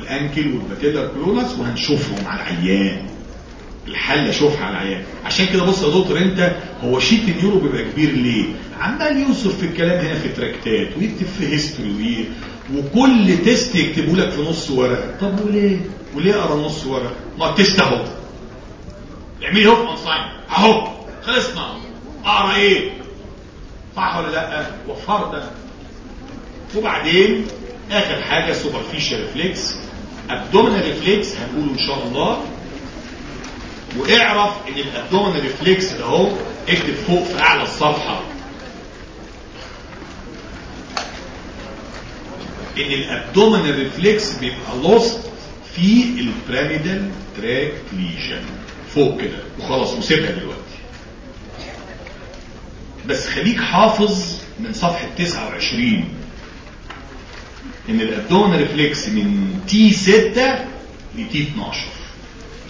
ال ankle وال patellar clonus وهنشوفهم على العيان. الحل اشوفها على العيان عشان كده بص يا دكتور انت هو sheet ال neuro بيبقى كبير ليه؟ عمال يوصف في الكلام هنا في تراكتات ويكتب في history وكل test يكتبه لك في نص ورقة. طب وليه؟ وليه اقرا نص ورقة؟ ما ال test اهو. اعملي Hoffmann sign اهو. خلصنا اقرا إيه؟ صح ولا لأ؟ وفردا وبعدين آخر حاجة superficial reflex abdominal reflex هنقوله إن شاء الله. واعرف إن ال abdominal reflex ده أهو اكتب فوق في أعلى الصفحة. إن ال abdominal reflex بيبقى lost في ال pyramidal tract lesion فوق كده. وخلاص وسيبها دلوقتي. بس خليك حافظ من صفحة 29 إن ال abdominal reflex من T 6 ل T 12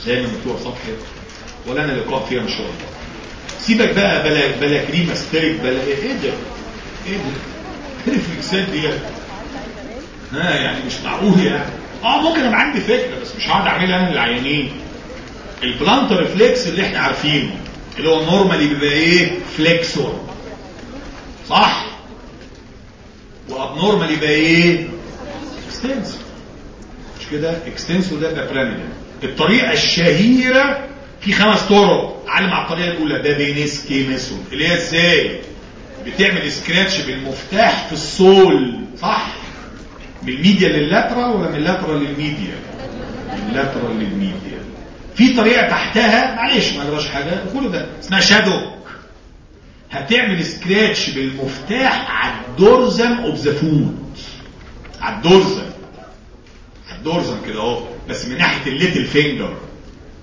زي ما مكتوب صفحة ولا أنا لقاء فيها إن شاء الله. سيبك بقى بلا بلا cremasteric بلا إيه إيه ده؟ إيه ده؟ الريفلكسات دي ها يعني مش معقول يعني. آه ممكن أبقى عندي فكرة بس مش هقعد أعملها أنا للعيانين. ال plantar reflex اللي إحنا عارفينه اللي هو normally بيبقى إيه؟ flexor صح؟ و abnormal يبقى إيه؟ extensor مش كده؟ extensor ده يبقى pyramidal الطريقة الشهيرة في خمس طرق علم على الطريقة الأولى Babinski method اللي هي إزاي؟ بتعمل scratch بالمفتاح في ال sole صح؟ من ال medial لل lateral ولا من ال lateral لل medial؟ من ال lateral لل medial. في طريقة تحتها معلش ما جراش حاجة. كل ده اسمها Chaddock هتعمل scratch بالمفتاح على ال dorsum of the foot على ال dorsum على ال dorsum كده اهو بس من ناحية ال little finger.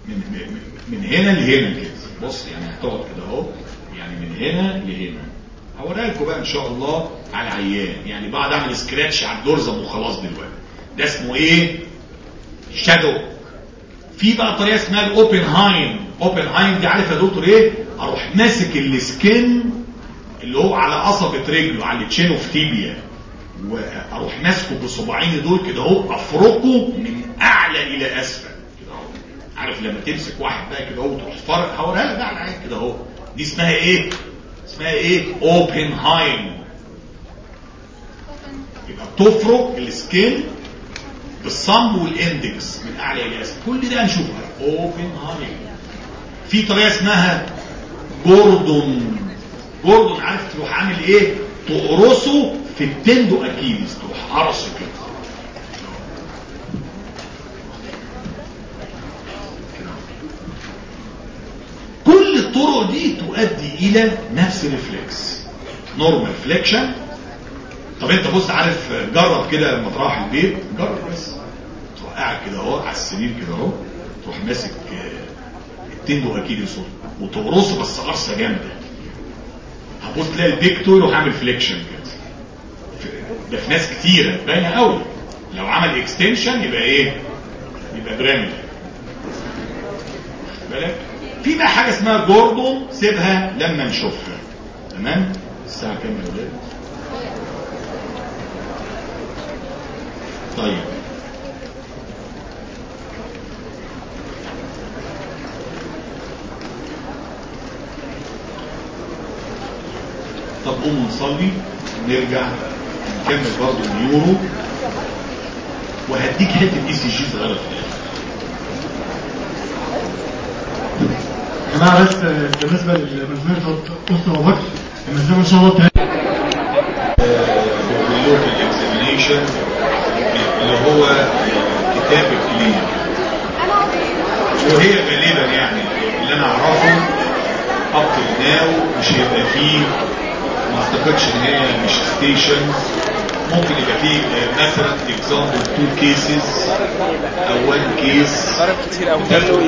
من من, من هنا لهنا كده بص يعني هتقعد كده اهو يعني من هنا لهنا. هوريها لكم بقى إن شاء الله على عيان يعني بعد أعمل scratch على ال dorsum وخلاص دلوقتي. ده اسمه إيه؟ Chaddock في بقى طريقة اسمها ال Oppenheim Oppenheim دي عارف يا دكتور إيه؟ أروح ماسك ال skin اللي هو على قصبة رجله على ال shin of tibia وأروح ماسكه بصباعين دول كده أهو أفركه من أعلى إلى أسفل. عارف لما تمسك واحد بقى كده اهو وتروح فرك هوريها لك بقى على كده اهو. دي اسمها إيه؟ اسمها إيه؟ Oppenheim يبقى بتفرك ال skin بال thumb وال index من أعلى إلى أسفل. كل ده هنشوفها Oppenheim في طريقة اسمها Gordon Gordon عارف تروح عامل إيه؟ تقرصه في ال tendo Achilles تروح قرصه كده كل الطرق دي تؤدي إلى نفس ال reflex normal flexion طب أنت بص عارف جرب كده لما تروح البيت؟ جرب بس. تروح قاعد كده أهو على السرير كده أهو. تروح ماسك ال tendo Achilles وتقرصه بس قرصة جامدة. هتبص تلاقي ال big toe يروح عامل flexion كده. ده في ناس كتيرة باينة قوي. لو عمل extension يبقى إيه؟ يبقى pyramidal؟ في بقى حاجة اسمها جوردون سيبها لما نشوفها. تمام؟ الساعة كام يا ولاد؟ طيب. طب قوموا نصلي نرجع نكمل برضه ال neuro وهديك حتة ECG صغيرة في الآخر. جماعة بس بالنسبة لمنظومة أسرة وبكر المنظومة إن شاء الله تهيأ اللوكال اكزامينيشن اللي هو كتاب الكلينيك وهي غالبا يعني اللي أنا أعرفه اب ناو مش هيبقى فيه ما اعتقدش ان هي مش ستيشن ممكن يبقى فيه مثلا اكزامبل تو كيسز أو one case كتير قوي قالوا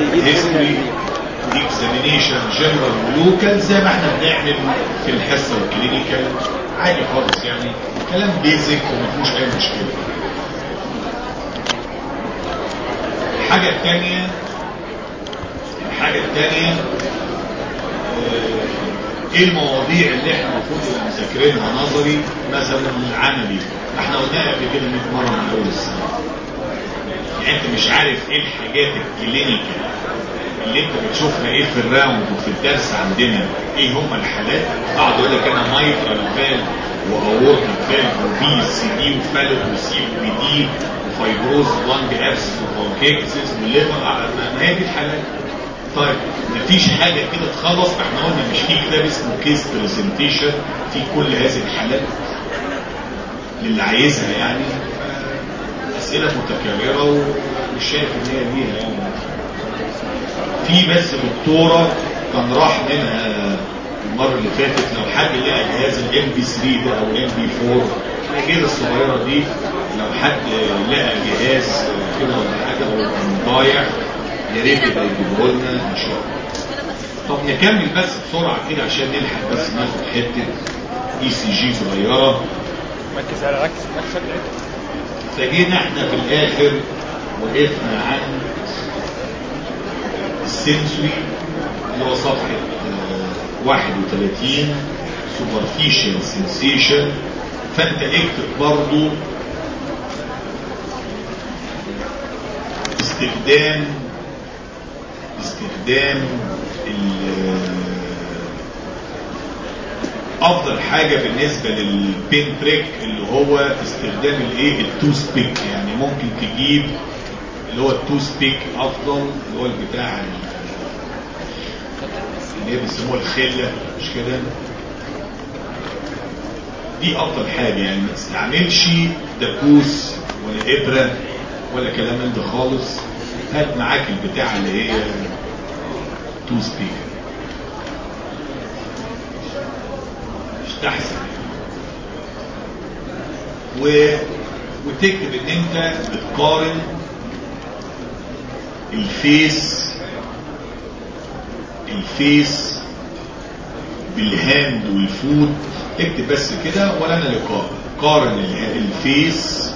history examination general و local زي ما إحنا بنعمل في الحصة ال clinical. عادي خالص يعني. كلام basic وما فيهوش أي مشكلة. الحاجة الثانية الحاجة الثانية إيه المواضيع اللي إحنا المفروض مذاكرينها نظري؟ مثلا عملي إحنا قلناها قبل كده 100 مرة من أول السنة. يعني أنت مش عارف إيه الحاجات ال clinical. اللي انت بتشوفها إيه في ال round وفي الدرس عندنا إيه هم الحالات؟ اقعد أقول لك أنا mitral valve و aortic valve و VSD و Fallot و COPD و fibrosis lung abscess و bronchiectasis وال liver ما هي دي الحالات. طيب مفيش حاجة كده تخلص؟ إحنا قلنا مش في كتاب اسمه case presentation في كل هذه الحالات للي عايزها يعني. أسئلة متكررة ومش شايف إن هي ليها يعني. في بس دكتورة كان راح منها المرة اللي فاتت لو حد لقى جهاز ال MP 3 ده أو ال MP 4 الاجهزه الصغيرة دي لو حد لقى جهاز كده ولا حاجة ضايع يا ريت يبقى يجيبه لنا إن شاء الله. طب نكمل بس بسرعة كده عشان نلحق بس ناخد حتة ECG صغيرة. ركز على ركز ركز فجينا إحنا في الآخر وقفنا عند ال sensory اللي هو صفحة آه، 31 superficial sensation. فأنت اكتب برضو استخدام استخدام أفضل حاجة بالنسبة للبين تريك اللي هو استخدام الايه التوس بيك يعني ممكن تجيب اللي هو التوس بيك أفضل اللي هو البتاع اللي هي بيسموها الخلة مش كده؟ دي أفضل حاجة يعني ما تستعملش دبوس ولا إبرة ولا كلام من ده خالص. هات معاك البتاع اللي هي toothpick يستحسن و... وتكتب إن أنت بتقارن الفيس الفيس بالهاند والفوت اكتب بس كده ولا أنا اللي قارن. ال face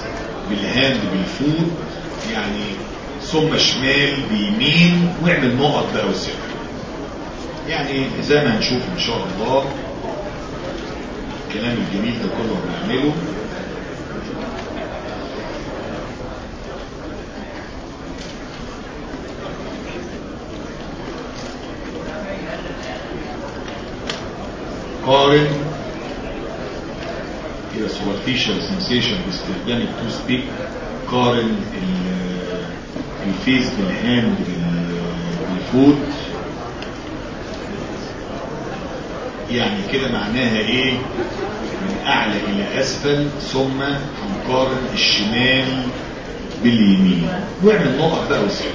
بال hand بال foot يعني ثم شمال بيمين واعمل نقط بقى وسيب يعني زي ما هنشوف إن شاء الله الكلام الجميل ده كله هنعمله. قارن كده superficial sensation باستخدام ال toothpick قارن ال face بال hand بال foot يعني كده معناها إيه؟ من أعلى إلى أسفل ثم هنقارن الشمال باليمين. واعمل نقط بقى وسيب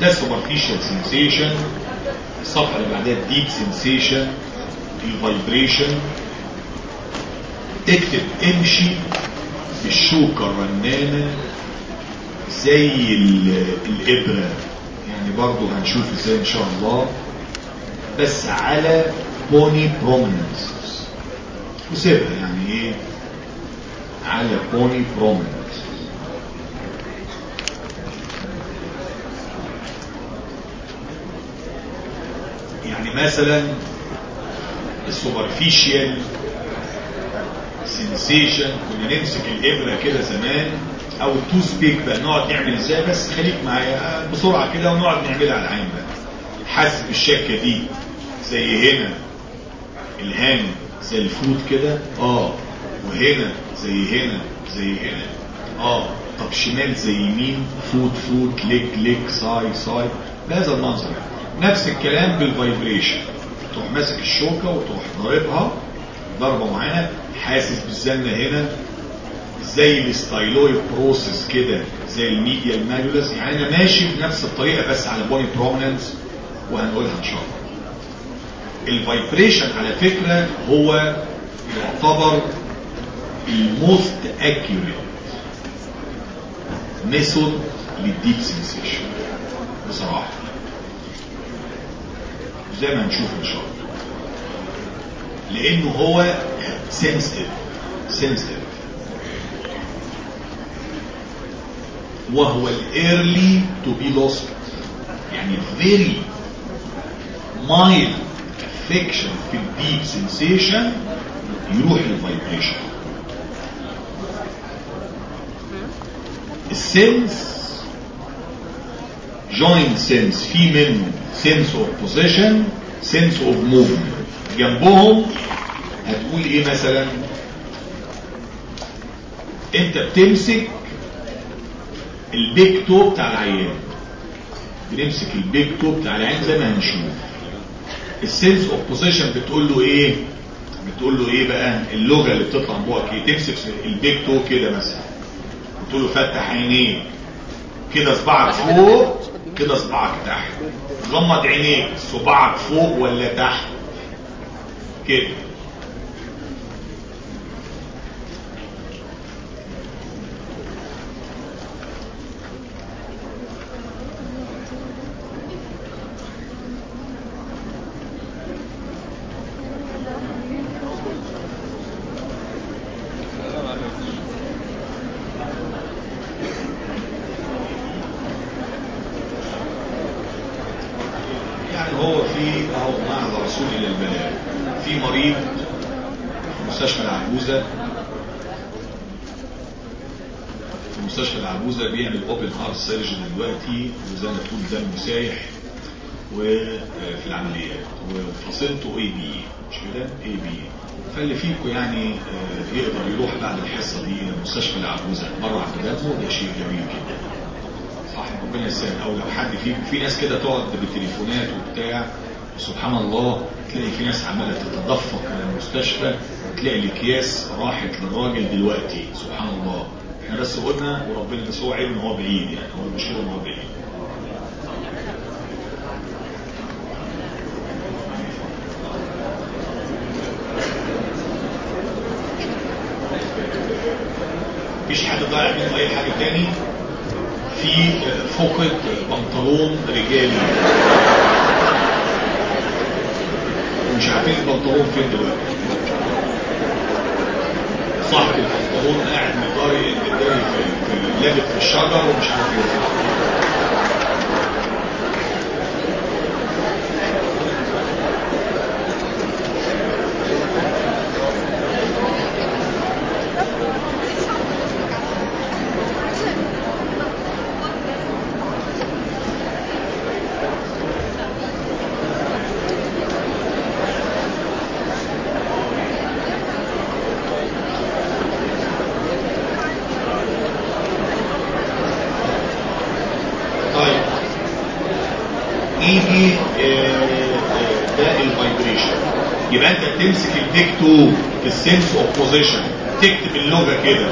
ده superficial sensation. الصفحة اللي بعدها deep sensation. ال vibration اكتب امشي بالشوكة الرنانة زي الإبرة. يعني برضو هنشوف إزاي إن شاء الله. بس على bony prominence وسيبها يعني إيه؟ على bony prominence يعني مثلا ال superficial sensation كنا نمسك الإبرة كده زمان أو ال toothpick بقى نقعد نعمل إزاي؟ بس خليك معايا بسرعة كده ونقعد نعملها على العين بقى. حاسس بالشكه دي زي هنا ال hand زي ال foot كده آه. وهنا زي هنا زي هنا آه. طب شمال زي يمين foot foot leg leg thigh thigh بهذا المنظر. نفس الكلام بال vibration. تروح ماسك الشوكة وتروح ضاربها. ضربة معينة حاسس بالزنة هنا. زي ال styloid process كده. زي ال medial malleolus يعني أنا ماشي بنفس الطريقة بس على bony prominence وهنقولها إن شاء الله. ال vibration على فكرة هو يعتبر ال most accurate method لل deep sensation بصراحة. زي ما هنشوف إن شاء الله. لأنه هو sensitive sensitive وهو ال early to be lost يعني very mild affection في ال deep sensation يروح لل vibration ال sense joint sense في منه sense of position sense of movement. جنبهم هتقول إيه مثلا؟ أنت بتمسك ال big toe بتاع العيان. بنمسك ال big toe بتاع العيان زي ما هنشوف. ال sense of position بتقول له إيه؟ بتقول له إيه بقى؟ اللغة اللي بتطلع من بوقك إيه؟ تمسك ال big toe كده مثلا. بتقول له فتح عينيك. كده صباعك فوق. كده صباعك تحت. غمض عينيك صباعك فوق ولا تحت؟ كده يعني هو في اهو معهد رسول الله البلاء في مريض في مستشفى العجوزة في مستشفى العجوزة بيعمل اوبن هارت سيرجن دلوقتي وزي ما تقول دم سايح وفي العمليات. وفصلته اي بي مش كده؟ اي بي فاللي فيكم يعني آه، يقدر يروح بعد الحصة دي لمستشفى العجوزة مرة على دمه ده شيء جميل جدا. صح ربنا يسهل. أو لو حد فيكم في ناس كده تقعد بالتليفونات وبتاع سبحان الله تلاقي في ناس عمالة تتدفق من المستشفى تلاقي الأكياس راحت للراجل دلوقتي سبحان الله. إحنا بس قلنا وربنا بس هو إن هو بعيد يعني هو المشكلة إن هو بعيد. مفيش حد ضايع منه أي حاجة تاني؟ في فقد بنطلون رجالي. ومش عارفين البنطلون فين دلوقتي. صاحب البنطلون قاعد مداري مداري في في الشجر ومش عارف إيه طيب يجي آه، آه، ده ال vibration يبقى انت تمسك الديك 2 في ال sense of position تكتب اللغة كده.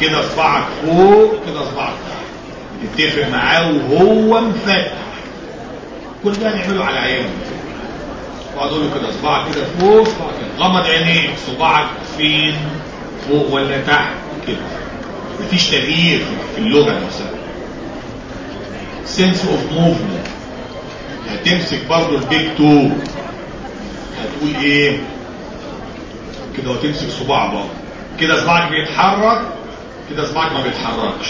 كده اصبعك فوق كده اصبعك تتفق معاه وهو مفتح كل ده نعمله على عينه. واقعد أقول له كده اصبعك كده فوق صباعك كده. غمض عينيك. صباعك فين؟ فوق ولا تحت؟ كده. مفيش تغيير في اللغة نفسها. Sense of movement. هتمسك برضو البيك تو. هتقول إيه؟ كده وتمسك صباع برضو كده صباعك بيتحرك كده صباعك ما بيتحركش.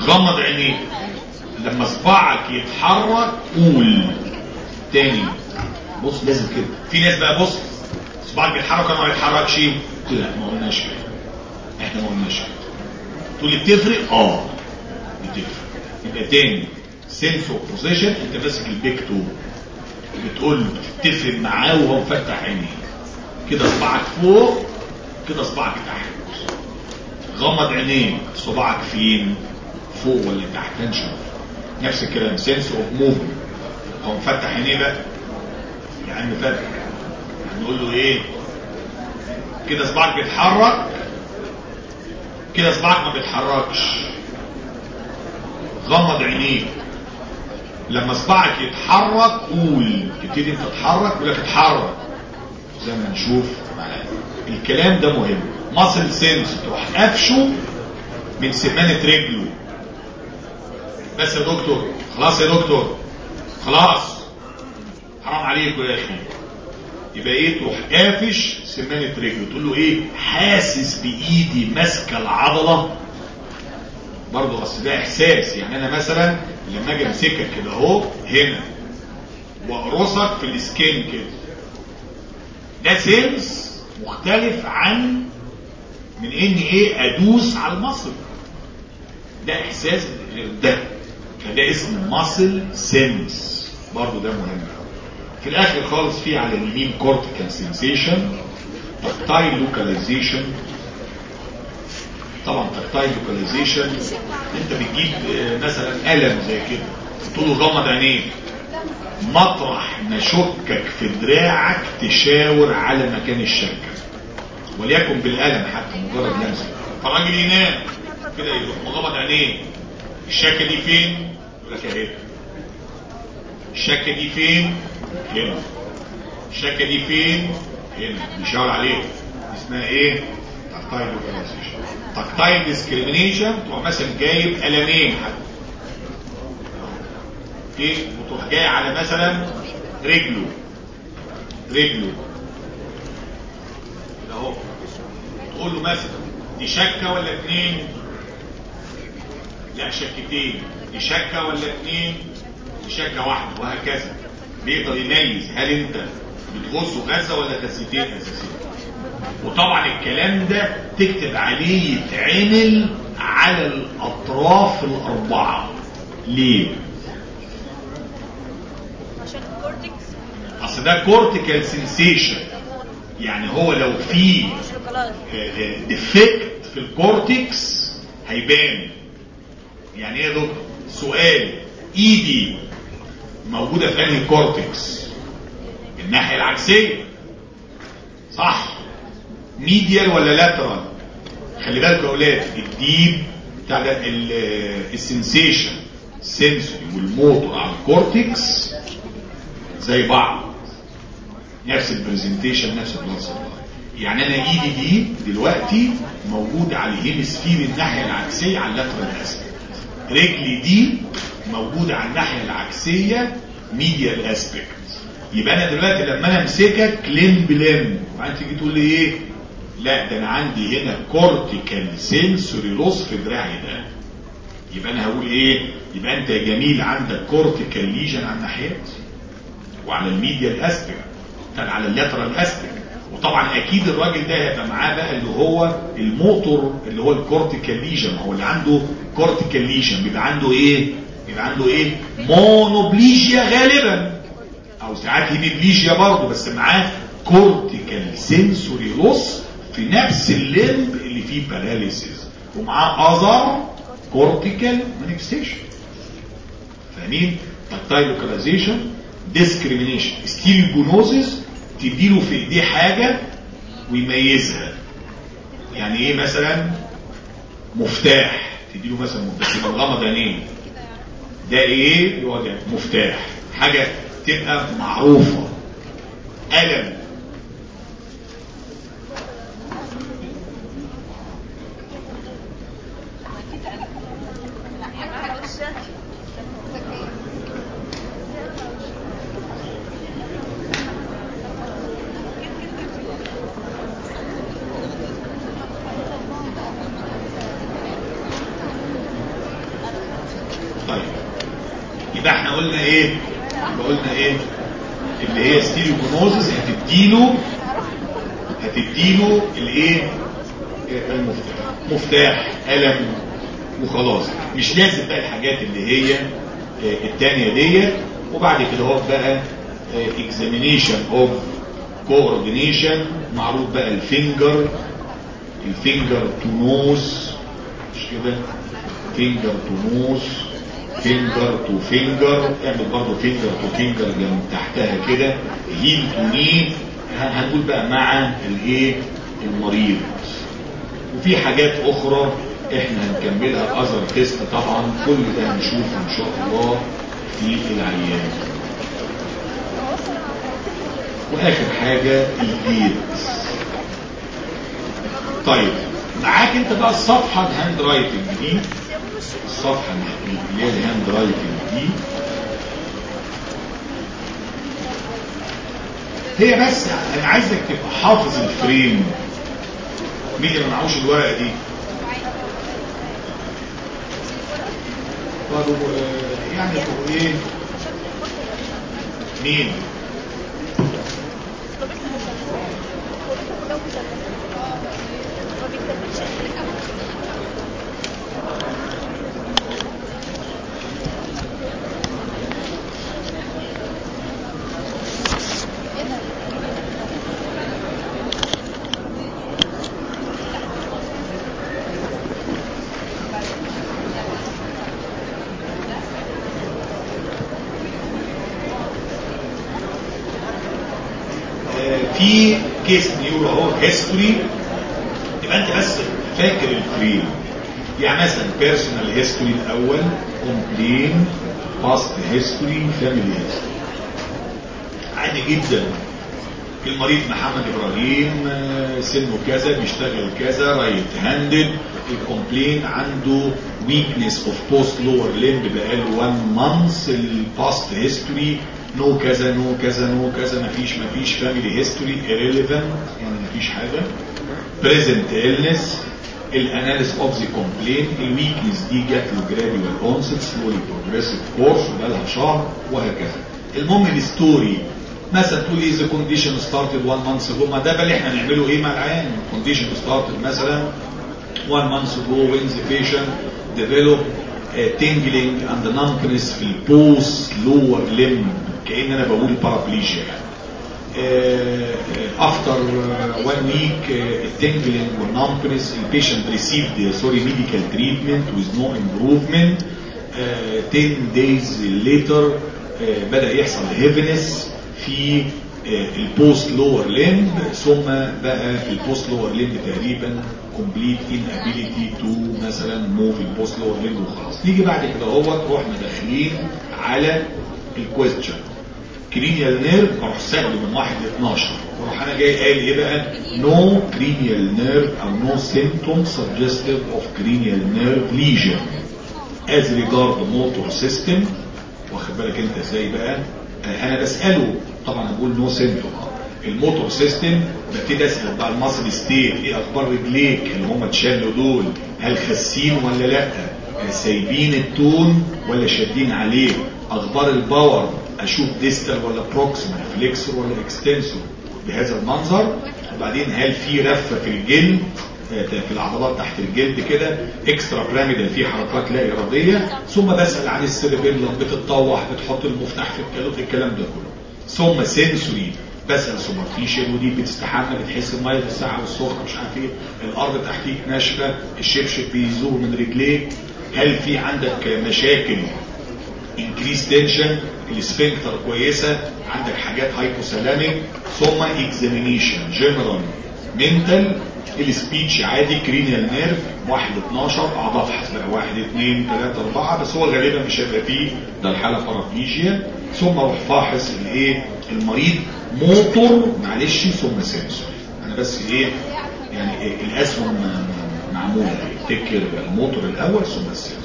غمض عينيك. لما صباعك يتحرك قول. تاني. بص لازم كده. في ناس بقى بص صباعك بيتحرك ولا ما بيتحركش؟ لا ما قلناش كده إحنا ما قلناش كده تقول لي بتفرق؟ آه. بتفرق. يبقى تاني. of position انت ماسك ال big toe. بتقول له بتتفق معاه وهو مفتح عينيه. كده صباعك فوق كده صباعك تحت. غمض عينيك صباعك فين؟ فوق ولا تحت؟ نشوف نفس الكلام sense of movement هو مفتح عينيه بقى؟ يا عم فتح هنقول له إيه؟ كده صباعك بيتحرك؟ كده صباعك ما بيتحركش. غمض عينيك. لما صباعك يتحرك قول. تبتدي انت تتحرك يقول لك اتحرك. زي ما نشوف معانا الكلام ده مهم. muscle sense تروح قفشه من سمانة رجله. بس يا دكتور خلاص يا دكتور. خلاص. حرام عليكم يا أخي. يبقى إيه؟ تروح قافش سمانة رجله. تقول له إيه؟ حاسس بإيدي ماسكة العضلة. برضه أصل ده إحساس. يعني أنا مثلا لما أجي أمسكك كده أهو هنا. وأقرصك في السكين كده. ده sense مختلف عن من اني إيه أدوس على ال muscle. ده إحساس ده. فده اسمه muscle sense برضه ده مهم. في الآخر خالص في على اليمين cortical sensation tactile localization طبعا tactile localization أنت بتجيب آه، مثلا قلم زي كده تقول له غمض عينيك. مطرح ما شكك في دراعك تشاور على مكان الشكه وليكن بالقلم حتى مجرد لمسة. فالراجل ينام. كده يروح. مغمض عينيه الشكه دي فين؟ يقول لك أهي. الشكه دي فين؟ هنا. الشكه دي فين؟ هنا. بيشاور عليه. اسمها إيه؟ tactile localization tactile discrimination تروح مثلا جايب قلمين حتى. إيه وتروح جاي على مثلا رجله. رجله. اهو تقول له مثلا دي شكة ولا اتنين؟ لا شكتين. دي شكة ولا اتنين؟ دي شكة واحدة وهكذا. بيقدر يميز هل انت بتغصه غزة ولا غزتين اساسيه وطبعا الكلام ده تكتب عليه يتعمل على الأطراف الأربعة. ليه عشان ال cortex اصل ده cortical sensation يعني هو لو في مش localized defect في ال cortex هيبان. يعني إيه يا دكتور؟ سؤال إيدي موجودة في أنهي cortex الناحية العكسية. صح. medial ولا lateral خلي بالكم يا أولاد الديب بتاع السنسيشن السنسوري والموتور على ال cortex زي بعض. نفس ال representation نفس ال blood يعني أنا إيدي دي دلوقتي موجودة على ال hemisphere الناحية العكسية على ال lateral aspect رجلي دي موجودة على الناحية العكسية medial aspect يبقى أنا دلوقتي لما أنا أمسكك limb ب limb. وبعدين تيجي تقول لي إيه؟ لا ده أنا عندي هنا cortical sensory loss في دراعي ده. يبقى أنا هقول إيه؟ يبقى أنت يا جميل عندك cortical lesion على الناحيات وعلى ال medial aspect كان على ال lateral aspect وطبعا أكيد الراجل ده هيبقى معاه بقى اللي هو الموتور اللي هو ال cortical lesion هو اللي عنده cortical lesion بيبقى عنده إيه؟ بيبقى عنده إيه؟ monoplegia غالبا. أو ساعات hemiplegia برضه بس معاه cortical sensory loss في نفس ال limb اللي فيه paralysis. ومعاه other cortical manifestation. فاهمين؟ tactile localization discrimination stereo تديله في ايديه حاجة ويميزها. يعني إيه مثلا؟ مفتاح. تديله مثلا مفتاح. يبقى مغمض عينيه. ده إيه؟ ده مفتاح. حاجة تبقى معروفة. قلم طيب يبقى إحنا قلنا إيه يبقى قلنا إيه اللي هي stereognosis هتديله هتديله الإيه؟ المفتاح مفتاح قلم وخلاص. مش لازم بقى الحاجات اللي هي آه، التانية ديت. وبعد كده هو بقى examination of coordination. معروف بقى ال finger ال finger to nose مش كده؟ finger to nose finger to finger اعمل برضه finger to finger جنب تحتها كده. heel to knee هنقول بقى مع الإيه؟ المريض. وفي حاجات أخرى إحنا هنكملها. other test طبعا. كل ده هنشوفه إن شاء الله في العيان. وآخر حاجة ال gait طيب معاك أنت بقى الصفحه ال handwriting دي؟ الصفحه اللي هي ال handwriting دي. هي بس أنا عايزك تبقى حافظ ال frame. مين اللي معهوش الورقة دي؟ يعني إيه؟ مين آه، في case neuro اهو history يبقى انت بس فاكر ال frame يعني مثلا personal history الأول complaint past history family history عادي جدا. المريض محمد إبراهيم سنه كذا بيشتغل كذا right handed ال complaint عنده weakness of both lower limb بقاله 1 month ال past history no كذا no كذا no كذا مفيش مفيش family history irrelevant يعني مفيش حاجة. present illness ال analysis of the complaint ال weakness دي جات له gradual onset slowly progressive course وبقالها شهر وهكذا. المهم ال story مثلا تقول إيه the condition started 1 month ago. ما ده بقى اللي إحنا نعمله إيه مع العيان؟ condition started مثلا 1 month ago when the patient developed uh, tingling and numbness في البوست lower limb كأن أنا بقول paraplegia uh, after uh, one week uh, tingling or numbness the patient received uh, sorry medical treatment with no improvement uh, 10 days later uh, بدأ يحصل heaviness في البوست لور ليمب ثم بقى البوست لور ليمب تقريبا complete inability to مثلا move ال both lower limb وخلاص نيجي بعد كده اهوت رحنا داخلين على ال question cranial nerve أروح ساله من 1 ل 12 وأروح أنا جاي قايل إيه بقى؟ no cranial nerve أو no symptom suggestive of cranial nerve lesion as regard motor system واخد بالك أنت إزاي بقى؟ أنا بسأله. طبعا أقول no symptom ال motor system ببتدي اسال بقى ال muscle state إيه أخبار رجليك اللي هم اتشالوا دول. هل خاسين ولا لأ؟ سايبين ال tone ولا شادين عليه؟ أخبار ال power أشوف distal ولا proximal flexor ولا extensor بهذا المنظر. وبعدين هل في رفة في الجلد؟ في العضلات تحت الجلد كده extrapyramidal في حركات لا إرادية. ثم بسأل عن ال cerebellum بتتطوح بتحط المفتاح في الكالون الكلام ده كله. ثم sensory بسأل superficial ودي بتستحمى بتحس الميه الساقعة والسخنه مش عارف إيه. الأرض تحتيك ناشفة الشبشب بيزور من رجليك. هل في عندك مشاكل increased tension ال sphincter كويسة عندك حاجات hypothalamic ثم examination general mental ال speech عادي cranial nerve 1 12 أعضاء بقى 1 2 3 4 بس هو غالبا مش هيبقى فيه ده الحاله paraplegia ثم أروح فاحص الإيه؟ المريض موتور معلش ثم sensory أنا بس إيه؟ يعني الأسهم معمولة تكر الموتور الأول ثم ال sensory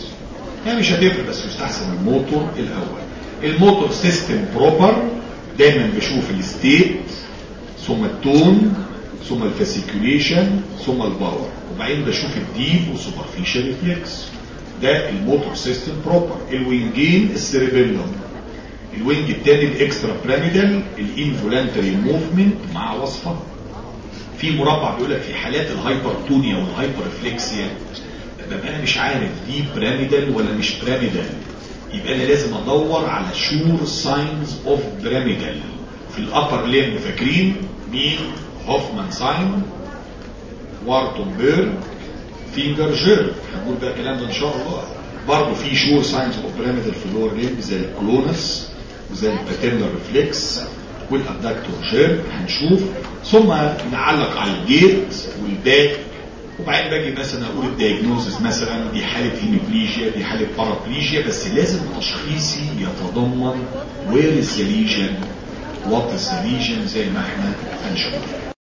يعني مش هتفرق بس يستحسن الموتور الأول. ال motor system proper دايما بشوف ال state ثم ال tone ثم ال fasciculation ثم ال power وبعدين بشوف ال deep و superficial reflex ده الموتور سيستم بروبر الوينجين السيربيلوم الوينج الثاني ال extrapyramidal ال involuntary movement مع وصفة. في مربع بيقول لك في حالات ال hypertonia وال hyperreflexia ببقى أنا مش عارف دي pyramidal ولا مش pyramidal يبقى أنا لازم أدور على sure signs of pyramidal في ال upper limb فاكرين مين؟ Hoffman sign Wartenberg finger jerk هنقول بقى الكلام ده إن شاء الله. برضه في sure signs of pyramidal في اللور لين زي ال clonus وزي ال patellar reflex وال adductor jerk هنشوف. ثم نعلق على ال gait وال back وبعدين باجي مثلا أقول ال diagnosis مثلا دي حالة hemiplegia دي حالة paraplegia بس لازم تشخيصي يتضمن where is the lesion وات از ذا ليجن زي ما إحنا هنشوف